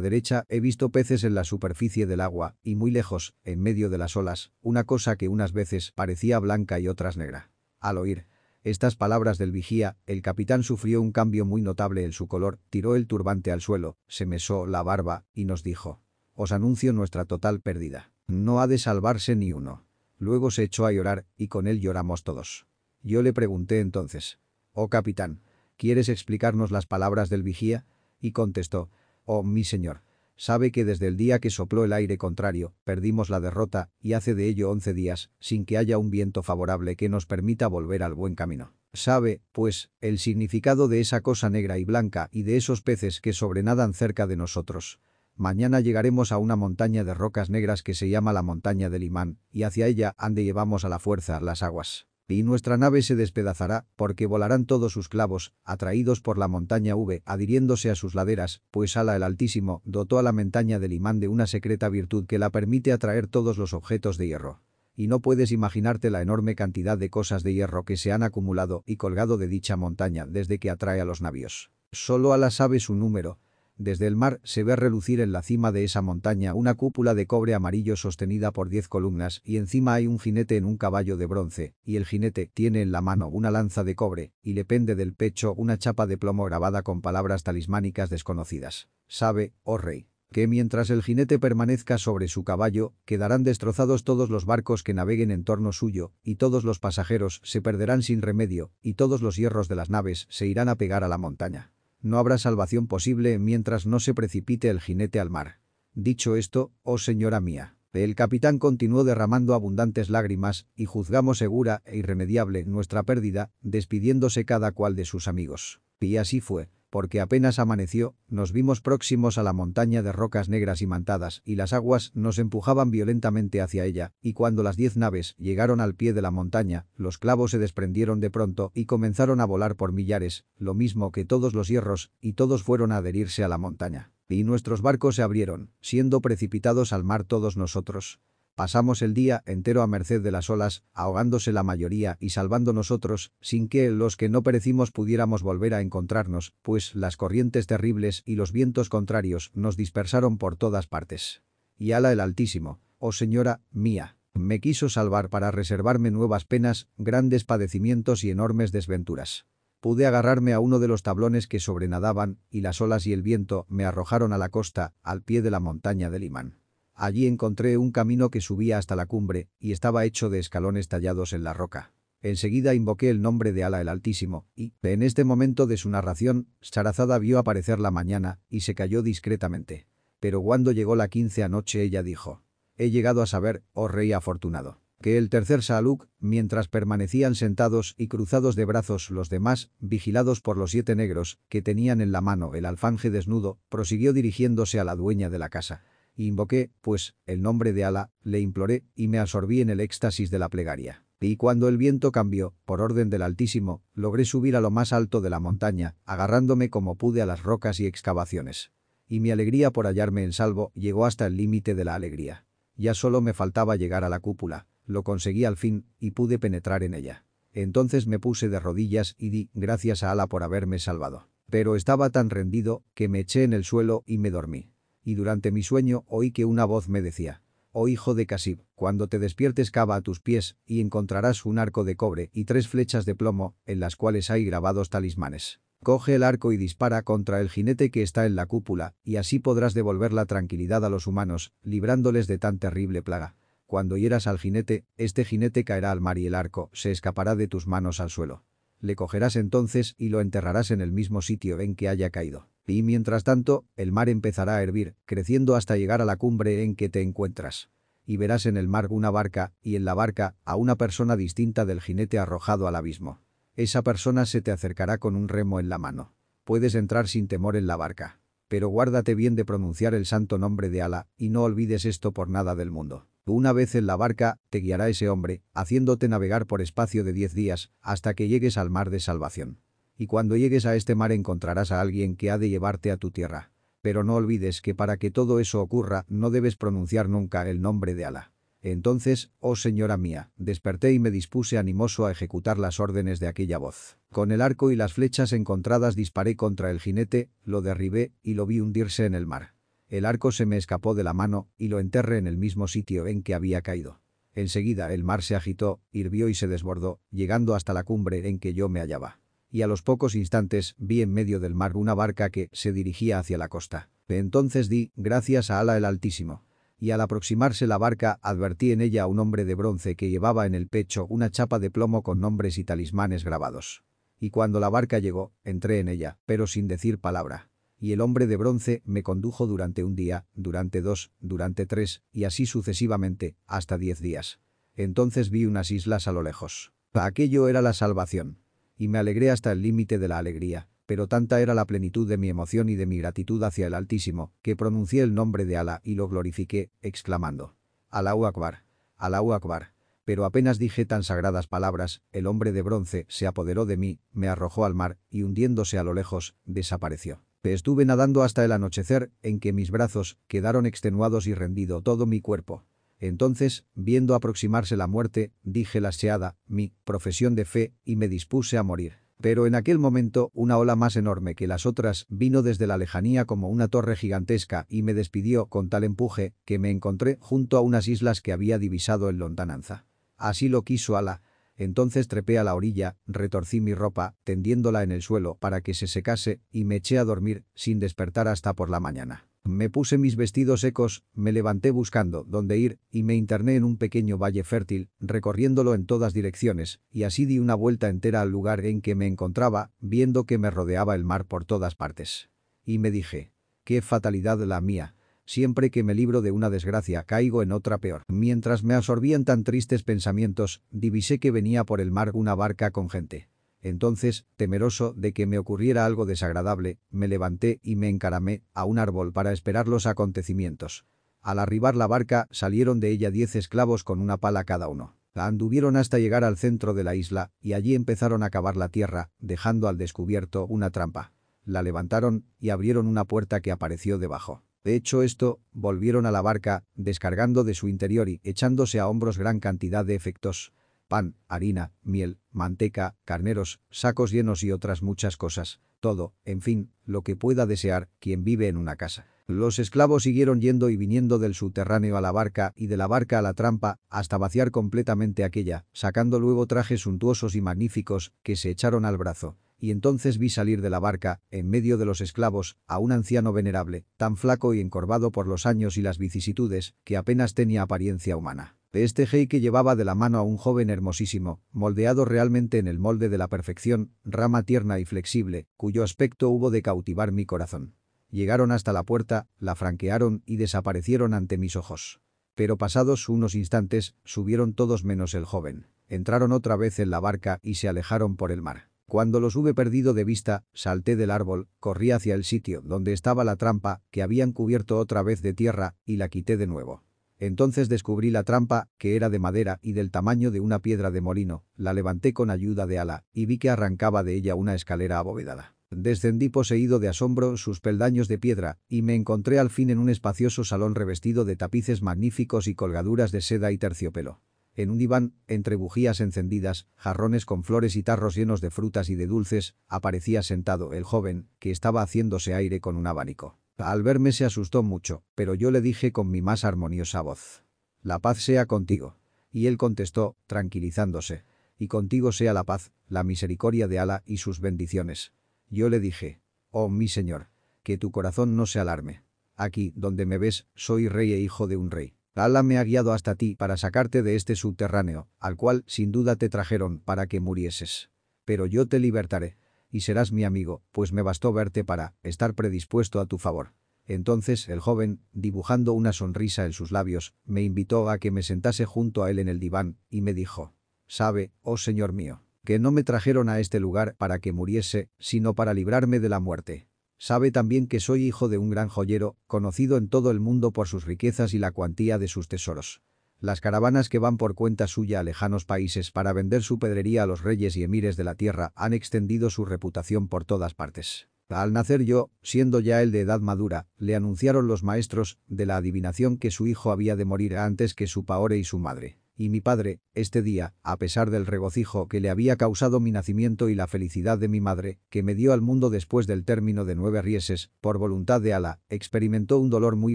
Speaker 1: derecha he visto peces en la superficie del agua, y muy lejos, en medio de las olas, una cosa que unas veces parecía blanca y otras negra. Al oír, estas palabras del vigía, el capitán sufrió un cambio muy notable en su color, tiró el turbante al suelo, se mesó la barba y nos dijo, «Os anuncio nuestra total pérdida. No ha de salvarse ni uno». Luego se echó a llorar y con él lloramos todos. Yo le pregunté entonces, «Oh capitán, ¿quieres explicarnos las palabras del vigía?» Y contestó, «Oh mi señor, Sabe que desde el día que sopló el aire contrario, perdimos la derrota, y hace de ello once días, sin que haya un viento favorable que nos permita volver al buen camino. Sabe, pues, el significado de esa cosa negra y blanca y de esos peces que sobrenadan cerca de nosotros. Mañana llegaremos a una montaña de rocas negras que se llama la montaña del imán, y hacia ella ande llevamos a la fuerza las aguas y nuestra nave se despedazará, porque volarán todos sus clavos, atraídos por la montaña V, adhiriéndose a sus laderas, pues Ala el Altísimo dotó a la montaña del imán de una secreta virtud que la permite atraer todos los objetos de hierro. Y no puedes imaginarte la enorme cantidad de cosas de hierro que se han acumulado y colgado de dicha montaña desde que atrae a los navios. Solo Ala sabe su número, desde el mar se ve relucir en la cima de esa montaña una cúpula de cobre amarillo sostenida por diez columnas y encima hay un jinete en un caballo de bronce, y el jinete tiene en la mano una lanza de cobre, y le pende del pecho una chapa de plomo grabada con palabras talismánicas desconocidas. Sabe, oh rey, que mientras el jinete permanezca sobre su caballo, quedarán destrozados todos los barcos que naveguen en torno suyo, y todos los pasajeros se perderán sin remedio, y todos los hierros de las naves se irán a pegar a la montaña. No habrá salvación posible mientras no se precipite el jinete al mar. Dicho esto, oh señora mía. El capitán continuó derramando abundantes lágrimas, y juzgamos segura e irremediable nuestra pérdida, despidiéndose cada cual de sus amigos. Y así fue porque apenas amaneció, nos vimos próximos a la montaña de rocas negras y mantadas y las aguas nos empujaban violentamente hacia ella, y cuando las diez naves llegaron al pie de la montaña, los clavos se desprendieron de pronto y comenzaron a volar por millares, lo mismo que todos los hierros, y todos fueron a adherirse a la montaña. Y nuestros barcos se abrieron, siendo precipitados al mar todos nosotros. Pasamos el día entero a merced de las olas, ahogándose la mayoría y salvando nosotros, sin que los que no perecimos pudiéramos volver a encontrarnos, pues las corrientes terribles y los vientos contrarios nos dispersaron por todas partes. Y Ala el Altísimo, oh señora, mía, me quiso salvar para reservarme nuevas penas, grandes padecimientos y enormes desventuras. Pude agarrarme a uno de los tablones que sobrenadaban, y las olas y el viento me arrojaron a la costa, al pie de la montaña del imán. Allí encontré un camino que subía hasta la cumbre y estaba hecho de escalones tallados en la roca. Enseguida invoqué el nombre de Ala el Altísimo, y, en este momento de su narración, Sarazada vio aparecer la mañana y se cayó discretamente. Pero cuando llegó la quince anoche ella dijo, «He llegado a saber, oh rey afortunado» que el tercer Saaluk, mientras permanecían sentados y cruzados de brazos los demás, vigilados por los siete negros, que tenían en la mano el alfanje desnudo, prosiguió dirigiéndose a la dueña de la casa. Invoqué, pues, el nombre de Ala, le imploré y me absorbí en el éxtasis de la plegaria. Y cuando el viento cambió, por orden del Altísimo, logré subir a lo más alto de la montaña, agarrándome como pude a las rocas y excavaciones. Y mi alegría por hallarme en salvo llegó hasta el límite de la alegría. Ya solo me faltaba llegar a la cúpula, lo conseguí al fin, y pude penetrar en ella. Entonces me puse de rodillas y di gracias a Ala por haberme salvado. Pero estaba tan rendido que me eché en el suelo y me dormí y durante mi sueño oí que una voz me decía, «Oh hijo de Casib, cuando te despiertes cava a tus pies y encontrarás un arco de cobre y tres flechas de plomo, en las cuales hay grabados talismanes. Coge el arco y dispara contra el jinete que está en la cúpula, y así podrás devolver la tranquilidad a los humanos, librándoles de tan terrible plaga. Cuando hieras al jinete, este jinete caerá al mar y el arco se escapará de tus manos al suelo. Le cogerás entonces y lo enterrarás en el mismo sitio en que haya caído. Y mientras tanto, el mar empezará a hervir, creciendo hasta llegar a la cumbre en que te encuentras. Y verás en el mar una barca, y en la barca, a una persona distinta del jinete arrojado al abismo. Esa persona se te acercará con un remo en la mano. Puedes entrar sin temor en la barca. Pero guárdate bien de pronunciar el santo nombre de Ala, y no olvides esto por nada del mundo. Una vez en la barca, te guiará ese hombre, haciéndote navegar por espacio de diez días, hasta que llegues al mar de salvación y cuando llegues a este mar encontrarás a alguien que ha de llevarte a tu tierra. Pero no olvides que para que todo eso ocurra no debes pronunciar nunca el nombre de Alá. Entonces, oh señora mía, desperté y me dispuse animoso a ejecutar las órdenes de aquella voz. Con el arco y las flechas encontradas disparé contra el jinete, lo derribé y lo vi hundirse en el mar. El arco se me escapó de la mano y lo enterré en el mismo sitio en que había caído. Enseguida el mar se agitó, hirvió y se desbordó, llegando hasta la cumbre en que yo me hallaba y a los pocos instantes vi en medio del mar una barca que se dirigía hacia la costa. Entonces di gracias a Ala el Altísimo. Y al aproximarse la barca advertí en ella a un hombre de bronce que llevaba en el pecho una chapa de plomo con nombres y talismanes grabados. Y cuando la barca llegó, entré en ella, pero sin decir palabra. Y el hombre de bronce me condujo durante un día, durante dos, durante tres, y así sucesivamente, hasta diez días. Entonces vi unas islas a lo lejos. Aquello era la salvación y me alegré hasta el límite de la alegría, pero tanta era la plenitud de mi emoción y de mi gratitud hacia el Altísimo, que pronuncié el nombre de Alá y lo glorifiqué, exclamando, Allahu Akbar, Allahu Akbar. Pero apenas dije tan sagradas palabras, el hombre de bronce se apoderó de mí, me arrojó al mar y hundiéndose a lo lejos, desapareció. Estuve nadando hasta el anochecer, en que mis brazos quedaron extenuados y rendido todo mi cuerpo. Entonces, viendo aproximarse la muerte, dije la seada, mi profesión de fe, y me dispuse a morir. Pero en aquel momento, una ola más enorme que las otras vino desde la lejanía como una torre gigantesca y me despidió con tal empuje que me encontré junto a unas islas que había divisado en lontananza. Así lo quiso Ala. Entonces trepé a la orilla, retorcí mi ropa, tendiéndola en el suelo para que se secase, y me eché a dormir, sin despertar hasta por la mañana. Me puse mis vestidos secos, me levanté buscando dónde ir y me interné en un pequeño valle fértil, recorriéndolo en todas direcciones, y así di una vuelta entera al lugar en que me encontraba, viendo que me rodeaba el mar por todas partes. Y me dije, qué fatalidad la mía, Siempre que me libro de una desgracia caigo en otra peor. Mientras me absorbían tan tristes pensamientos, divisé que venía por el mar una barca con gente. Entonces, temeroso de que me ocurriera algo desagradable, me levanté y me encaramé a un árbol para esperar los acontecimientos. Al arribar la barca, salieron de ella diez esclavos con una pala cada uno. Anduvieron hasta llegar al centro de la isla, y allí empezaron a cavar la tierra, dejando al descubierto una trampa. La levantaron, y abrieron una puerta que apareció debajo. De hecho esto, volvieron a la barca, descargando de su interior y echándose a hombros gran cantidad de efectos pan, harina, miel, manteca, carneros, sacos llenos y otras muchas cosas. Todo, en fin, lo que pueda desear quien vive en una casa. Los esclavos siguieron yendo y viniendo del subterráneo a la barca y de la barca a la trampa hasta vaciar completamente aquella, sacando luego trajes suntuosos y magníficos que se echaron al brazo. Y entonces vi salir de la barca, en medio de los esclavos, a un anciano venerable, tan flaco y encorvado por los años y las vicisitudes, que apenas tenía apariencia humana. De este que llevaba de la mano a un joven hermosísimo, moldeado realmente en el molde de la perfección, rama tierna y flexible, cuyo aspecto hubo de cautivar mi corazón. Llegaron hasta la puerta, la franquearon y desaparecieron ante mis ojos. Pero pasados unos instantes, subieron todos menos el joven. Entraron otra vez en la barca y se alejaron por el mar. Cuando los hube perdido de vista, salté del árbol, corrí hacia el sitio donde estaba la trampa, que habían cubierto otra vez de tierra, y la quité de nuevo. Entonces descubrí la trampa, que era de madera y del tamaño de una piedra de molino, la levanté con ayuda de ala, y vi que arrancaba de ella una escalera abovedada. Descendí poseído de asombro sus peldaños de piedra, y me encontré al fin en un espacioso salón revestido de tapices magníficos y colgaduras de seda y terciopelo. En un diván, entre bujías encendidas, jarrones con flores y tarros llenos de frutas y de dulces, aparecía sentado el joven, que estaba haciéndose aire con un abanico. Al verme se asustó mucho, pero yo le dije con mi más armoniosa voz. La paz sea contigo. Y él contestó, tranquilizándose. Y contigo sea la paz, la misericordia de Ala y sus bendiciones. Yo le dije, oh mi señor, que tu corazón no se alarme. Aquí, donde me ves, soy rey e hijo de un rey. Ala me ha guiado hasta ti para sacarte de este subterráneo, al cual sin duda te trajeron para que murieses. Pero yo te libertaré y serás mi amigo, pues me bastó verte para estar predispuesto a tu favor. Entonces el joven, dibujando una sonrisa en sus labios, me invitó a que me sentase junto a él en el diván, y me dijo, «Sabe, oh señor mío, que no me trajeron a este lugar para que muriese, sino para librarme de la muerte. Sabe también que soy hijo de un gran joyero, conocido en todo el mundo por sus riquezas y la cuantía de sus tesoros. Las caravanas que van por cuenta suya a lejanos países para vender su pedrería a los reyes y emires de la tierra han extendido su reputación por todas partes. Al nacer yo, siendo ya él de edad madura, le anunciaron los maestros de la adivinación que su hijo había de morir antes que su paore y su madre. Y mi padre, este día, a pesar del regocijo que le había causado mi nacimiento y la felicidad de mi madre, que me dio al mundo después del término de nueve rieses, por voluntad de Ala, experimentó un dolor muy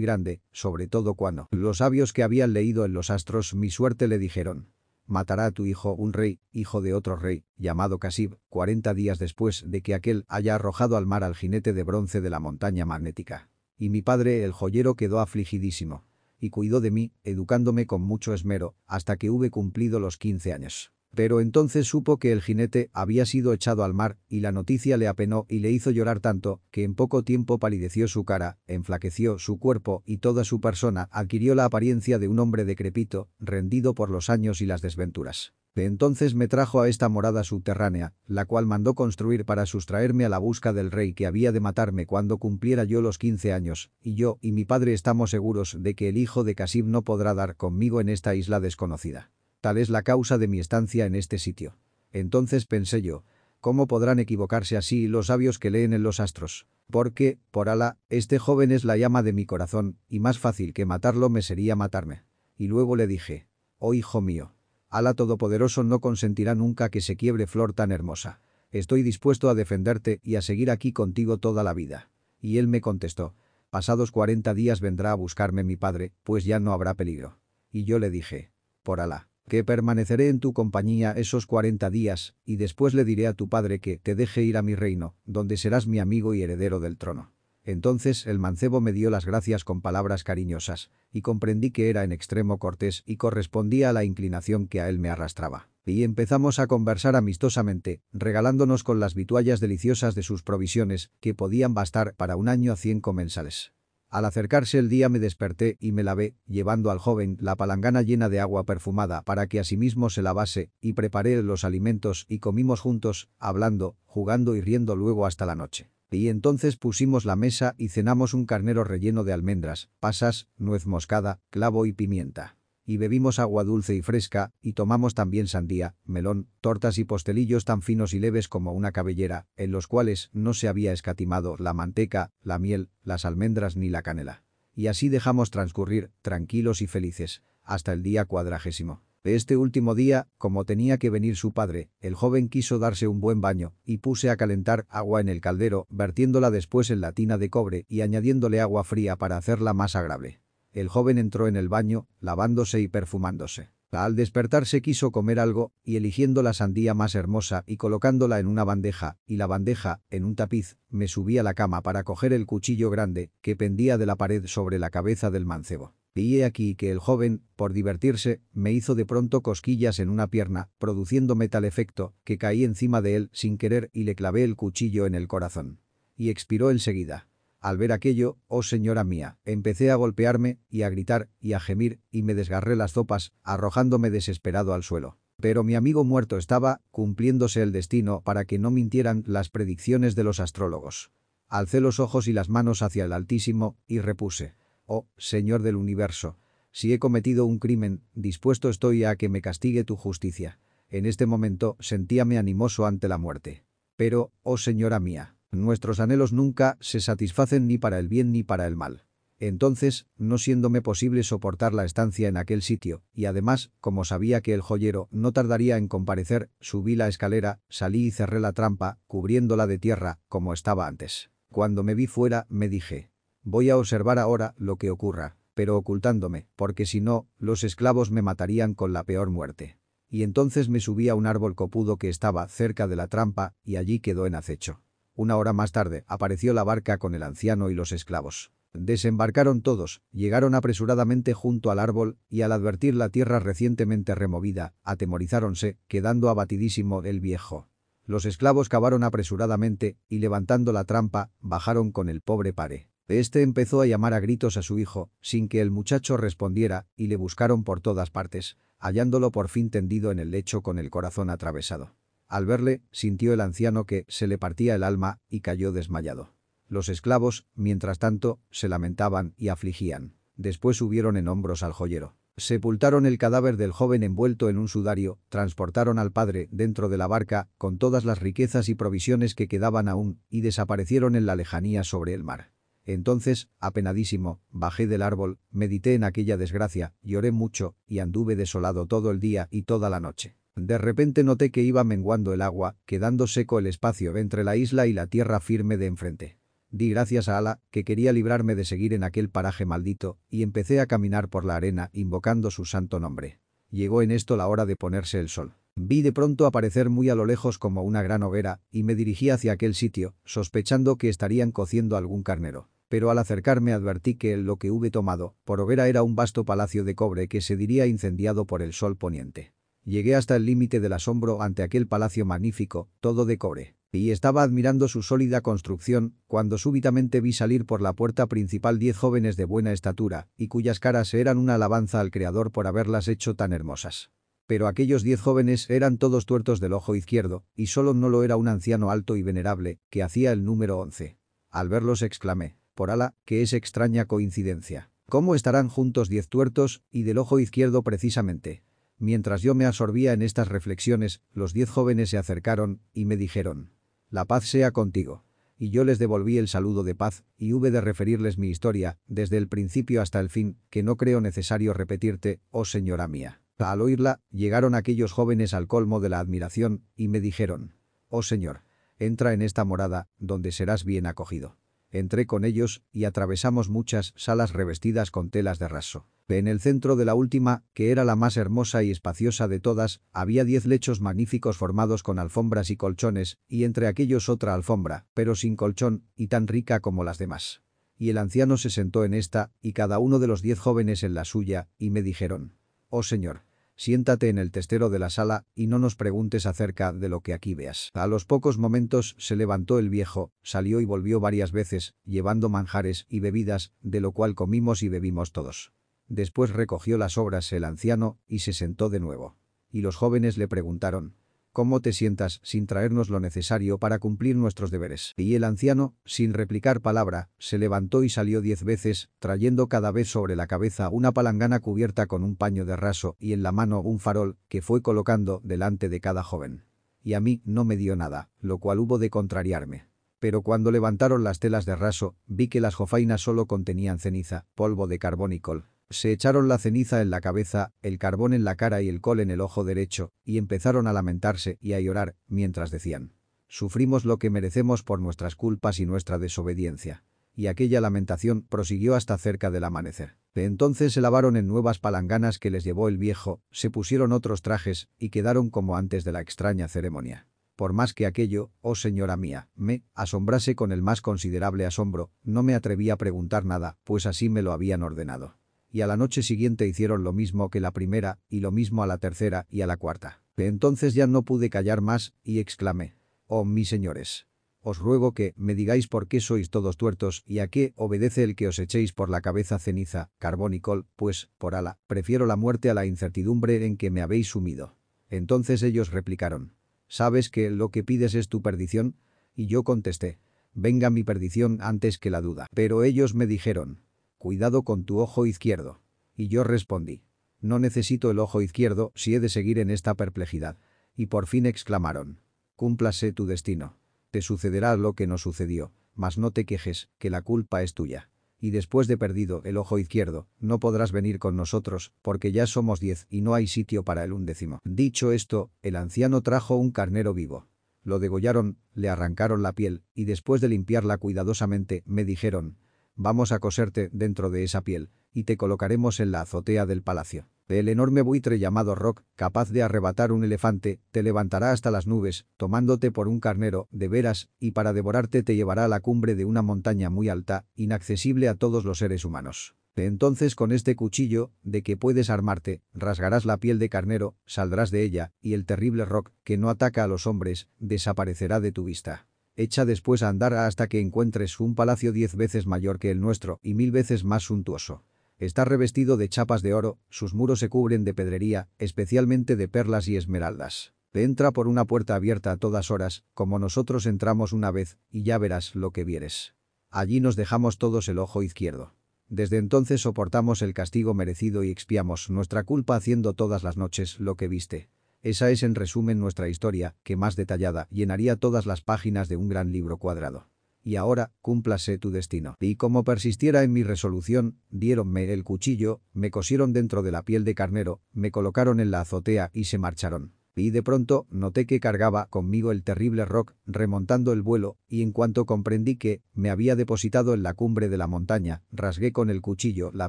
Speaker 1: grande, sobre todo cuando los sabios que habían leído en los astros mi suerte le dijeron, matará a tu hijo un rey, hijo de otro rey, llamado Casib, cuarenta días después de que aquel haya arrojado al mar al jinete de bronce de la montaña magnética. Y mi padre el joyero quedó afligidísimo y cuidó de mí, educándome con mucho esmero, hasta que hube cumplido los 15 años. Pero entonces supo que el jinete había sido echado al mar, y la noticia le apenó y le hizo llorar tanto, que en poco tiempo palideció su cara, enflaqueció su cuerpo y toda su persona adquirió la apariencia de un hombre decrepito, rendido por los años y las desventuras. Entonces me trajo a esta morada subterránea, la cual mandó construir para sustraerme a la busca del rey que había de matarme cuando cumpliera yo los 15 años, y yo y mi padre estamos seguros de que el hijo de Casib no podrá dar conmigo en esta isla desconocida. Tal es la causa de mi estancia en este sitio. Entonces pensé yo, ¿cómo podrán equivocarse así los sabios que leen en los astros? Porque, por Alá, este joven es la llama de mi corazón, y más fácil que matarlo me sería matarme. Y luego le dije, oh hijo mío, Alá Todopoderoso no consentirá nunca que se quiebre flor tan hermosa. Estoy dispuesto a defenderte y a seguir aquí contigo toda la vida. Y él me contestó, pasados cuarenta días vendrá a buscarme mi padre, pues ya no habrá peligro. Y yo le dije, por Alá, que permaneceré en tu compañía esos cuarenta días, y después le diré a tu padre que te deje ir a mi reino, donde serás mi amigo y heredero del trono. Entonces el mancebo me dio las gracias con palabras cariñosas, y comprendí que era en extremo cortés y correspondía a la inclinación que a él me arrastraba. Y empezamos a conversar amistosamente, regalándonos con las vituallas deliciosas de sus provisiones, que podían bastar para un año a cien comensales. Al acercarse el día me desperté y me lavé, llevando al joven la palangana llena de agua perfumada para que asimismo se lavase, y preparé los alimentos y comimos juntos, hablando, jugando y riendo luego hasta la noche. Y entonces pusimos la mesa y cenamos un carnero relleno de almendras, pasas, nuez moscada, clavo y pimienta. Y bebimos agua dulce y fresca, y tomamos también sandía, melón, tortas y postelillos tan finos y leves como una cabellera, en los cuales no se había escatimado la manteca, la miel, las almendras ni la canela. Y así dejamos transcurrir, tranquilos y felices, hasta el día cuadragésimo. Este último día, como tenía que venir su padre, el joven quiso darse un buen baño, y puse a calentar agua en el caldero, vertiéndola después en la tina de cobre y añadiéndole agua fría para hacerla más agradable. El joven entró en el baño, lavándose y perfumándose. Al despertarse quiso comer algo, y eligiendo la sandía más hermosa y colocándola en una bandeja, y la bandeja, en un tapiz, me subí a la cama para coger el cuchillo grande, que pendía de la pared sobre la cabeza del mancebo. Y aquí que el joven, por divertirse, me hizo de pronto cosquillas en una pierna, produciéndome tal efecto, que caí encima de él sin querer y le clavé el cuchillo en el corazón. Y expiró enseguida. Al ver aquello, oh señora mía, empecé a golpearme, y a gritar, y a gemir, y me desgarré las zopas, arrojándome desesperado al suelo. Pero mi amigo muerto estaba, cumpliéndose el destino para que no mintieran las predicciones de los astrólogos. Alcé los ojos y las manos hacia el Altísimo, y repuse. Oh, Señor del universo, si he cometido un crimen, dispuesto estoy a que me castigue tu justicia. En este momento sentíame animoso ante la muerte. Pero, oh Señora mía, nuestros anhelos nunca se satisfacen ni para el bien ni para el mal. Entonces, no siéndome posible soportar la estancia en aquel sitio, y además, como sabía que el joyero no tardaría en comparecer, subí la escalera, salí y cerré la trampa, cubriéndola de tierra, como estaba antes. Cuando me vi fuera, me dije, Voy a observar ahora lo que ocurra, pero ocultándome, porque si no, los esclavos me matarían con la peor muerte. Y entonces me subí a un árbol copudo que estaba cerca de la trampa, y allí quedó en acecho. Una hora más tarde, apareció la barca con el anciano y los esclavos. Desembarcaron todos, llegaron apresuradamente junto al árbol, y al advertir la tierra recientemente removida, atemorizáronse, quedando abatidísimo el viejo. Los esclavos cavaron apresuradamente, y levantando la trampa, bajaron con el pobre pare. Este empezó a llamar a gritos a su hijo, sin que el muchacho respondiera, y le buscaron por todas partes, hallándolo por fin tendido en el lecho con el corazón atravesado. Al verle, sintió el anciano que se le partía el alma y cayó desmayado. Los esclavos, mientras tanto, se lamentaban y afligían. Después subieron en hombros al joyero. Sepultaron el cadáver del joven envuelto en un sudario, transportaron al padre dentro de la barca con todas las riquezas y provisiones que quedaban aún y desaparecieron en la lejanía sobre el mar. Entonces, apenadísimo, bajé del árbol, medité en aquella desgracia, lloré mucho, y anduve desolado todo el día y toda la noche. De repente noté que iba menguando el agua, quedando seco el espacio entre la isla y la tierra firme de enfrente. Di gracias a Ala, que quería librarme de seguir en aquel paraje maldito, y empecé a caminar por la arena invocando su santo nombre. Llegó en esto la hora de ponerse el sol. Vi de pronto aparecer muy a lo lejos como una gran hoguera, y me dirigí hacia aquel sitio, sospechando que estarían cociendo algún carnero pero al acercarme advertí que lo que hube tomado, por hoguera era un vasto palacio de cobre que se diría incendiado por el sol poniente. Llegué hasta el límite del asombro ante aquel palacio magnífico, todo de cobre, y estaba admirando su sólida construcción, cuando súbitamente vi salir por la puerta principal diez jóvenes de buena estatura, y cuyas caras eran una alabanza al Creador por haberlas hecho tan hermosas. Pero aquellos diez jóvenes eran todos tuertos del ojo izquierdo, y solo no lo era un anciano alto y venerable, que hacía el número once. Al verlos exclamé, por ala, que es extraña coincidencia. ¿Cómo estarán juntos diez tuertos, y del ojo izquierdo precisamente? Mientras yo me absorbía en estas reflexiones, los diez jóvenes se acercaron, y me dijeron, «La paz sea contigo». Y yo les devolví el saludo de paz, y hube de referirles mi historia, desde el principio hasta el fin, que no creo necesario repetirte, oh señora mía. Al oírla, llegaron aquellos jóvenes al colmo de la admiración, y me dijeron, «Oh señor, entra en esta morada, donde serás bien acogido». Entré con ellos y atravesamos muchas salas revestidas con telas de raso. En el centro de la última, que era la más hermosa y espaciosa de todas, había diez lechos magníficos formados con alfombras y colchones, y entre aquellos otra alfombra, pero sin colchón, y tan rica como las demás. Y el anciano se sentó en esta, y cada uno de los diez jóvenes en la suya, y me dijeron, «Oh señor, Siéntate en el testero de la sala y no nos preguntes acerca de lo que aquí veas. A los pocos momentos se levantó el viejo, salió y volvió varias veces, llevando manjares y bebidas, de lo cual comimos y bebimos todos. Después recogió las obras el anciano y se sentó de nuevo. Y los jóvenes le preguntaron, ¿Cómo te sientas sin traernos lo necesario para cumplir nuestros deberes? Y el anciano, sin replicar palabra, se levantó y salió diez veces, trayendo cada vez sobre la cabeza una palangana cubierta con un paño de raso y en la mano un farol que fue colocando delante de cada joven. Y a mí no me dio nada, lo cual hubo de contrariarme. Pero cuando levantaron las telas de raso, vi que las jofainas solo contenían ceniza, polvo de carbónicol, se echaron la ceniza en la cabeza, el carbón en la cara y el col en el ojo derecho, y empezaron a lamentarse y a llorar, mientras decían. Sufrimos lo que merecemos por nuestras culpas y nuestra desobediencia. Y aquella lamentación prosiguió hasta cerca del amanecer. De entonces se lavaron en nuevas palanganas que les llevó el viejo, se pusieron otros trajes y quedaron como antes de la extraña ceremonia. Por más que aquello, oh señora mía, me asombrase con el más considerable asombro, no me atreví a preguntar nada, pues así me lo habían ordenado y a la noche siguiente hicieron lo mismo que la primera, y lo mismo a la tercera y a la cuarta. entonces ya no pude callar más, y exclamé, «Oh, mis señores, os ruego que me digáis por qué sois todos tuertos y a qué obedece el que os echéis por la cabeza ceniza, carbón y col, pues, por ala, prefiero la muerte a la incertidumbre en que me habéis sumido». Entonces ellos replicaron, «¿Sabes que lo que pides es tu perdición?» Y yo contesté, «Venga mi perdición antes que la duda». Pero ellos me dijeron, cuidado con tu ojo izquierdo. Y yo respondí, no necesito el ojo izquierdo si he de seguir en esta perplejidad. Y por fin exclamaron, cúmplase tu destino. Te sucederá lo que no sucedió, mas no te quejes, que la culpa es tuya. Y después de perdido el ojo izquierdo, no podrás venir con nosotros, porque ya somos diez y no hay sitio para el undécimo. Dicho esto, el anciano trajo un carnero vivo. Lo degollaron, le arrancaron la piel, y después de limpiarla cuidadosamente, me dijeron, Vamos a coserte dentro de esa piel, y te colocaremos en la azotea del palacio. El enorme buitre llamado Rock, capaz de arrebatar un elefante, te levantará hasta las nubes, tomándote por un carnero, de veras, y para devorarte te llevará a la cumbre de una montaña muy alta, inaccesible a todos los seres humanos. Entonces con este cuchillo, de que puedes armarte, rasgarás la piel de carnero, saldrás de ella, y el terrible Rock, que no ataca a los hombres, desaparecerá de tu vista. Echa después a andar hasta que encuentres un palacio diez veces mayor que el nuestro y mil veces más suntuoso. Está revestido de chapas de oro, sus muros se cubren de pedrería, especialmente de perlas y esmeraldas. Entra por una puerta abierta a todas horas, como nosotros entramos una vez, y ya verás lo que vieres. Allí nos dejamos todos el ojo izquierdo. Desde entonces soportamos el castigo merecido y expiamos nuestra culpa haciendo todas las noches lo que viste. Esa es en resumen nuestra historia, que más detallada llenaría todas las páginas de un gran libro cuadrado. Y ahora, cúmplase tu destino. Y como persistiera en mi resolución, diéronme el cuchillo, me cosieron dentro de la piel de carnero, me colocaron en la azotea y se marcharon. Y de pronto noté que cargaba conmigo el terrible rock, remontando el vuelo, y en cuanto comprendí que me había depositado en la cumbre de la montaña, rasgué con el cuchillo la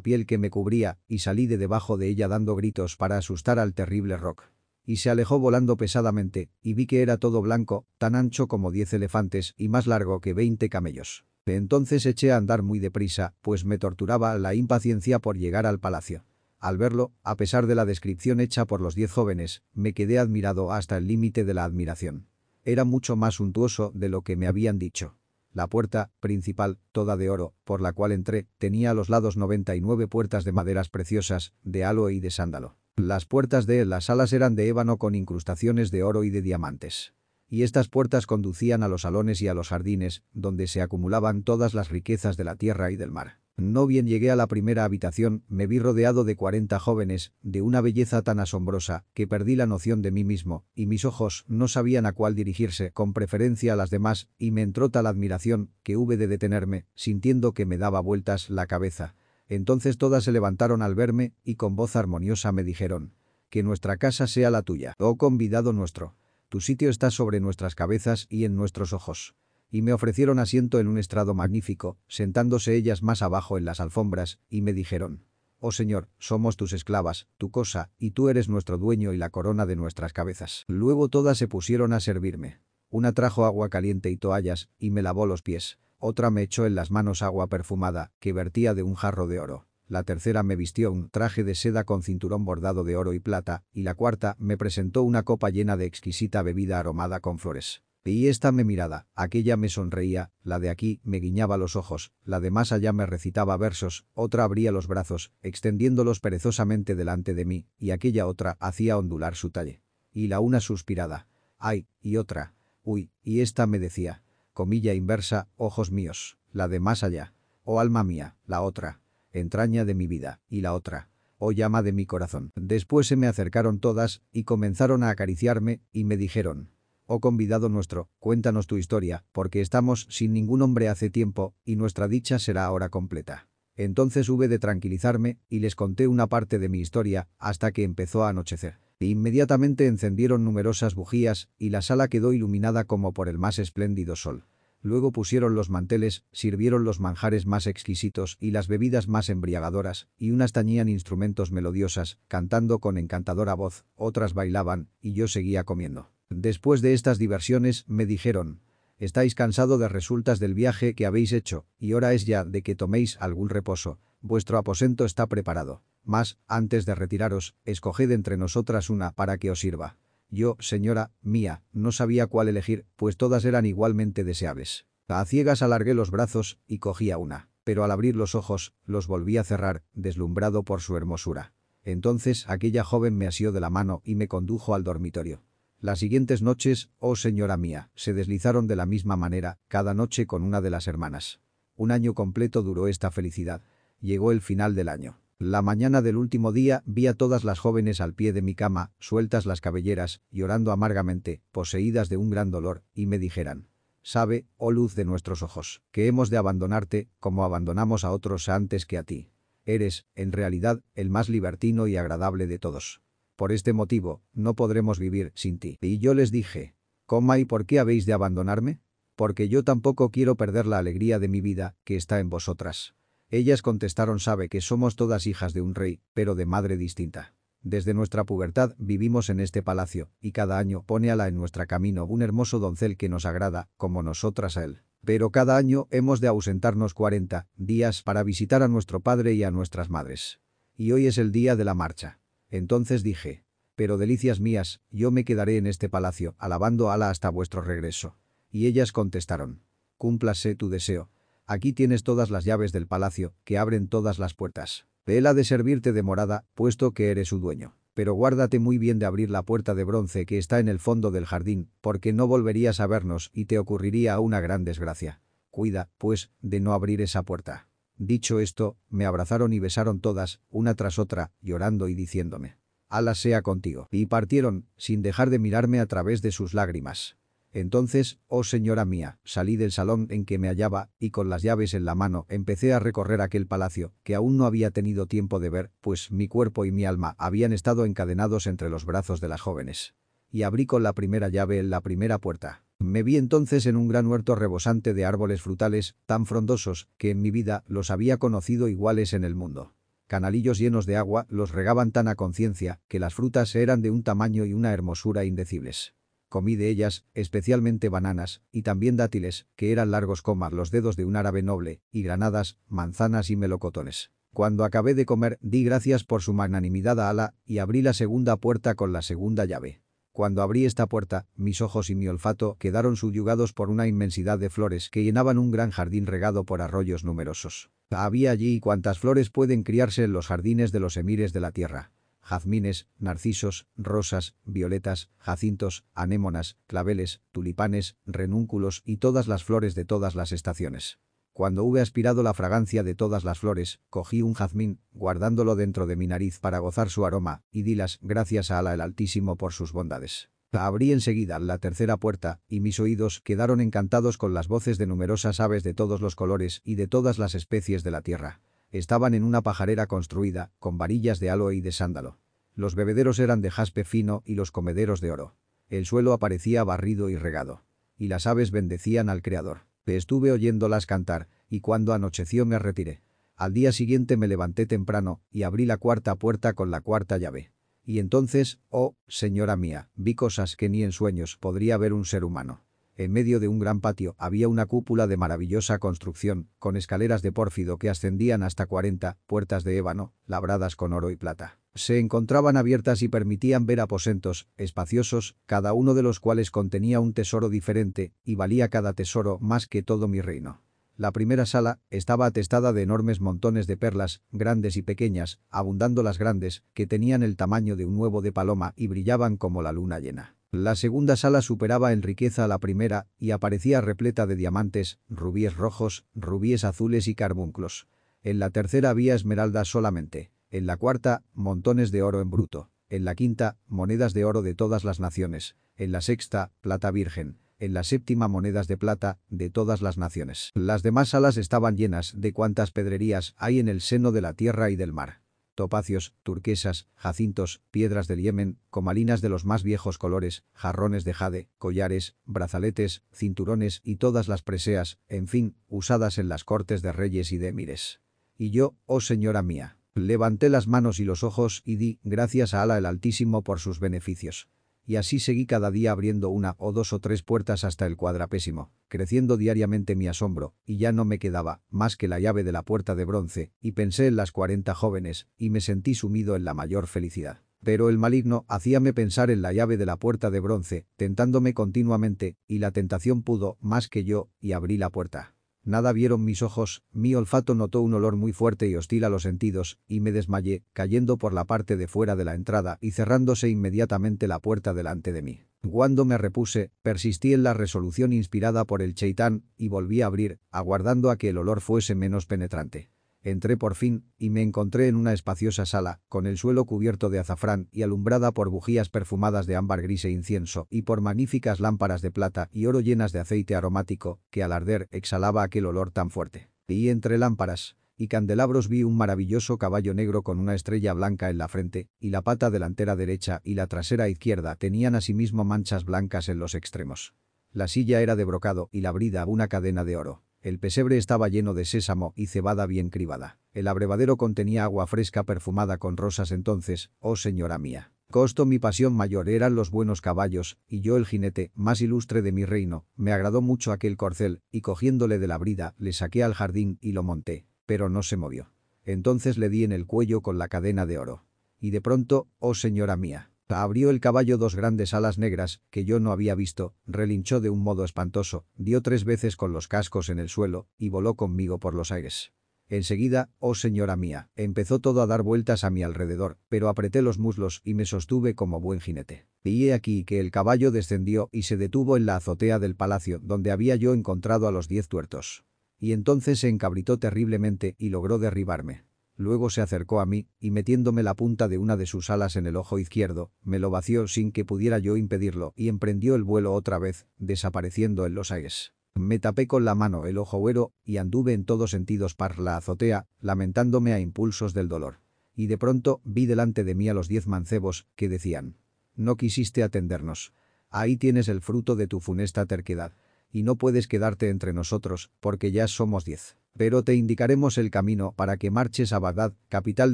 Speaker 1: piel que me cubría y salí de debajo de ella dando gritos para asustar al terrible rock y se alejó volando pesadamente, y vi que era todo blanco, tan ancho como diez elefantes y más largo que veinte camellos. entonces eché a andar muy deprisa, pues me torturaba la impaciencia por llegar al palacio. Al verlo, a pesar de la descripción hecha por los diez jóvenes, me quedé admirado hasta el límite de la admiración. Era mucho más suntuoso de lo que me habían dicho. La puerta, principal, toda de oro, por la cual entré, tenía a los lados 99 puertas de maderas preciosas, de aloe y de sándalo. Las puertas de las salas eran de ébano con incrustaciones de oro y de diamantes. Y estas puertas conducían a los salones y a los jardines, donde se acumulaban todas las riquezas de la tierra y del mar. No bien llegué a la primera habitación, me vi rodeado de cuarenta jóvenes, de una belleza tan asombrosa, que perdí la noción de mí mismo, y mis ojos no sabían a cuál dirigirse, con preferencia a las demás, y me entró tal admiración, que hube de detenerme, sintiendo que me daba vueltas la cabeza. Entonces todas se levantaron al verme y con voz armoniosa me dijeron, que nuestra casa sea la tuya, oh convidado nuestro. Tu sitio está sobre nuestras cabezas y en nuestros ojos. y me ofrecieron asiento en un estrado magnífico, sentándose ellas más abajo en las alfombras, y me dijeron, Oh Señor, somos tus esclavas, tu cosa, y tú eres nuestro dueño y la corona de nuestras cabezas. Luego todas se pusieron a servirme. Una trajo agua caliente y toallas, y me lavó los pies. Otra me echó en las manos agua perfumada, que vertía de un jarro de oro. La tercera me vistió un traje de seda con cinturón bordado de oro y plata, y la cuarta me presentó una copa llena de exquisita bebida aromada con flores. Y esta me mirada, aquella me sonreía, la de aquí me guiñaba los ojos, la de más allá me recitaba versos, otra abría los brazos, extendiéndolos perezosamente delante de mí, y aquella otra hacía ondular su talle. Y la una suspirada. ¡Ay! Y otra. ¡Uy! Y esta me decía. Comilla inversa, ojos míos, la de más allá. Oh alma mía, la otra. Entraña de mi vida, y la otra. Oh llama de mi corazón. Después se me acercaron todas, y comenzaron a acariciarme, y me dijeron, Oh convidado nuestro, cuéntanos tu historia, porque estamos sin ningún hombre hace tiempo, y nuestra dicha será ahora completa. Entonces hube de tranquilizarme, y les conté una parte de mi historia, hasta que empezó a anochecer. E inmediatamente encendieron numerosas bujías, y la sala quedó iluminada como por el más espléndido sol. Luego pusieron los manteles, sirvieron los manjares más exquisitos y las bebidas más embriagadoras, y unas tañían instrumentos melodiosas, cantando con encantadora voz, otras bailaban, y yo seguía comiendo. Después de estas diversiones, me dijeron, estáis cansado de resultas del viaje que habéis hecho, y hora es ya de que toméis algún reposo. Vuestro aposento está preparado. Mas, antes de retiraros, escoged entre nosotras una para que os sirva. Yo, señora, mía, no sabía cuál elegir, pues todas eran igualmente deseables. A ciegas alargué los brazos y cogía una, pero al abrir los ojos, los volví a cerrar, deslumbrado por su hermosura. Entonces aquella joven me asió de la mano y me condujo al dormitorio. Las siguientes noches, oh señora mía, se deslizaron de la misma manera, cada noche con una de las hermanas. Un año completo duró esta felicidad. Llegó el final del año. La mañana del último día vi a todas las jóvenes al pie de mi cama, sueltas las cabelleras, llorando amargamente, poseídas de un gran dolor, y me dijeran, Sabe, oh luz de nuestros ojos, que hemos de abandonarte, como abandonamos a otros antes que a ti. Eres, en realidad, el más libertino y agradable de todos. Por este motivo, no podremos vivir sin ti. Y yo les dije, ¿cómo y por qué habéis de abandonarme? Porque yo tampoco quiero perder la alegría de mi vida, que está en vosotras. Ellas contestaron sabe que somos todas hijas de un rey, pero de madre distinta. Desde nuestra pubertad vivimos en este palacio, y cada año pone ala en nuestro camino un hermoso doncel que nos agrada, como nosotras a él. Pero cada año hemos de ausentarnos 40 días para visitar a nuestro padre y a nuestras madres. Y hoy es el día de la marcha. Entonces dije, pero delicias mías, yo me quedaré en este palacio, alabando Ala hasta vuestro regreso. Y ellas contestaron, cúmplase tu deseo. Aquí tienes todas las llaves del palacio, que abren todas las puertas. Él ha de servirte de morada, puesto que eres su dueño. Pero guárdate muy bien de abrir la puerta de bronce que está en el fondo del jardín, porque no volverías a vernos y te ocurriría una gran desgracia. Cuida, pues, de no abrir esa puerta. Dicho esto, me abrazaron y besaron todas, una tras otra, llorando y diciéndome, «Ala sea contigo». Y partieron, sin dejar de mirarme a través de sus lágrimas. Entonces, oh señora mía, salí del salón en que me hallaba, y con las llaves en la mano empecé a recorrer aquel palacio, que aún no había tenido tiempo de ver, pues mi cuerpo y mi alma habían estado encadenados entre los brazos de las jóvenes. Y abrí con la primera llave en la primera puerta. Me vi entonces en un gran huerto rebosante de árboles frutales, tan frondosos, que en mi vida los había conocido iguales en el mundo. Canalillos llenos de agua los regaban tan a conciencia que las frutas eran de un tamaño y una hermosura indecibles. Comí de ellas, especialmente bananas, y también dátiles, que eran largos como los dedos de un árabe noble, y granadas, manzanas y melocotones. Cuando acabé de comer, di gracias por su magnanimidad a Ala y abrí la segunda puerta con la segunda llave. Cuando abrí esta puerta, mis ojos y mi olfato quedaron subyugados por una inmensidad de flores que llenaban un gran jardín regado por arroyos numerosos. Había allí cuantas flores pueden criarse en los jardines de los emires de la tierra. Jazmines, narcisos, rosas, violetas, jacintos, anémonas, claveles, tulipanes, renúnculos y todas las flores de todas las estaciones. Cuando hube aspirado la fragancia de todas las flores, cogí un jazmín, guardándolo dentro de mi nariz para gozar su aroma, y di las gracias a Ala el Altísimo por sus bondades. Abrí enseguida la tercera puerta, y mis oídos quedaron encantados con las voces de numerosas aves de todos los colores y de todas las especies de la tierra. Estaban en una pajarera construida, con varillas de aloe y de sándalo. Los bebederos eran de jaspe fino y los comederos de oro. El suelo aparecía barrido y regado. y las aves bendecían al Creador. Estuve oyéndolas cantar, y cuando anocheció me retiré. Al día siguiente me levanté temprano y abrí la cuarta puerta con la cuarta llave. Y entonces, oh, señora mía, vi cosas que ni en sueños podría ver un ser humano. En medio de un gran patio había una cúpula de maravillosa construcción, con escaleras de pórfido que ascendían hasta 40 puertas de ébano, labradas con oro y plata. Se encontraban abiertas y permitían ver aposentos, espaciosos, cada uno de los cuales contenía un tesoro diferente, y valía cada tesoro más que todo mi reino. La primera sala estaba atestada de enormes montones de perlas, grandes y pequeñas, abundando las grandes, que tenían el tamaño de un huevo de paloma y brillaban como la luna llena. La segunda sala superaba en riqueza a la primera y aparecía repleta de diamantes, rubíes rojos, rubíes azules y carbunclos. En la tercera había esmeraldas solamente. En la cuarta, montones de oro en bruto. En la quinta, monedas de oro de todas las naciones. En la sexta, plata virgen en la séptima monedas de plata de todas las naciones. Las demás salas estaban llenas de cuantas pedrerías hay en el seno de la tierra y del mar. Topacios, turquesas, jacintos, piedras del Yemen, comalinas de los más viejos colores, jarrones de jade, collares, brazaletes, cinturones y todas las preseas, en fin, usadas en las cortes de reyes y de emires. Y yo, oh señora mía, levanté las manos y los ojos y di gracias a Ala el Altísimo por sus beneficios y así seguí cada día abriendo una o dos o tres puertas hasta el cuadrapésimo, creciendo diariamente mi asombro, y ya no me quedaba más que la llave de la puerta de bronce, y pensé en las cuarenta jóvenes, y me sentí sumido en la mayor felicidad. Pero el maligno hacíame pensar en la llave de la puerta de bronce, tentándome continuamente, y la tentación pudo más que yo, y abrí la puerta. Nada vieron mis ojos, mi olfato notó un olor muy fuerte y hostil a los sentidos, y me desmayé, cayendo por la parte de fuera de la entrada y cerrándose inmediatamente la puerta delante de mí. Cuando me repuse, persistí en la resolución inspirada por el cheitán y volví a abrir, aguardando a que el olor fuese menos penetrante. Entré por fin, y me encontré en una espaciosa sala, con el suelo cubierto de azafrán y alumbrada por bujías perfumadas de ámbar gris e incienso, y por magníficas lámparas de plata y oro llenas de aceite aromático, que al arder exhalaba aquel olor tan fuerte. Y entre lámparas y candelabros vi un maravilloso caballo negro con una estrella blanca en la frente, y la pata delantera derecha y la trasera izquierda tenían asimismo manchas blancas en los extremos. La silla era de brocado y la brida una cadena de oro. El pesebre estaba lleno de sésamo y cebada bien cribada. El abrevadero contenía agua fresca perfumada con rosas entonces, oh señora mía. Costo mi pasión mayor eran los buenos caballos, y yo el jinete, más ilustre de mi reino, me agradó mucho aquel corcel, y cogiéndole de la brida, le saqué al jardín y lo monté, pero no se movió. Entonces le di en el cuello con la cadena de oro. Y de pronto, oh señora mía, Abrió el caballo dos grandes alas negras, que yo no había visto, relinchó de un modo espantoso, dio tres veces con los cascos en el suelo, y voló conmigo por los aires. Enseguida, oh señora mía, empezó todo a dar vueltas a mi alrededor, pero apreté los muslos y me sostuve como buen jinete. Y he aquí que el caballo descendió y se detuvo en la azotea del palacio donde había yo encontrado a los diez tuertos. Y entonces se encabritó terriblemente y logró derribarme. Luego se acercó a mí, y metiéndome la punta de una de sus alas en el ojo izquierdo, me lo vació sin que pudiera yo impedirlo y emprendió el vuelo otra vez, desapareciendo en los aires. Me tapé con la mano el ojo huero y anduve en todos sentidos par la azotea, lamentándome a impulsos del dolor. Y de pronto vi delante de mí a los diez mancebos, que decían, «No quisiste atendernos. Ahí tienes el fruto de tu funesta terquedad. Y no puedes quedarte entre nosotros, porque ya somos diez». Pero te indicaremos el camino para que marches a Bagdad, capital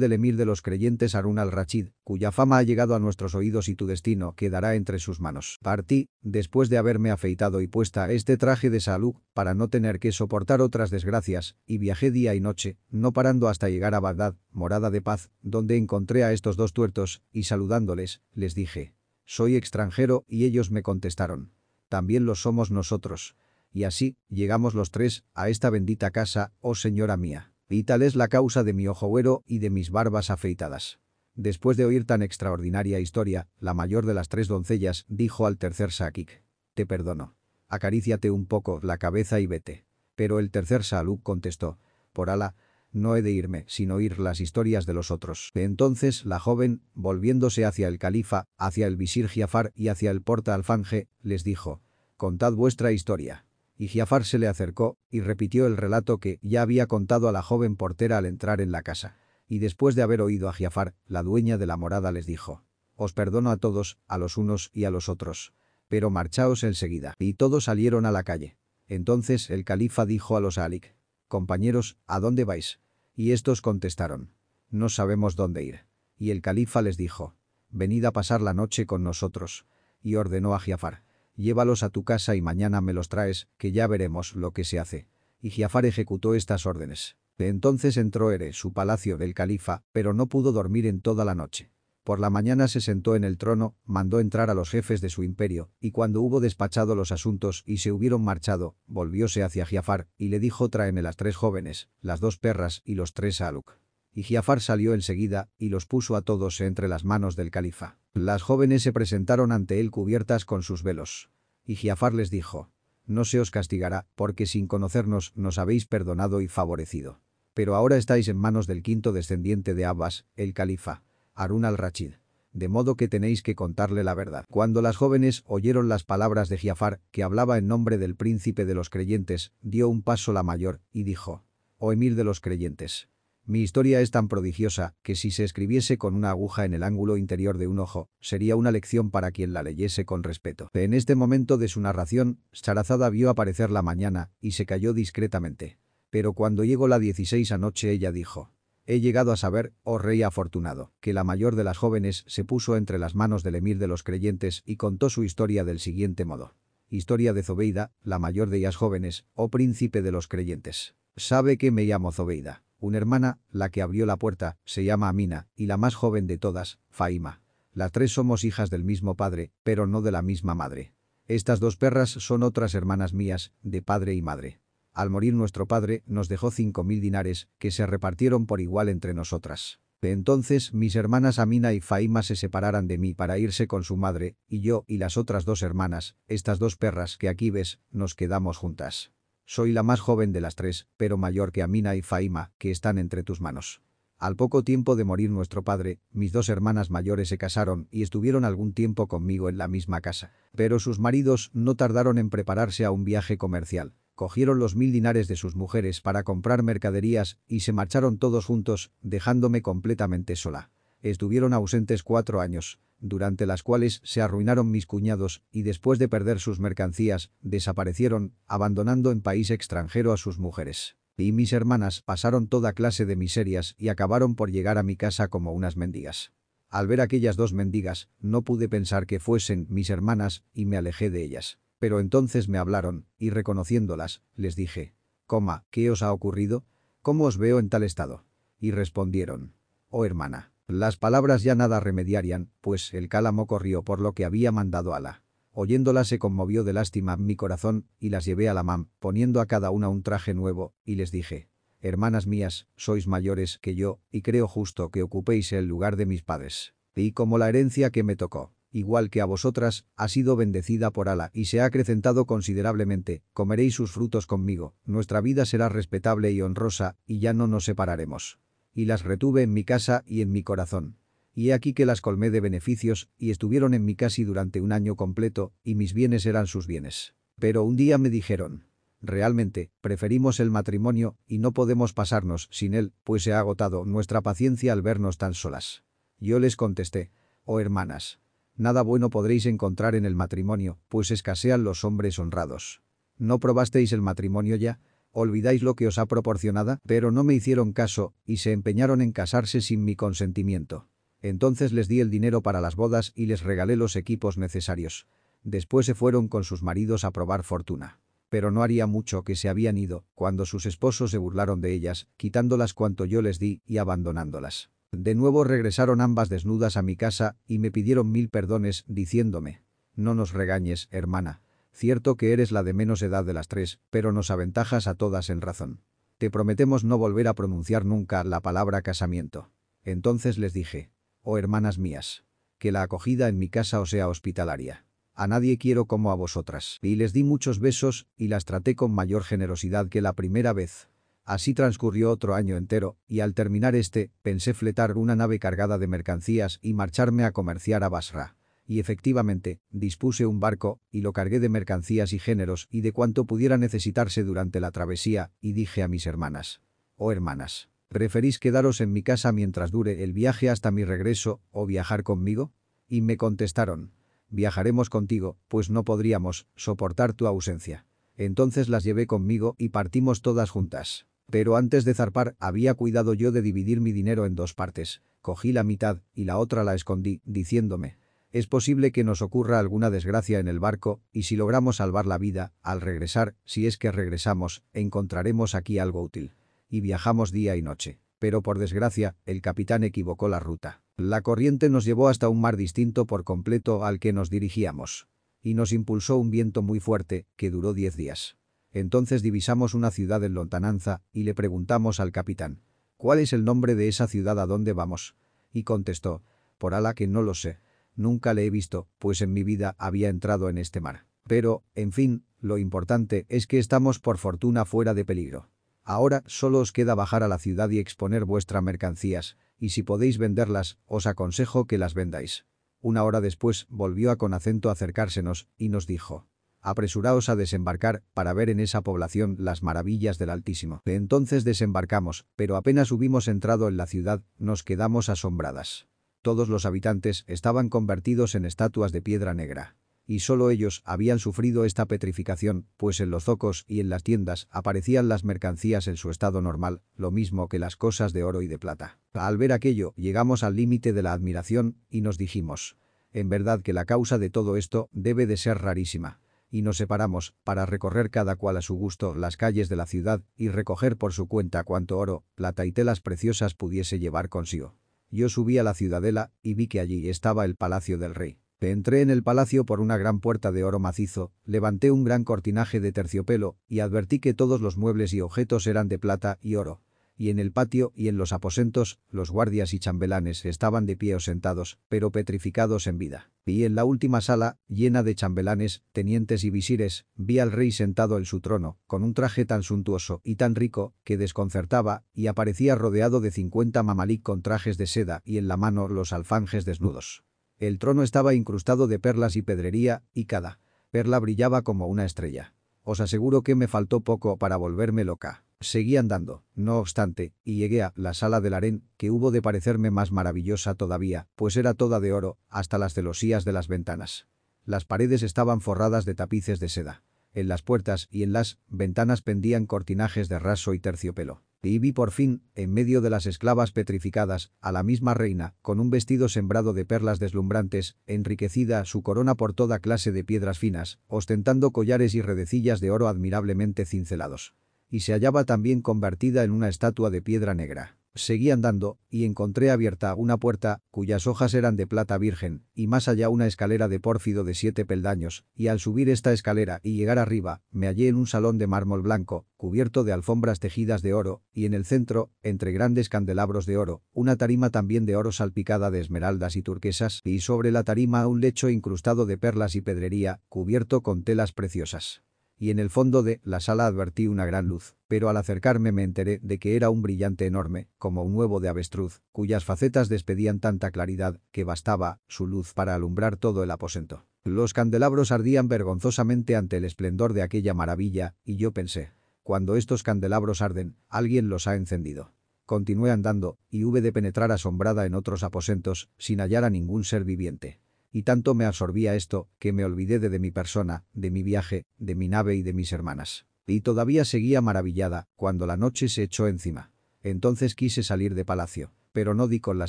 Speaker 1: del emir de los creyentes Harun al-Rachid, cuya fama ha llegado a nuestros oídos y tu destino quedará entre sus manos. Partí, después de haberme afeitado y puesta este traje de salud, para no tener que soportar otras desgracias, y viajé día y noche, no parando hasta llegar a Bagdad, morada de paz, donde encontré a estos dos tuertos, y saludándoles, les dije, «Soy extranjero», y ellos me contestaron, «También lo somos nosotros». Y así, llegamos los tres a esta bendita casa, oh señora mía. Y tal es la causa de mi ojo güero y de mis barbas afeitadas. Después de oír tan extraordinaria historia, la mayor de las tres doncellas dijo al tercer Sakik. Te perdono. Acaríciate un poco la cabeza y vete. Pero el tercer Saluk contestó. Por ala, no he de irme, sin oír las historias de los otros. Entonces la joven, volviéndose hacia el califa, hacia el visir Giafar y hacia el porta alfanje, les dijo. Contad vuestra historia y Giafar se le acercó y repitió el relato que ya había contado a la joven portera al entrar en la casa. Y después de haber oído a Giafar, la dueña de la morada les dijo, «Os perdono a todos, a los unos y a los otros. pero marchaos enseguida. Y todos salieron a la calle. Entonces el califa dijo a los Alik, compañeros, ¿a dónde vais? Y estos contestaron, no sabemos dónde ir. Y el califa les dijo, venid a pasar la noche con nosotros. Y ordenó a Giafar, llévalos a tu casa y mañana me los traes, que ya veremos lo que se hace. Y Giafar ejecutó estas órdenes. entonces entró Ere, su palacio del califa, pero no pudo dormir en toda la noche. Por la mañana se sentó en el trono, mandó entrar a los jefes de su imperio, y cuando hubo despachado los asuntos y se hubieron marchado, volvióse hacia Giafar, y le dijo tráeme las tres jóvenes, las dos perras y los tres aluk. Y Giafar salió enseguida, y los puso a todos entre las manos del califa. Las jóvenes se presentaron ante él cubiertas con sus velos. Y Giafar les dijo, no se os castigará, porque sin conocernos nos habéis perdonado y favorecido. Pero ahora estáis en manos del quinto descendiente de Abbas, el califa. Harun al-Rachid. De modo que tenéis que contarle la verdad. Cuando las jóvenes oyeron las palabras de Giafar, que hablaba en nombre del príncipe de los creyentes, dio un paso la mayor, y dijo, «Oh emir de los creyentes, mi historia es tan prodigiosa que si se escribiese con una aguja en el ángulo interior de un ojo, sería una lección para quien la leyese con respeto. En este momento de su narración, Sarazada vio aparecer la mañana y se cayó discretamente. Pero cuando llegó la 16 anoche ella dijo, He llegado a saber, oh rey afortunado, que la mayor de las jóvenes se puso entre las manos del emir de los creyentes y contó su historia del siguiente modo. Historia de Zobeida, la mayor de ellas jóvenes, oh príncipe de los creyentes. Sabe que me llamo Zobeida. Una hermana, la que abrió la puerta, se llama Amina, y la más joven de todas, Faima. Las tres somos hijas del mismo padre, pero no de la misma madre. Estas dos perras son otras hermanas mías, de padre y madre. Al morir nuestro padre, nos dejó cinco mil dinares, que se repartieron por igual entre nosotras. Entonces, mis hermanas Amina y Faima se separaran de mí para irse con su madre, y yo y las otras dos hermanas, estas dos perras que aquí ves, nos quedamos juntas. Soy la más joven de las tres, pero mayor que Amina y Faima, que están entre tus manos. Al poco tiempo de morir nuestro padre, mis dos hermanas mayores se casaron y estuvieron algún tiempo conmigo en la misma casa. Pero sus maridos no tardaron en prepararse a un viaje comercial cogieron los mil dinares de sus mujeres para comprar mercaderías y se marcharon todos juntos, dejándome completamente sola. Estuvieron ausentes cuatro años, durante las cuales se arruinaron mis cuñados y después de perder sus mercancías, desaparecieron, abandonando en país extranjero a sus mujeres. Y mis hermanas pasaron toda clase de miserias y acabaron por llegar a mi casa como unas mendigas. Al ver aquellas dos mendigas, no pude pensar que fuesen mis hermanas y me alejé de ellas. Pero entonces me hablaron, y reconociéndolas, les dije, «Coma, ¿qué os ha ocurrido? ¿Cómo os veo en tal estado?» Y respondieron, «Oh hermana». Las palabras ya nada remediarían, pues el cálamo corrió por lo que había mandado Alá. Oyéndolas se conmovió de lástima mi corazón, y las llevé a la mam, poniendo a cada una un traje nuevo, y les dije, «Hermanas mías, sois mayores que yo, y creo justo que ocupéis el lugar de mis padres. Y como la herencia que me tocó, igual que a vosotras, ha sido bendecida por Ala y se ha acrecentado considerablemente, comeréis sus frutos conmigo, nuestra vida será respetable y honrosa, y ya no nos separaremos. Y las retuve en mi casa y en mi corazón. Y he aquí que las colmé de beneficios, y estuvieron en mi casi durante un año completo, y mis bienes eran sus bienes. Pero un día me dijeron, realmente, preferimos el matrimonio, y no podemos pasarnos sin él, pues se ha agotado nuestra paciencia al vernos tan solas. Yo les contesté, oh hermanas, Nada bueno podréis encontrar en el matrimonio, pues escasean los hombres honrados. ¿No probasteis el matrimonio ya? ¿Olvidáis lo que os ha proporcionado? Pero no me hicieron caso, y se empeñaron en casarse sin mi consentimiento. Entonces les di el dinero para las bodas y les regalé los equipos necesarios. Después se fueron con sus maridos a probar fortuna. Pero no haría mucho que se habían ido, cuando sus esposos se burlaron de ellas, quitándolas cuanto yo les di y abandonándolas. De nuevo regresaron ambas desnudas a mi casa y me pidieron mil perdones, diciéndome, «No nos regañes, hermana. Cierto que eres la de menos edad de las tres, pero nos aventajas a todas en razón. Te prometemos no volver a pronunciar nunca la palabra casamiento». Entonces les dije, «Oh hermanas mías, que la acogida en mi casa os sea hospitalaria. A nadie quiero como a vosotras». Y les di muchos besos y las traté con mayor generosidad que la primera vez. Así transcurrió otro año entero, y al terminar este, pensé fletar una nave cargada de mercancías y marcharme a comerciar a Basra. Y efectivamente, dispuse un barco, y lo cargué de mercancías y géneros y de cuanto pudiera necesitarse durante la travesía, y dije a mis hermanas. Oh hermanas, ¿preferís quedaros en mi casa mientras dure el viaje hasta mi regreso, o viajar conmigo? Y me contestaron. viajaremos contigo, pues no podríamos soportar tu ausencia. Entonces las llevé conmigo y partimos todas juntas. Pero antes de zarpar, había cuidado yo de dividir mi dinero en dos partes. Cogí la mitad y la otra la escondí, diciéndome, es posible que nos ocurra alguna desgracia en el barco, y si logramos salvar la vida, al regresar, si es que regresamos, encontraremos aquí algo útil. Y viajamos día y noche. Pero por desgracia, el capitán equivocó la ruta. La corriente nos llevó hasta un mar distinto por completo al que nos dirigíamos. Y nos impulsó un viento muy fuerte, que duró diez días. Entonces divisamos una ciudad en lontananza, y le preguntamos al capitán. ¿Cuál es el nombre de esa ciudad a dónde vamos? Y contestó. Por ala que no lo sé. Nunca le he visto, pues en mi vida había entrado en este mar. Pero, en fin, lo importante es que estamos por fortuna fuera de peligro. Ahora solo os queda bajar a la ciudad y exponer vuestras mercancías, y si podéis venderlas, os aconsejo que las vendáis. Una hora después volvió a con acento acercársenos y nos dijo. Apresuraos a desembarcar para ver en esa población las maravillas del Altísimo. Entonces desembarcamos, pero apenas hubimos entrado en la ciudad, nos quedamos asombradas. Todos los habitantes estaban convertidos en estatuas de piedra negra. Y solo ellos habían sufrido esta petrificación, pues en los zocos y en las tiendas aparecían las mercancías en su estado normal, lo mismo que las cosas de oro y de plata. Al ver aquello, llegamos al límite de la admiración y nos dijimos, en verdad que la causa de todo esto debe de ser rarísima. Y nos separamos, para recorrer cada cual a su gusto las calles de la ciudad y recoger por su cuenta cuanto oro, plata y telas preciosas pudiese llevar consigo. Yo subí a la ciudadela y vi que allí estaba el palacio del rey. Entré en el palacio por una gran puerta de oro macizo, levanté un gran cortinaje de terciopelo y advertí que todos los muebles y objetos eran de plata y oro y en el patio y en los aposentos, los guardias y chambelanes estaban de pie o sentados, pero petrificados en vida. Y en la última sala, llena de chambelanes, tenientes y visires, vi al rey sentado en su trono, con un traje tan suntuoso y tan rico, que desconcertaba, y aparecía rodeado de cincuenta mamalik con trajes de seda y en la mano los alfanjes desnudos. El trono estaba incrustado de perlas y pedrería, y cada perla brillaba como una estrella. Os aseguro que me faltó poco para volverme loca. Seguí andando, no obstante, y llegué a la sala del harén, que hubo de parecerme más maravillosa todavía, pues era toda de oro, hasta las celosías de las ventanas. Las paredes estaban forradas de tapices de seda. En las puertas y en las ventanas pendían cortinajes de raso y terciopelo. Y vi por fin, en medio de las esclavas petrificadas, a la misma reina, con un vestido sembrado de perlas deslumbrantes, enriquecida su corona por toda clase de piedras finas, ostentando collares y redecillas de oro admirablemente cincelados y se hallaba también convertida en una estatua de piedra negra. Seguí andando, y encontré abierta una puerta, cuyas hojas eran de plata virgen, y más allá una escalera de pórfido de siete peldaños, y al subir esta escalera y llegar arriba, me hallé en un salón de mármol blanco, cubierto de alfombras tejidas de oro, y en el centro, entre grandes candelabros de oro, una tarima también de oro salpicada de esmeraldas y turquesas, y sobre la tarima un lecho incrustado de perlas y pedrería, cubierto con telas preciosas y en el fondo de la sala advertí una gran luz, pero al acercarme me enteré de que era un brillante enorme, como un huevo de avestruz, cuyas facetas despedían tanta claridad que bastaba su luz para alumbrar todo el aposento. Los candelabros ardían vergonzosamente ante el esplendor de aquella maravilla, y yo pensé, cuando estos candelabros arden, alguien los ha encendido. Continué andando, y hube de penetrar asombrada en otros aposentos, sin hallar a ningún ser viviente y tanto me absorbía esto, que me olvidé de, mi persona, de mi viaje, de mi nave y de mis hermanas. Y todavía seguía maravillada, cuando la noche se echó encima. Entonces quise salir de palacio, pero no di con la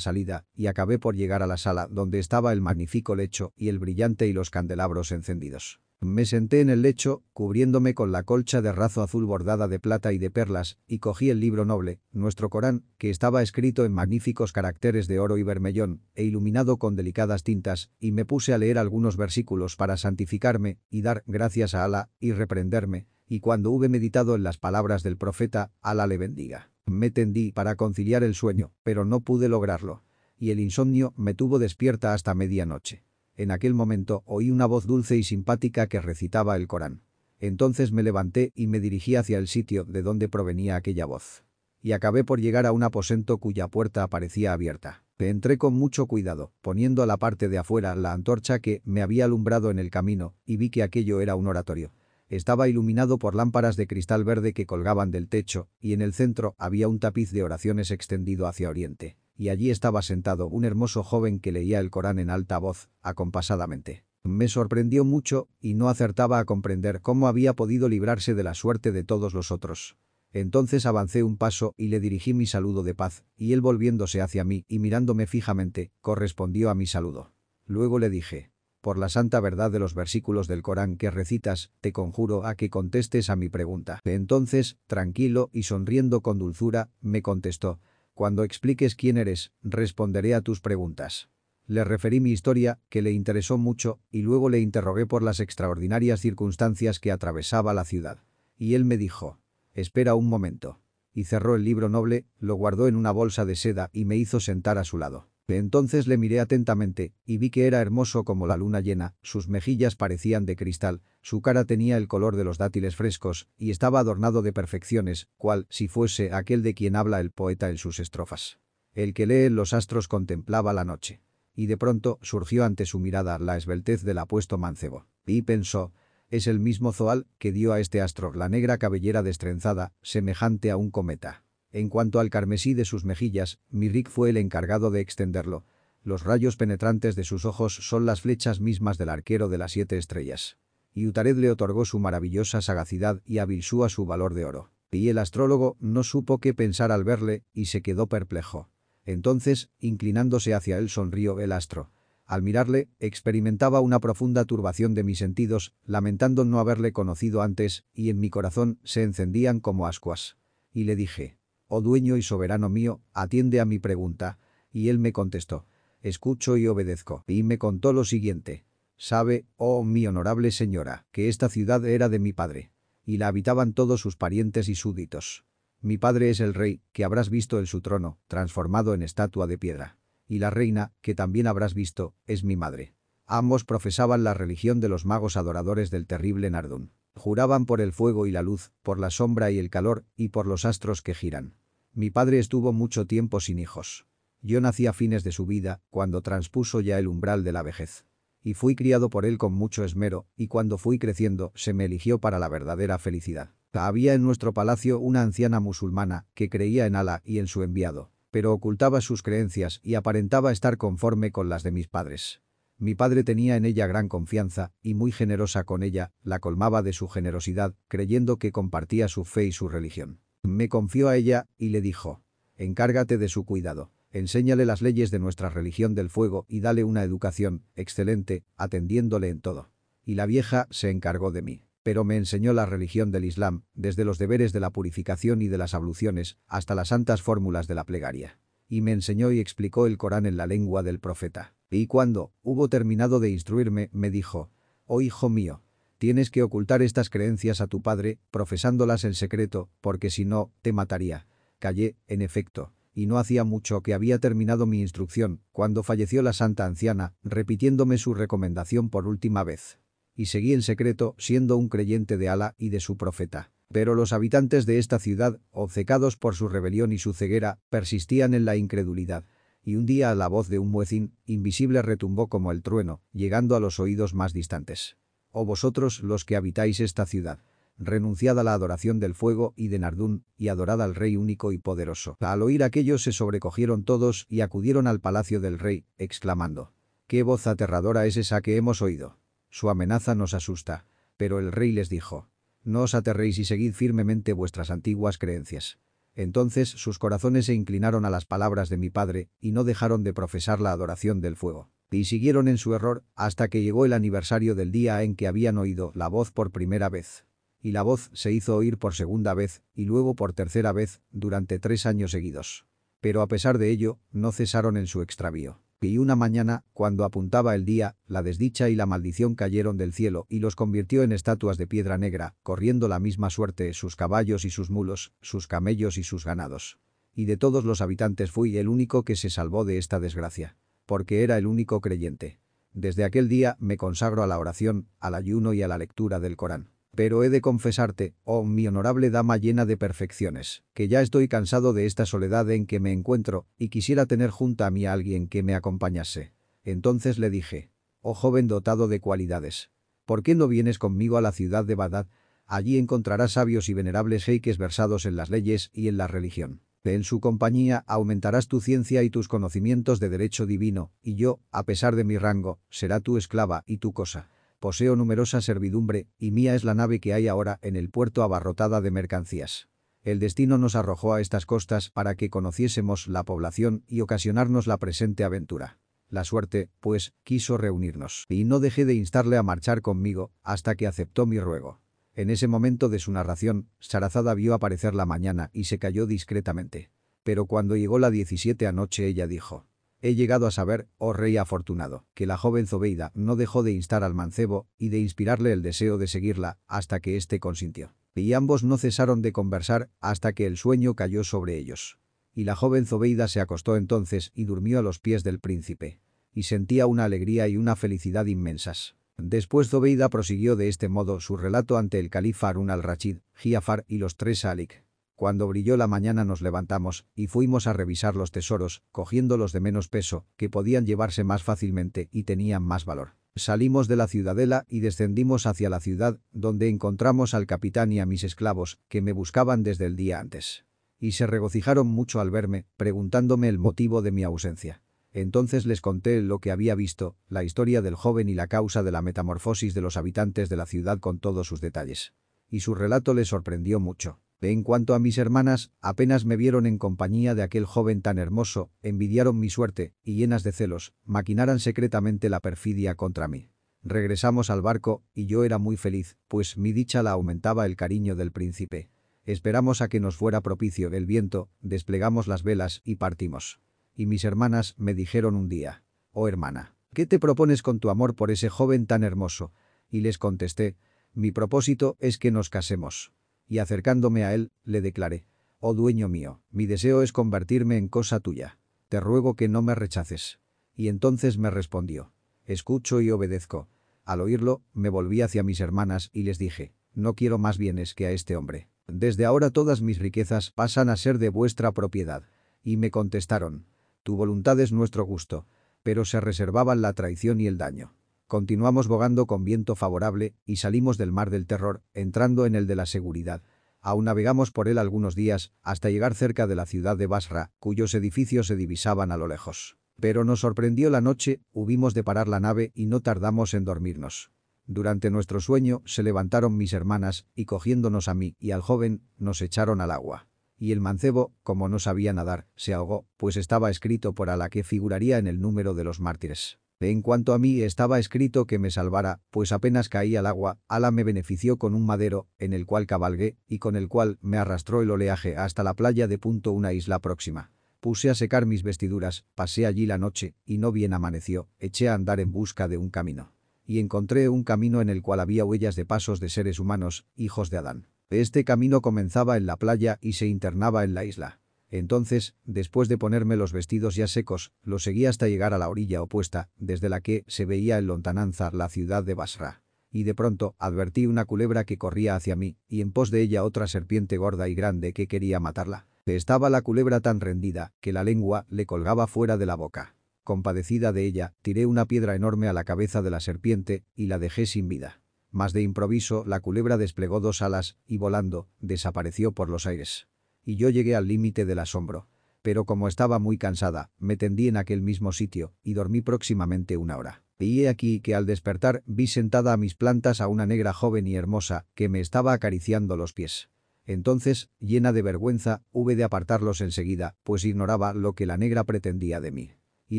Speaker 1: salida, y acabé por llegar a la sala donde estaba el magnífico lecho y el brillante y los candelabros encendidos. Me senté en el lecho, cubriéndome con la colcha de razo azul bordada de plata y de perlas, y cogí el libro noble, nuestro Corán, que estaba escrito en magníficos caracteres de oro y vermellón, e iluminado con delicadas tintas, y me puse a leer algunos versículos para santificarme, y dar gracias a Alá, y reprenderme, y cuando hube meditado en las palabras del profeta, Alá le bendiga. Me tendí para conciliar el sueño, pero no pude lograrlo. Y el insomnio me tuvo despierta hasta medianoche. En aquel momento oí una voz dulce y simpática que recitaba el Corán. Entonces me levanté y me dirigí hacia el sitio de donde provenía aquella voz. Y acabé por llegar a un aposento cuya puerta aparecía abierta. Entré con mucho cuidado, poniendo a la parte de afuera la antorcha que me había alumbrado en el camino, y vi que aquello era un oratorio. Estaba iluminado por lámparas de cristal verde que colgaban del techo, y en el centro había un tapiz de oraciones extendido hacia oriente y allí estaba sentado un hermoso joven que leía el Corán en alta voz, acompasadamente. Me sorprendió mucho y no acertaba a comprender cómo había podido librarse de la suerte de todos los otros. Entonces avancé un paso y le dirigí mi saludo de paz, y él volviéndose hacia mí y mirándome fijamente, correspondió a mi saludo. Luego le dije, por la santa verdad de los versículos del Corán que recitas, te conjuro a que contestes a mi pregunta. Entonces, tranquilo y sonriendo con dulzura, me contestó, cuando expliques quién eres, responderé a tus preguntas. Le referí mi historia, que le interesó mucho, y luego le interrogué por las extraordinarias circunstancias que atravesaba la ciudad. Y él me dijo, Espera un momento. Y cerró el libro noble, lo guardó en una bolsa de seda y me hizo sentar a su lado. Entonces le miré atentamente, y vi que era hermoso como la luna llena, sus mejillas parecían de cristal, su cara tenía el color de los dátiles frescos, y estaba adornado de perfecciones, cual si fuese aquel de quien habla el poeta en sus estrofas. El que lee los astros contemplaba la noche. Y de pronto surgió ante su mirada la esbeltez del apuesto mancebo. Y pensó, es el mismo Zoal que dio a este astro la negra cabellera destrenzada, semejante a un cometa. En cuanto al carmesí de sus mejillas, Mirrik fue el encargado de extenderlo. Los rayos penetrantes de sus ojos son las flechas mismas del arquero de las siete estrellas. Y Utared le otorgó su maravillosa sagacidad y a su valor de oro. Y el astrólogo no supo qué pensar al verle y se quedó perplejo. Entonces, inclinándose hacia él sonrió el astro. Al mirarle, experimentaba una profunda turbación de mis sentidos, lamentando no haberle conocido antes, y en mi corazón se encendían como ascuas. Y le dije, «Oh dueño y soberano mío, atiende a mi pregunta». Y él me contestó, «Escucho y obedezco». Y me contó lo siguiente, «Sabe, oh mi honorable señora, que esta ciudad era de mi padre, y la habitaban todos sus parientes y súditos. Mi padre es el rey, que habrás visto en su trono, transformado en estatua de piedra y la reina, que también habrás visto, es mi madre. Ambos profesaban la religión de los magos adoradores del terrible Nardún. Juraban por el fuego y la luz, por la sombra y el calor, y por los astros que giran. Mi padre estuvo mucho tiempo sin hijos. Yo nací a fines de su vida, cuando transpuso ya el umbral de la vejez. Y fui criado por él con mucho esmero, y cuando fui creciendo, se me eligió para la verdadera felicidad. Había en nuestro palacio una anciana musulmana, que creía en Alá y en su enviado pero ocultaba sus creencias y aparentaba estar conforme con las de mis padres. Mi padre tenía en ella gran confianza, y muy generosa con ella, la colmaba de su generosidad, creyendo que compartía su fe y su religión. Me confió a ella, y le dijo, encárgate de su cuidado, enséñale las leyes de nuestra religión del fuego y dale una educación, excelente, atendiéndole en todo. Y la vieja se encargó de mí pero me enseñó la religión del Islam, desde los deberes de la purificación y de las abluciones, hasta las santas fórmulas de la plegaria. Y me enseñó y explicó el Corán en la lengua del profeta. Y cuando hubo terminado de instruirme, me dijo, «Oh hijo mío, tienes que ocultar estas creencias a tu padre, profesándolas en secreto, porque si no, te mataría». Callé, en efecto, y no hacía mucho que había terminado mi instrucción, cuando falleció la santa anciana, repitiéndome su recomendación por última vez y seguí en secreto siendo un creyente de Alá y de su profeta. Pero los habitantes de esta ciudad, obcecados por su rebelión y su ceguera, persistían en la incredulidad. Y un día la voz de un muecín, invisible retumbó como el trueno, llegando a los oídos más distantes. «Oh vosotros los que habitáis esta ciudad, renunciad a la adoración del fuego y de Nardún, y adorad al rey único y poderoso». Al oír aquello se sobrecogieron todos y acudieron al palacio del rey, exclamando, «¿Qué voz aterradora es esa que hemos oído?» Su amenaza nos asusta. Pero el rey les dijo, no os aterréis y seguid firmemente vuestras antiguas creencias. Entonces sus corazones se inclinaron a las palabras de mi padre y no dejaron de profesar la adoración del fuego. Y siguieron en su error hasta que llegó el aniversario del día en que habían oído la voz por primera vez. Y la voz se hizo oír por segunda vez y luego por tercera vez durante tres años seguidos. Pero a pesar de ello, no cesaron en su extravío. Y una mañana, cuando apuntaba el día, la desdicha y la maldición cayeron del cielo y los convirtió en estatuas de piedra negra, corriendo la misma suerte sus caballos y sus mulos, sus camellos y sus ganados. Y de todos los habitantes fui el único que se salvó de esta desgracia. Porque era el único creyente. Desde aquel día me consagro a la oración, al ayuno y a la lectura del Corán. Pero he de confesarte, oh mi honorable dama llena de perfecciones, que ya estoy cansado de esta soledad en que me encuentro y quisiera tener junto a mí a alguien que me acompañase. Entonces le dije, oh joven dotado de cualidades, ¿por qué no vienes conmigo a la ciudad de Bagdad? Allí encontrarás sabios y venerables jeiques versados en las leyes y en la religión. En su compañía aumentarás tu ciencia y tus conocimientos de derecho divino, y yo, a pesar de mi rango, será tu esclava y tu cosa. Poseo numerosa servidumbre, y mía es la nave que hay ahora en el puerto abarrotada de mercancías. El destino nos arrojó a estas costas para que conociésemos la población y ocasionarnos la presente aventura. La suerte, pues, quiso reunirnos, y no dejé de instarle a marchar conmigo hasta que aceptó mi ruego. En ese momento de su narración, Sarazada vio aparecer la mañana y se cayó discretamente. Pero cuando llegó la 17 anoche ella dijo, He llegado a saber, oh rey afortunado, que la joven Zobeida no dejó de instar al mancebo y de inspirarle el deseo de seguirla hasta que éste consintió. Y ambos no cesaron de conversar hasta que el sueño cayó sobre ellos. Y la joven Zobeida se acostó entonces y durmió a los pies del príncipe. Y sentía una alegría y una felicidad inmensas. Después Zobeida prosiguió de este modo su relato ante el califa Harun al-Rachid, Giafar y los tres Alik. Cuando brilló la mañana nos levantamos y fuimos a revisar los tesoros, cogiendo los de menos peso, que podían llevarse más fácilmente y tenían más valor. Salimos de la ciudadela y descendimos hacia la ciudad, donde encontramos al capitán y a mis esclavos, que me buscaban desde el día antes. Y se regocijaron mucho al verme, preguntándome el motivo de mi ausencia. Entonces les conté lo que había visto, la historia del joven y la causa de la metamorfosis de los habitantes de la ciudad con todos sus detalles. Y su relato les sorprendió mucho. En cuanto a mis hermanas, apenas me vieron en compañía de aquel joven tan hermoso, envidiaron mi suerte, y llenas de celos, maquinaran secretamente la perfidia contra mí. Regresamos al barco, y yo era muy feliz, pues mi dicha la aumentaba el cariño del príncipe. Esperamos a que nos fuera propicio el viento, desplegamos las velas y partimos y mis hermanas me dijeron un día, «Oh hermana, ¿qué te propones con tu amor por ese joven tan hermoso?» Y les contesté, «Mi propósito es que nos casemos». Y acercándome a él, le declaré, «Oh dueño mío, mi deseo es convertirme en cosa tuya. Te ruego que no me rechaces». Y entonces me respondió, «Escucho y obedezco». Al oírlo, me volví hacia mis hermanas y les dije, «No quiero más bienes que a este hombre. Desde ahora todas mis riquezas pasan a ser de vuestra propiedad». Y me contestaron, tu voluntad es nuestro gusto. Pero se reservaban la traición y el daño. Continuamos bogando con viento favorable y salimos del mar del terror, entrando en el de la seguridad. Aún navegamos por él algunos días hasta llegar cerca de la ciudad de Basra, cuyos edificios se divisaban a lo lejos. Pero nos sorprendió la noche, hubimos de parar la nave y no tardamos en dormirnos. Durante nuestro sueño se levantaron mis hermanas y cogiéndonos a mí y al joven, nos echaron al agua y el mancebo, como no sabía nadar, se ahogó, pues estaba escrito por Ala que figuraría en el número de los mártires. En cuanto a mí estaba escrito que me salvara, pues apenas caí al agua, Ala me benefició con un madero, en el cual cabalgué, y con el cual me arrastró el oleaje hasta la playa de Punto una isla próxima. Puse a secar mis vestiduras, pasé allí la noche, y no bien amaneció, eché a andar en busca de un camino. Y encontré un camino en el cual había huellas de pasos de seres humanos, hijos de Adán. Este camino comenzaba en la playa y se internaba en la isla. Entonces, después de ponerme los vestidos ya secos, lo seguí hasta llegar a la orilla opuesta, desde la que se veía en lontananza la ciudad de Basra. Y de pronto advertí una culebra que corría hacia mí, y en pos de ella otra serpiente gorda y grande que quería matarla. Estaba la culebra tan rendida, que la lengua le colgaba fuera de la boca. Compadecida de ella, tiré una piedra enorme a la cabeza de la serpiente y la dejé sin vida. Mas de improviso la culebra desplegó dos alas y volando, desapareció por los aires. Y yo llegué al límite del asombro. Pero como estaba muy cansada, me tendí en aquel mismo sitio y dormí próximamente una hora. Y he aquí que al despertar vi sentada a mis plantas a una negra joven y hermosa que me estaba acariciando los pies. Entonces, llena de vergüenza, hube de apartarlos enseguida, pues ignoraba lo que la negra pretendía de mí. Y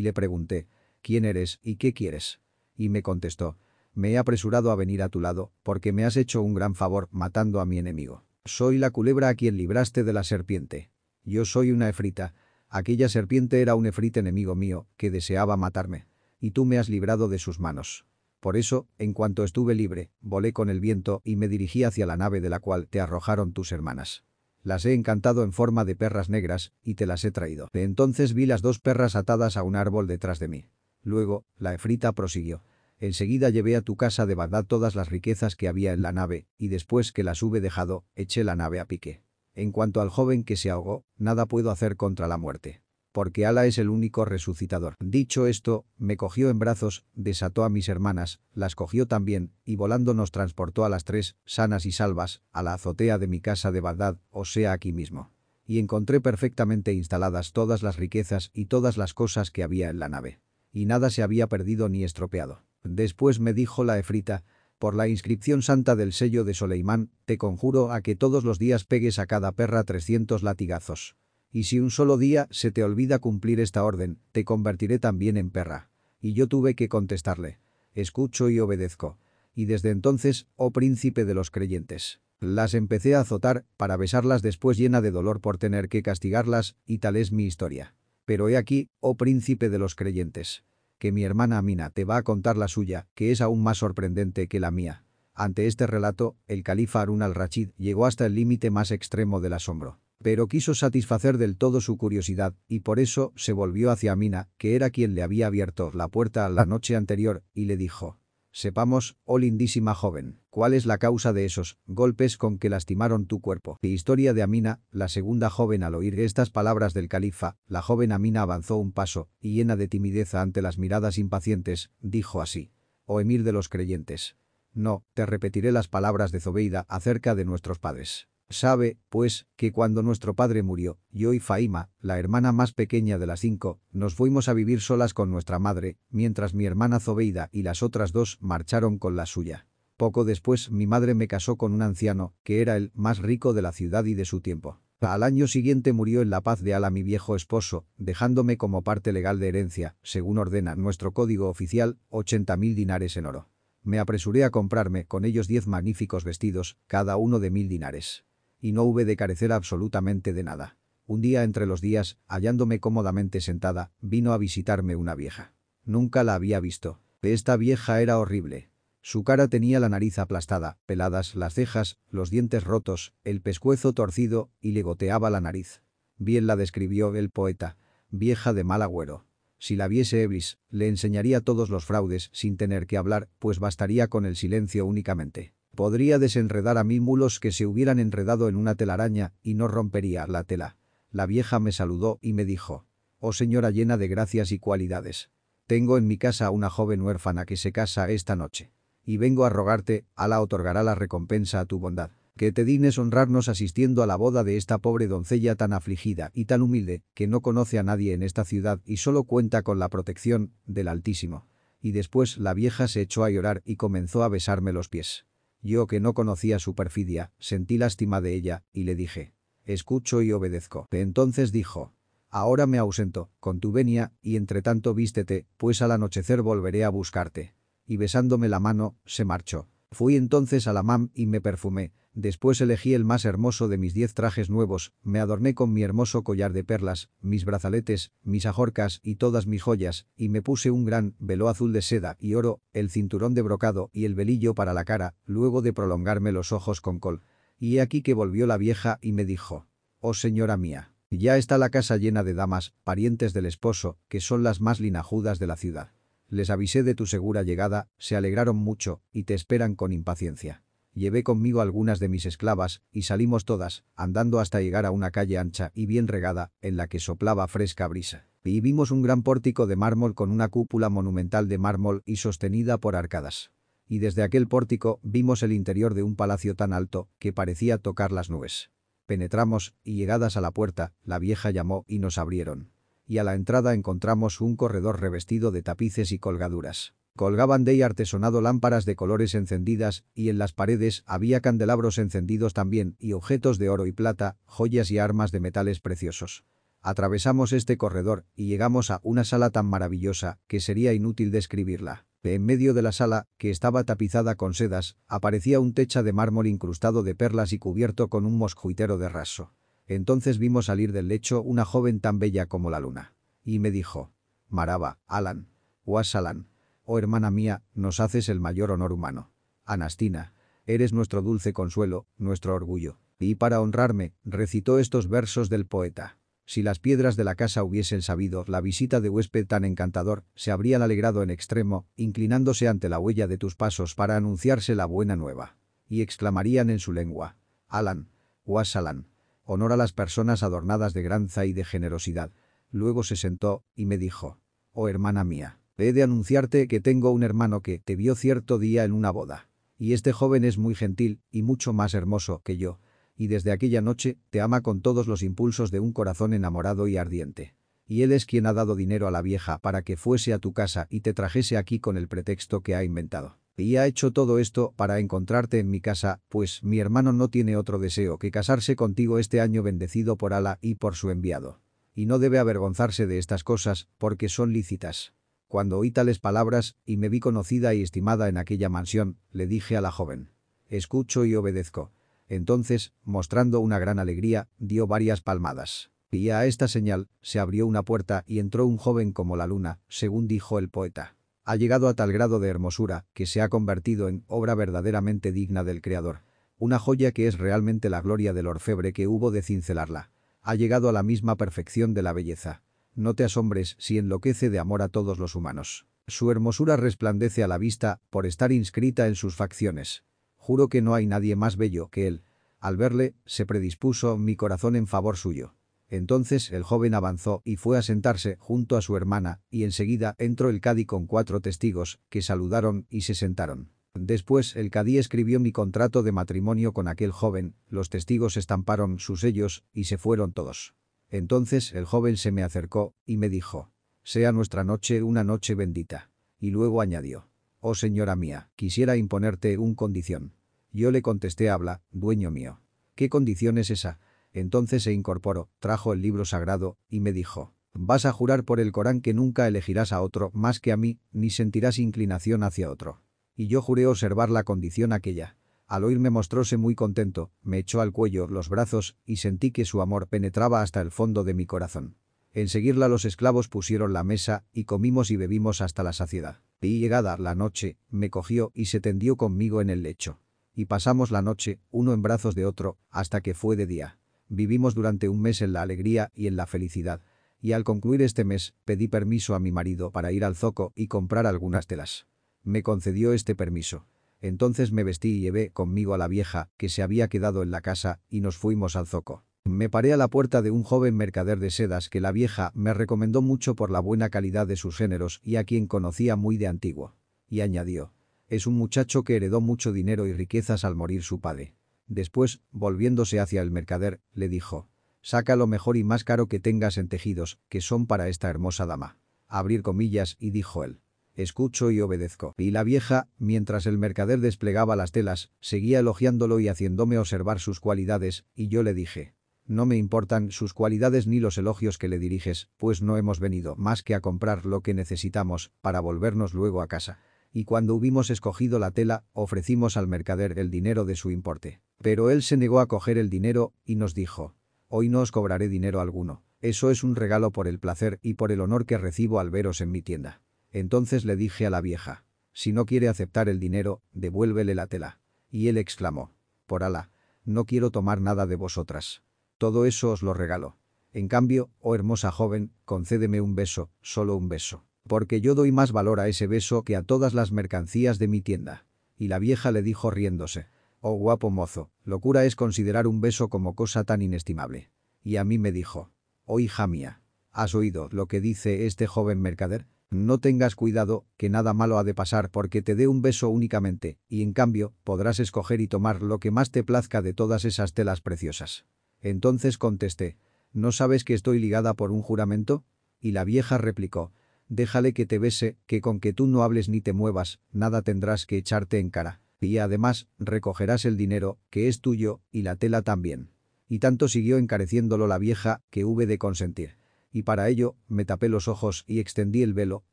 Speaker 1: le pregunté, ¿quién eres y qué quieres? Y me contestó, me he apresurado a venir a tu lado, porque me has hecho un gran favor matando a mi enemigo. Soy la culebra a quien libraste de la serpiente. Yo soy una efrita. Aquella serpiente era un efrita enemigo mío, que deseaba matarme. Y tú me has librado de sus manos. Por eso, en cuanto estuve libre, volé con el viento y me dirigí hacia la nave de la cual te arrojaron tus hermanas. Las he encantado en forma de perras negras y te las he traído. De entonces vi las dos perras atadas a un árbol detrás de mí. Luego, la efrita prosiguió. Enseguida llevé a tu casa de Bagdad todas las riquezas que había en la nave, y después que las hube dejado, eché la nave a pique. En cuanto al joven que se ahogó, nada puedo hacer contra la muerte. Porque Ala es el único resucitador. Dicho esto, me cogió en brazos, desató a mis hermanas, las cogió también, y volando nos transportó a las tres, sanas y salvas, a la azotea de mi casa de Bagdad, o sea aquí mismo y encontré perfectamente instaladas todas las riquezas y todas las cosas que había en la nave. Y nada se había perdido ni estropeado. Después me dijo la efrita, por la inscripción santa del sello de Soleimán, te conjuro a que todos los días pegues a cada perra 300 latigazos. Y si un solo día se te olvida cumplir esta orden, te convertiré también en perra. Y yo tuve que contestarle. Escucho y obedezco. Y desde entonces, oh príncipe de los creyentes. Las empecé a azotar, para besarlas después llena de dolor por tener que castigarlas, y tal es mi historia. Pero he aquí, oh príncipe de los creyentes que mi hermana Amina te va a contar la suya, que es aún más sorprendente que la mía. Ante este relato, el califa Harun al-Rachid llegó hasta el límite más extremo del asombro. Pero quiso satisfacer del todo su curiosidad, y por eso se volvió hacia Amina, que era quien le había abierto la puerta la noche anterior, y le dijo, Sepamos, oh lindísima joven, cuál es la causa de esos golpes con que lastimaron tu cuerpo. Historia de Amina, la segunda joven al oír estas palabras del califa, la joven Amina avanzó un paso, y llena de timidez ante las miradas impacientes, dijo así. Oh emir de los creyentes. No, te repetiré las palabras de Zobeida acerca de nuestros padres. Sabe, pues, que cuando nuestro padre murió, yo y Faima, la hermana más pequeña de las cinco, nos fuimos a vivir solas con nuestra madre, mientras mi hermana Zobeida y las otras dos marcharon con la suya. Poco después mi madre me casó con un anciano, que era el más rico de la ciudad y de su tiempo. Al año siguiente murió en la paz de Ala mi viejo esposo, dejándome como parte legal de herencia, según ordena nuestro código oficial, 80.000 dinares en oro. Me apresuré a comprarme con ellos diez magníficos vestidos, cada uno de mil dinares y no hube de carecer absolutamente de nada. Un día entre los días, hallándome cómodamente sentada, vino a visitarme una vieja. Nunca la había visto. Esta vieja era horrible. Su cara tenía la nariz aplastada, peladas las cejas, los dientes rotos, el pescuezo torcido y le goteaba la nariz. Bien la describió el poeta. Vieja de mal agüero. Si la viese Eblis, le enseñaría todos los fraudes sin tener que hablar, pues bastaría con el silencio únicamente. Podría desenredar a mil mulos que se hubieran enredado en una telaraña y no rompería la tela. La vieja me saludó y me dijo, «Oh señora llena de gracias y cualidades. Tengo en mi casa una joven huérfana que se casa esta noche. Y vengo a rogarte, Alá otorgará la recompensa a tu bondad. Que te dignes honrarnos asistiendo a la boda de esta pobre doncella tan afligida y tan humilde, que no conoce a nadie en esta ciudad y solo cuenta con la protección del Altísimo». Y después la vieja se echó a llorar y comenzó a besarme los pies. Yo que no conocía su perfidia, sentí lástima de ella, y le dije, escucho y obedezco. Entonces dijo, ahora me ausento, con tu venia, y entre tanto vístete, pues al anochecer volveré a buscarte. Y besándome la mano, se marchó. Fui entonces a la mam y me perfumé, Después elegí el más hermoso de mis diez trajes nuevos, me adorné con mi hermoso collar de perlas, mis brazaletes, mis ajorcas y todas mis joyas, y me puse un gran velo azul de seda y oro, el cinturón de brocado y el velillo para la cara, luego de prolongarme los ojos con col. Y he aquí que volvió la vieja y me dijo, «Oh señora mía, ya está la casa llena de damas, parientes del esposo, que son las más linajudas de la ciudad. Les avisé de tu segura llegada, se alegraron mucho, y te esperan con impaciencia». Llevé conmigo algunas de mis esclavas, y salimos todas, andando hasta llegar a una calle ancha y bien regada, en la que soplaba fresca brisa. Y vimos un gran pórtico de mármol con una cúpula monumental de mármol y sostenida por arcadas. Y desde aquel pórtico vimos el interior de un palacio tan alto que parecía tocar las nubes. Penetramos, y llegadas a la puerta, la vieja llamó y nos abrieron. Y a la entrada encontramos un corredor revestido de tapices y colgaduras. Colgaban de ahí artesonado lámparas de colores encendidas y en las paredes había candelabros encendidos también y objetos de oro y plata, joyas y armas de metales preciosos. Atravesamos este corredor y llegamos a una sala tan maravillosa que sería inútil describirla. En medio de la sala, que estaba tapizada con sedas, aparecía un techo de mármol incrustado de perlas y cubierto con un mosquitero de raso. Entonces vimos salir del lecho una joven tan bella como la luna. Y me dijo, Maraba, Alan, Wasalan, oh hermana mía, nos haces el mayor honor humano. Anastina, eres nuestro dulce consuelo, nuestro orgullo. Y para honrarme, recitó estos versos del poeta. Si las piedras de la casa hubiesen sabido la visita de huésped tan encantador, se habrían alegrado en extremo, inclinándose ante la huella de tus pasos para anunciarse la buena nueva. Y exclamarían en su lengua, Alan, Wasalan, honor a las personas adornadas de granza y de generosidad. Luego se sentó y me dijo, oh hermana mía, He de anunciarte que tengo un hermano que te vio cierto día en una boda. Y este joven es muy gentil y mucho más hermoso que yo. y desde aquella noche te ama con todos los impulsos de un corazón enamorado y ardiente. Y él es quien ha dado dinero a la vieja para que fuese a tu casa y te trajese aquí con el pretexto que ha inventado. Y ha hecho todo esto para encontrarte en mi casa, pues mi hermano no tiene otro deseo que casarse contigo este año bendecido por Ala y por su enviado. Y no debe avergonzarse de estas cosas, porque son lícitas. Cuando oí tales palabras, y me vi conocida y estimada en aquella mansión, le dije a la joven. Escucho y obedezco. Entonces, mostrando una gran alegría, dio varias palmadas. Y a esta señal, se abrió una puerta y entró un joven como la luna, según dijo el poeta ha llegado a tal grado de hermosura que se ha convertido en obra verdaderamente digna del Creador. Una joya que es realmente la gloria del orfebre que hubo de cincelarla. Ha llegado a la misma perfección de la belleza. No te asombres si enloquece de amor a todos los humanos. Su hermosura resplandece a la vista por estar inscrita en sus facciones. Juro que no hay nadie más bello que él. Al verle, se predispuso mi corazón en favor suyo. Entonces el joven avanzó y fue a sentarse junto a su hermana, y enseguida entró el cadí con cuatro testigos, que saludaron y se sentaron. Después el cadí escribió mi contrato de matrimonio con aquel joven, los testigos estamparon sus sellos y se fueron todos. Entonces el joven se me acercó y me dijo, «Sea nuestra noche una noche bendita». Y luego añadió, «Oh señora mía, quisiera imponerte un condición». Yo le contesté habla, dueño mío. «¿Qué condición es esa?» Entonces se incorporó, trajo el libro sagrado, y me dijo, «Vas a jurar por el Corán que nunca elegirás a otro más que a mí, ni sentirás inclinación hacia otro». Y yo juré observar la condición aquella. Al oírme mostróse muy contento, me echó al cuello los brazos y sentí que su amor penetraba hasta el fondo de mi corazón. En seguirla los esclavos pusieron la mesa y comimos y bebimos hasta la saciedad. Y llegada la noche, me cogió y se tendió conmigo en el lecho. Y pasamos la noche, uno en brazos de otro, hasta que fue de día. Vivimos durante un mes en la alegría y en la felicidad. Y al concluir este mes, pedí permiso a mi marido para ir al zoco y comprar algunas telas. Me concedió este permiso. Entonces me vestí y llevé conmigo a la vieja, que se había quedado en la casa, y nos fuimos al zoco. Me paré a la puerta de un joven mercader de sedas que la vieja me recomendó mucho por la buena calidad de sus géneros y a quien conocía muy de antiguo. Y añadió, es un muchacho que heredó mucho dinero y riquezas al morir su padre. Después, volviéndose hacia el mercader, le dijo, «Saca lo mejor y más caro que tengas en tejidos, que son para esta hermosa dama». Abrir comillas y dijo él, «Escucho y obedezco». Y la vieja, mientras el mercader desplegaba las telas, seguía elogiándolo y haciéndome observar sus cualidades, y yo le dije, «No me importan sus cualidades ni los elogios que le diriges, pues no hemos venido más que a comprar lo que necesitamos para volvernos luego a casa» y cuando hubimos escogido la tela, ofrecimos al mercader el dinero de su importe. Pero él se negó a coger el dinero y nos dijo, «Hoy no os cobraré dinero alguno. Eso es un regalo por el placer y por el honor que recibo al veros en mi tienda». Entonces le dije a la vieja, «Si no quiere aceptar el dinero, devuélvele la tela». Y él exclamó, «Por Alá, no quiero tomar nada de vosotras. Todo eso os lo regalo. En cambio, oh hermosa joven, concédeme un beso, solo un beso» porque yo doy más valor a ese beso que a todas las mercancías de mi tienda. Y la vieja le dijo riéndose, oh guapo mozo, locura es considerar un beso como cosa tan inestimable. Y a mí me dijo, oh hija mía, ¿has oído lo que dice este joven mercader? No tengas cuidado, que nada malo ha de pasar porque te dé un beso únicamente, y en cambio, podrás escoger y tomar lo que más te plazca de todas esas telas preciosas. Entonces contesté, ¿no sabes que estoy ligada por un juramento? Y la vieja replicó, déjale que te bese, que con que tú no hables ni te muevas, nada tendrás que echarte en cara. Y además, recogerás el dinero, que es tuyo, y la tela también. Y tanto siguió encareciéndolo la vieja, que hube de consentir. Y para ello, me tapé los ojos y extendí el velo,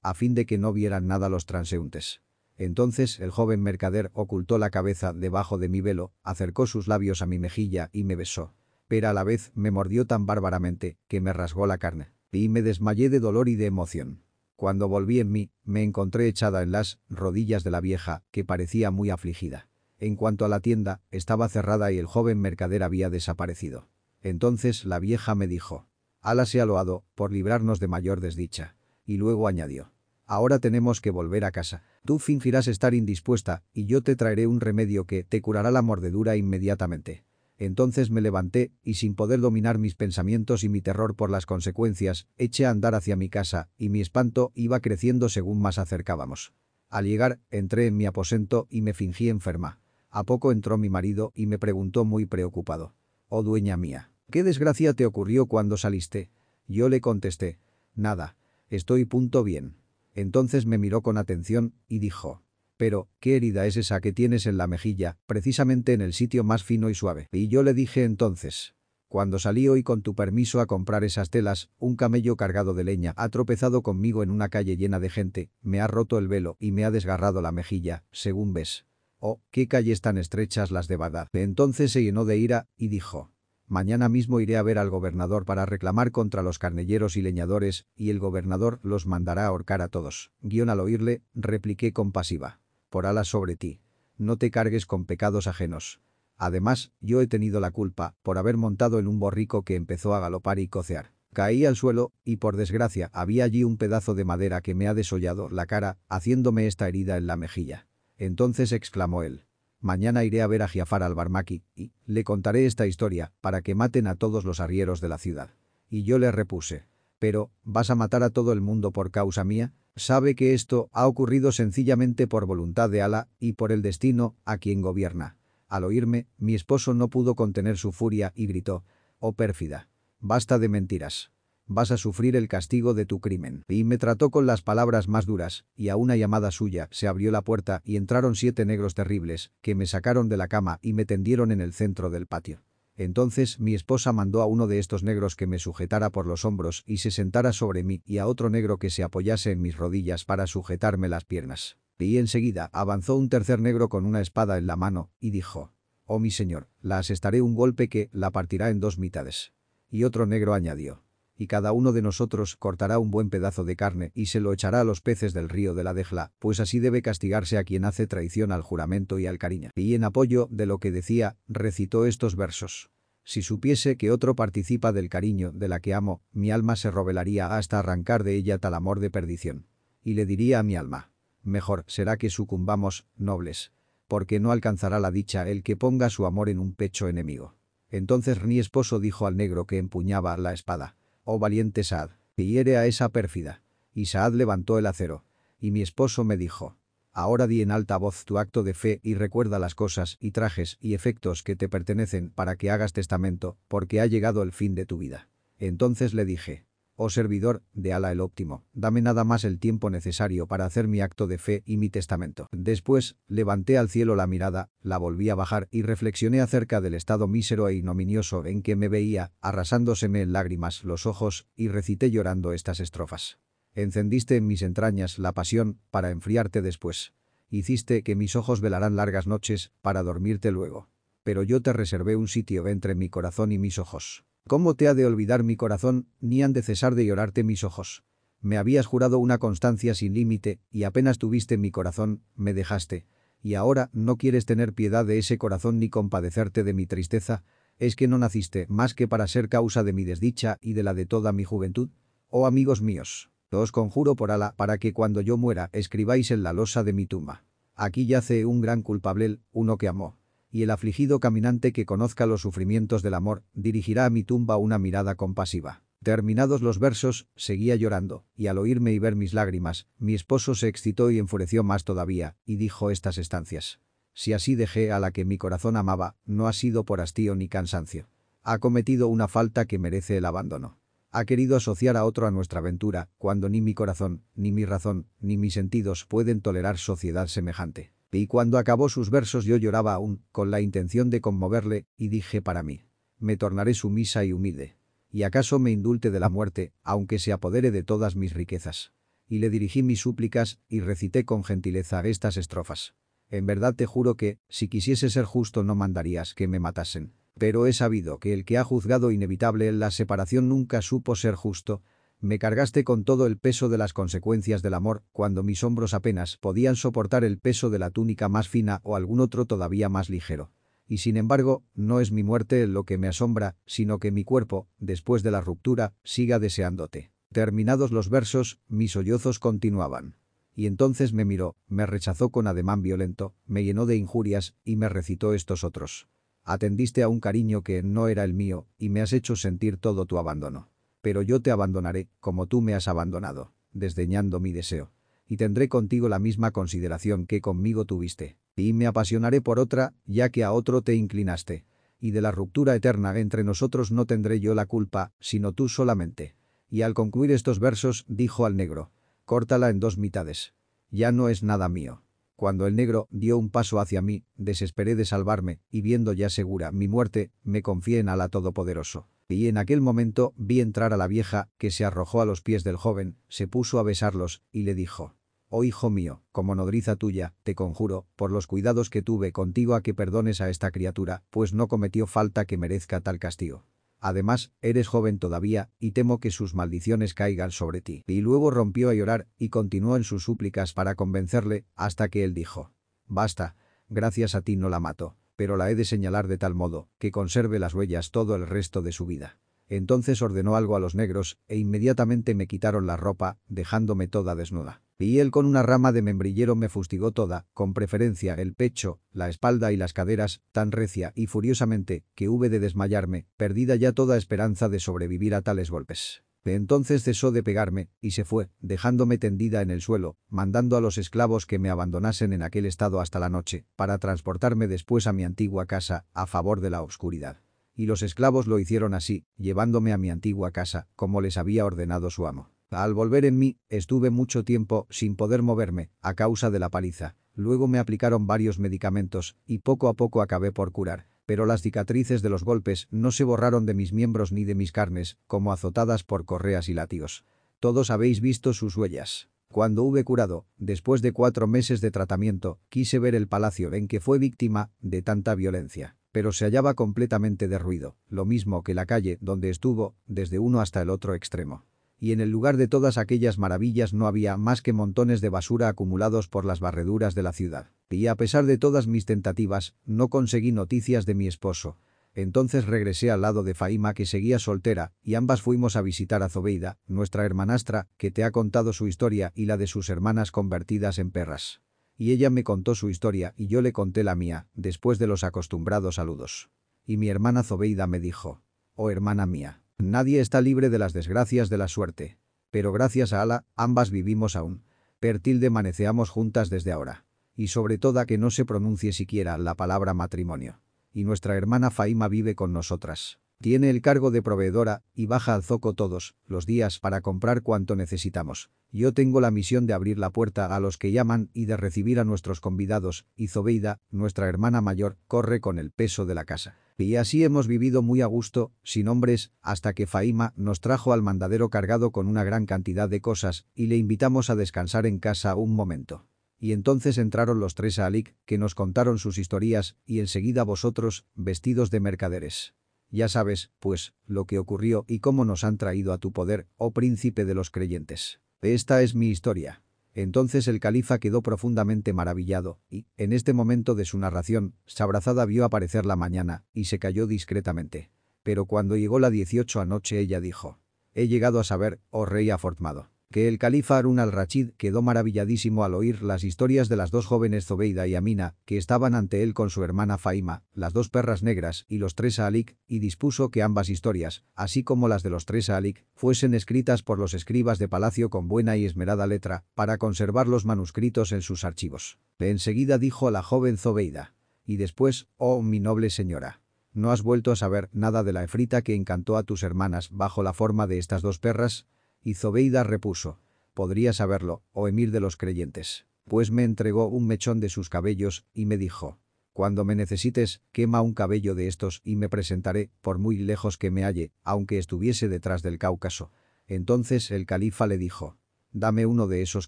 Speaker 1: a fin de que no vieran nada los transeúntes. Entonces el joven mercader ocultó la cabeza debajo de mi velo, acercó sus labios a mi mejilla y me besó. Pero a la vez me mordió tan bárbaramente, que me rasgó la carne. Y me desmayé de dolor y de emoción. Cuando volví en mí, me encontré echada en las rodillas de la vieja, que parecía muy afligida. En cuanto a la tienda, estaba cerrada y el joven mercader había desaparecido. Entonces la vieja me dijo, «Ala ha loado, por librarnos de mayor desdicha». Y luego añadió, «Ahora tenemos que volver a casa. Tú fingirás estar indispuesta, y yo te traeré un remedio que te curará la mordedura inmediatamente». Entonces me levanté y sin poder dominar mis pensamientos y mi terror por las consecuencias, eché a andar hacia mi casa y mi espanto iba creciendo según más acercábamos. Al llegar, entré en mi aposento y me fingí enferma. A poco entró mi marido y me preguntó muy preocupado. oh dueña mía. ¿Qué desgracia te ocurrió cuando saliste? Yo le contesté. Nada. Estoy punto bien. Entonces me miró con atención y dijo. Pero, ¿qué herida es esa que tienes en la mejilla, precisamente en el sitio más fino y suave? Y yo le dije entonces. Cuando salí hoy con tu permiso a comprar esas telas, un camello cargado de leña ha tropezado conmigo en una calle llena de gente, me ha roto el velo y me ha desgarrado la mejilla, según ves. Oh, qué calles tan estrechas las de Bagdad. Entonces se llenó de ira y dijo. Mañana mismo iré a ver al gobernador para reclamar contra los carnelleros y leñadores, y el gobernador los mandará ahorcar a todos. Guión al oírle, repliqué compasiva. Por alas sobre ti. No te cargues con pecados ajenos. Además, yo he tenido la culpa por haber montado en un borrico que empezó a galopar y cocear. Caí al suelo, y por desgracia había allí un pedazo de madera que me ha desollado la cara, haciéndome esta herida en la mejilla. Entonces exclamó él. Mañana iré a ver a Giafar al-Barmaki y le contaré esta historia para que maten a todos los arrieros de la ciudad. Y yo le repuse. Pero, ¿vas a matar a todo el mundo por causa mía? Sabe que esto ha ocurrido sencillamente por voluntad de Ala y por el destino a quien gobierna. Al oírme, mi esposo no pudo contener su furia y gritó. «Oh pérfida. Basta de mentiras vas a sufrir el castigo de tu crimen. Y me trató con las palabras más duras, y a una llamada suya se abrió la puerta y entraron siete negros terribles, que me sacaron de la cama y me tendieron en el centro del patio. Entonces mi esposa mandó a uno de estos negros que me sujetara por los hombros y se sentara sobre mí y a otro negro que se apoyase en mis rodillas para sujetarme las piernas. Y enseguida avanzó un tercer negro con una espada en la mano y dijo, «Oh mi señor, la asestaré un golpe que la partirá en dos mitades». Y otro negro añadió, y cada uno de nosotros cortará un buen pedazo de carne y se lo echará a los peces del río de la Dejla, pues así debe castigarse a quien hace traición al juramento y al cariño. Y en apoyo de lo que decía, recitó estos versos. Si supiese que otro participa del cariño de la que amo, mi alma se revelaría hasta arrancar de ella tal amor de perdición. Y le diría a mi alma, mejor será que sucumbamos, nobles, porque no alcanzará la dicha el que ponga su amor en un pecho enemigo. Entonces mi esposo dijo al negro que empuñaba la espada, oh valiente Saad, que hiere a esa pérfida. Y Saad levantó el acero. Y mi esposo me dijo, ahora di en alta voz tu acto de fe y recuerda las cosas y trajes y efectos que te pertenecen para que hagas testamento, porque ha llegado el fin de tu vida. Entonces le dije, Oh servidor, de Ala el óptimo, dame nada más el tiempo necesario para hacer mi acto de fe y mi testamento. Después, levanté al cielo la mirada, la volví a bajar y reflexioné acerca del estado mísero e ignominioso en que me veía, arrasándoseme en lágrimas los ojos, y recité llorando estas estrofas. Encendiste en mis entrañas la pasión, para enfriarte después. Hiciste que mis ojos velarán largas noches, para dormirte luego. Pero yo te reservé un sitio entre mi corazón y mis ojos. ¿Cómo te ha de olvidar mi corazón, ni han de cesar de llorarte mis ojos? Me habías jurado una constancia sin límite, y apenas tuviste mi corazón, me dejaste. Y ahora no quieres tener piedad de ese corazón ni compadecerte de mi tristeza, ¿es que no naciste más que para ser causa de mi desdicha y de la de toda mi juventud? Oh amigos míos, os conjuro por ala para que cuando yo muera escribáis en la losa de mi tumba. Aquí yace un gran culpable, uno que amó y el afligido caminante que conozca los sufrimientos del amor dirigirá a mi tumba una mirada compasiva. Terminados los versos, seguía llorando, y al oírme y ver mis lágrimas, mi esposo se excitó y enfureció más todavía, y dijo estas estancias. Si así dejé a la que mi corazón amaba, no ha sido por hastío ni cansancio. Ha cometido una falta que merece el abandono. Ha querido asociar a otro a nuestra aventura, cuando ni mi corazón, ni mi razón, ni mis sentidos pueden tolerar sociedad semejante. Y cuando acabó sus versos yo lloraba aún, con la intención de conmoverle, y dije para mí, me tornaré sumisa y humilde. Y acaso me indulte de la muerte, aunque se apodere de todas mis riquezas. Y le dirigí mis súplicas, y recité con gentileza estas estrofas. En verdad te juro que, si quisiese ser justo no mandarías que me matasen. Pero he sabido que el que ha juzgado inevitable la separación nunca supo ser justo, me cargaste con todo el peso de las consecuencias del amor, cuando mis hombros apenas podían soportar el peso de la túnica más fina o algún otro todavía más ligero. Y sin embargo, no es mi muerte lo que me asombra, sino que mi cuerpo, después de la ruptura, siga deseándote. Terminados los versos, mis sollozos continuaban. Y entonces me miró, me rechazó con ademán violento, me llenó de injurias y me recitó estos otros. Atendiste a un cariño que no era el mío y me has hecho sentir todo tu abandono pero yo te abandonaré, como tú me has abandonado, desdeñando mi deseo. Y tendré contigo la misma consideración que conmigo tuviste. Y me apasionaré por otra, ya que a otro te inclinaste. Y de la ruptura eterna entre nosotros no tendré yo la culpa, sino tú solamente. Y al concluir estos versos, dijo al negro, córtala en dos mitades. Ya no es nada mío. Cuando el negro dio un paso hacia mí, desesperé de salvarme, y viendo ya segura mi muerte, me confié en Alá Todopoderoso. Y en aquel momento vi entrar a la vieja, que se arrojó a los pies del joven, se puso a besarlos, y le dijo, Oh hijo mío, como nodriza tuya, te conjuro, por los cuidados que tuve contigo a que perdones a esta criatura, pues no cometió falta que merezca tal castigo. Además, eres joven todavía, y temo que sus maldiciones caigan sobre ti. Y luego rompió a llorar, y continuó en sus súplicas para convencerle, hasta que él dijo. Basta, gracias a ti no la mato, pero la he de señalar de tal modo, que conserve las huellas todo el resto de su vida. Entonces ordenó algo a los negros, e inmediatamente me quitaron la ropa, dejándome toda desnuda. Y él con una rama de membrillero me fustigó toda, con preferencia el pecho, la espalda y las caderas, tan recia y furiosamente, que hube de desmayarme, perdida ya toda esperanza de sobrevivir a tales golpes. Entonces cesó de pegarme, y se fue, dejándome tendida en el suelo, mandando a los esclavos que me abandonasen en aquel estado hasta la noche, para transportarme después a mi antigua casa, a favor de la oscuridad. Y los esclavos lo hicieron así, llevándome a mi antigua casa, como les había ordenado su amo. Al volver en mí, estuve mucho tiempo sin poder moverme, a causa de la paliza. Luego me aplicaron varios medicamentos, y poco a poco acabé por curar. Pero las cicatrices de los golpes no se borraron de mis miembros ni de mis carnes, como azotadas por correas y látigos. Todos habéis visto sus huellas. Cuando hube curado, después de cuatro meses de tratamiento, quise ver el palacio en que fue víctima de tanta violencia. Pero se hallaba completamente derruido, lo mismo que la calle donde estuvo, desde uno hasta el otro extremo y en el lugar de todas aquellas maravillas no había más que montones de basura acumulados por las barreduras de la ciudad. Y a pesar de todas mis tentativas, no conseguí noticias de mi esposo. Entonces regresé al lado de Faima que seguía soltera, y ambas fuimos a visitar a Zobeida, nuestra hermanastra, que te ha contado su historia y la de sus hermanas convertidas en perras. Y ella me contó su historia y yo le conté la mía, después de los acostumbrados saludos. Y mi hermana Zobeida me dijo, «Oh hermana mía, Nadie está libre de las desgracias de la suerte. Pero gracias a Ala, ambas vivimos aún. Pertilde maneceamos juntas desde ahora. Y sobre todo que no se pronuncie siquiera la palabra matrimonio. Y nuestra hermana Faima vive con nosotras. Tiene el cargo de proveedora y baja al zoco todos los días para comprar cuanto necesitamos. Yo tengo la misión de abrir la puerta a los que llaman y de recibir a nuestros convidados, y Zobeida, nuestra hermana mayor, corre con el peso de la casa. Y así hemos vivido muy a gusto, sin hombres, hasta que Faima nos trajo al mandadero cargado con una gran cantidad de cosas y le invitamos a descansar en casa un momento. Y entonces entraron los tres a Alik, que nos contaron sus historias, y enseguida vosotros, vestidos de mercaderes. Ya sabes, pues, lo que ocurrió y cómo nos han traído a tu poder, oh príncipe de los creyentes. Esta es mi historia. Entonces el califa quedó profundamente maravillado, y, en este momento de su narración, Sabrazada vio aparecer la mañana, y se cayó discretamente. Pero cuando llegó la 18 anoche ella dijo, «He llegado a saber, oh rey afortunado, que el califa Harun al-Rachid quedó maravilladísimo al oír las historias de las dos jóvenes Zobeida y Amina, que estaban ante él con su hermana Faima, las dos perras negras y los tres Alik, y dispuso que ambas historias, así como las de los tres Alik, fuesen escritas por los escribas de palacio con buena y esmerada letra, para conservar los manuscritos en sus archivos. Enseguida dijo a la joven Zobeida, y después, oh mi noble señora, ¿no has vuelto a saber nada de la efrita que encantó a tus hermanas bajo la forma de estas dos perras? Y Zobeida repuso. Podría saberlo, oh emir de los creyentes. Pues me entregó un mechón de sus cabellos y me dijo. Cuando me necesites, quema un cabello de estos y me presentaré, por muy lejos que me halle, aunque estuviese detrás del Cáucaso. Entonces el califa le dijo. Dame uno de esos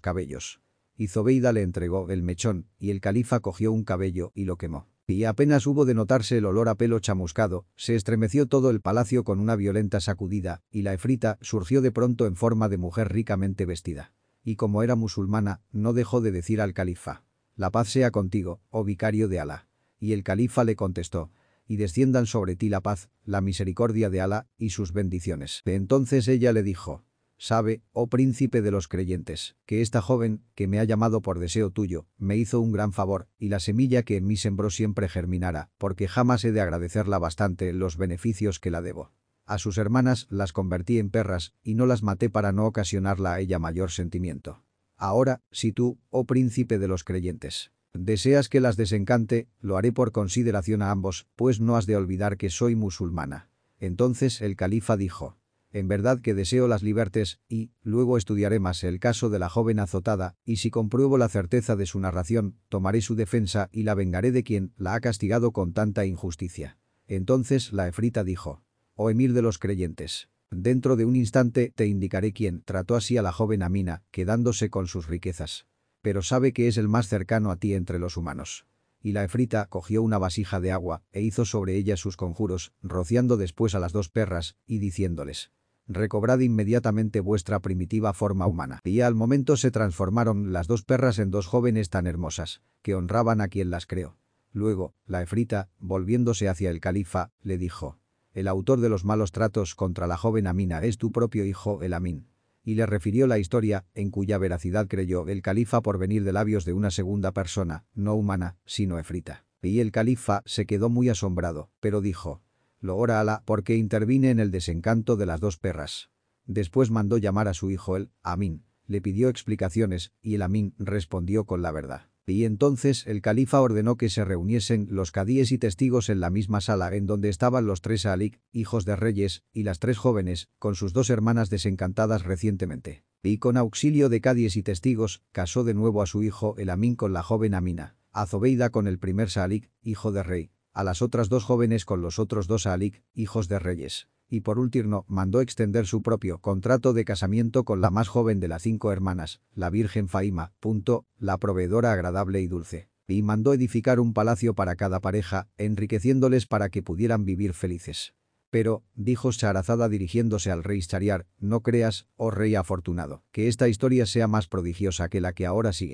Speaker 1: cabellos. Y Zobeida le entregó el mechón, y el califa cogió un cabello y lo quemó y apenas hubo de notarse el olor a pelo chamuscado, se estremeció todo el palacio con una violenta sacudida, y la efrita surgió de pronto en forma de mujer ricamente vestida. Y como era musulmana, no dejó de decir al califa, «La paz sea contigo, oh vicario de Alá». Y el califa le contestó, «Y desciendan sobre ti la paz, la misericordia de Alá y sus bendiciones». entonces ella le dijo, Sabe, oh príncipe de los creyentes, que esta joven, que me ha llamado por deseo tuyo, me hizo un gran favor, y la semilla que en mí sembró siempre germinará, porque jamás he de agradecerla bastante los beneficios que la debo. A sus hermanas las convertí en perras, y no las maté para no ocasionarla a ella mayor sentimiento. Ahora, si tú, oh príncipe de los creyentes, Deseas que las desencante, lo haré por consideración a ambos, pues no has de olvidar que soy musulmana. Entonces el califa dijo, en verdad que deseo las libertes, y, luego estudiaré más el caso de la joven azotada, y si compruebo la certeza de su narración, tomaré su defensa y la vengaré de quien la ha castigado con tanta injusticia. Entonces la efrita dijo, oh emir de los creyentes, dentro de un instante te indicaré quién trató así a la joven Amina, quedándose con sus riquezas. Pero sabe que es el más cercano a ti entre los humanos y la efrita cogió una vasija de agua e hizo sobre ella sus conjuros, rociando después a las dos perras y diciéndoles, recobrad inmediatamente vuestra primitiva forma humana. Y al momento se transformaron las dos perras en dos jóvenes tan hermosas, que honraban a quien las creó. Luego, la efrita, volviéndose hacia el califa, le dijo, el autor de los malos tratos contra la joven Amina es tu propio hijo el Amin. Y le refirió la historia, en cuya veracidad creyó el califa por venir de labios de una segunda persona, no humana, sino efrita. Y el califa se quedó muy asombrado, pero dijo, lo ora Alá porque intervine en el desencanto de las dos perras. Después mandó llamar a su hijo el Amin. Le pidió explicaciones y el Amin respondió con la verdad. Y entonces el califa ordenó que se reuniesen los cadíes y testigos en la misma sala en donde estaban los tres Alik, hijos de reyes, y las tres jóvenes, con sus dos hermanas desencantadas recientemente. Y con auxilio de cadíes y testigos, casó de nuevo a su hijo el Amin con la joven Amina, a con el primer Saalik, hijo de rey, a las otras dos jóvenes con los otros dos Alik, hijos de reyes. Y por último, mandó extender su propio contrato de casamiento con la más joven de las cinco hermanas, la Virgen Faima, punto, la proveedora agradable y dulce. Y mandó edificar un palacio para cada pareja, enriqueciéndoles para que pudieran vivir felices. Pero, dijo Sharazada dirigiéndose al rey Shariar, no creas, oh rey afortunado, que esta historia sea más prodigiosa que la que ahora sigue.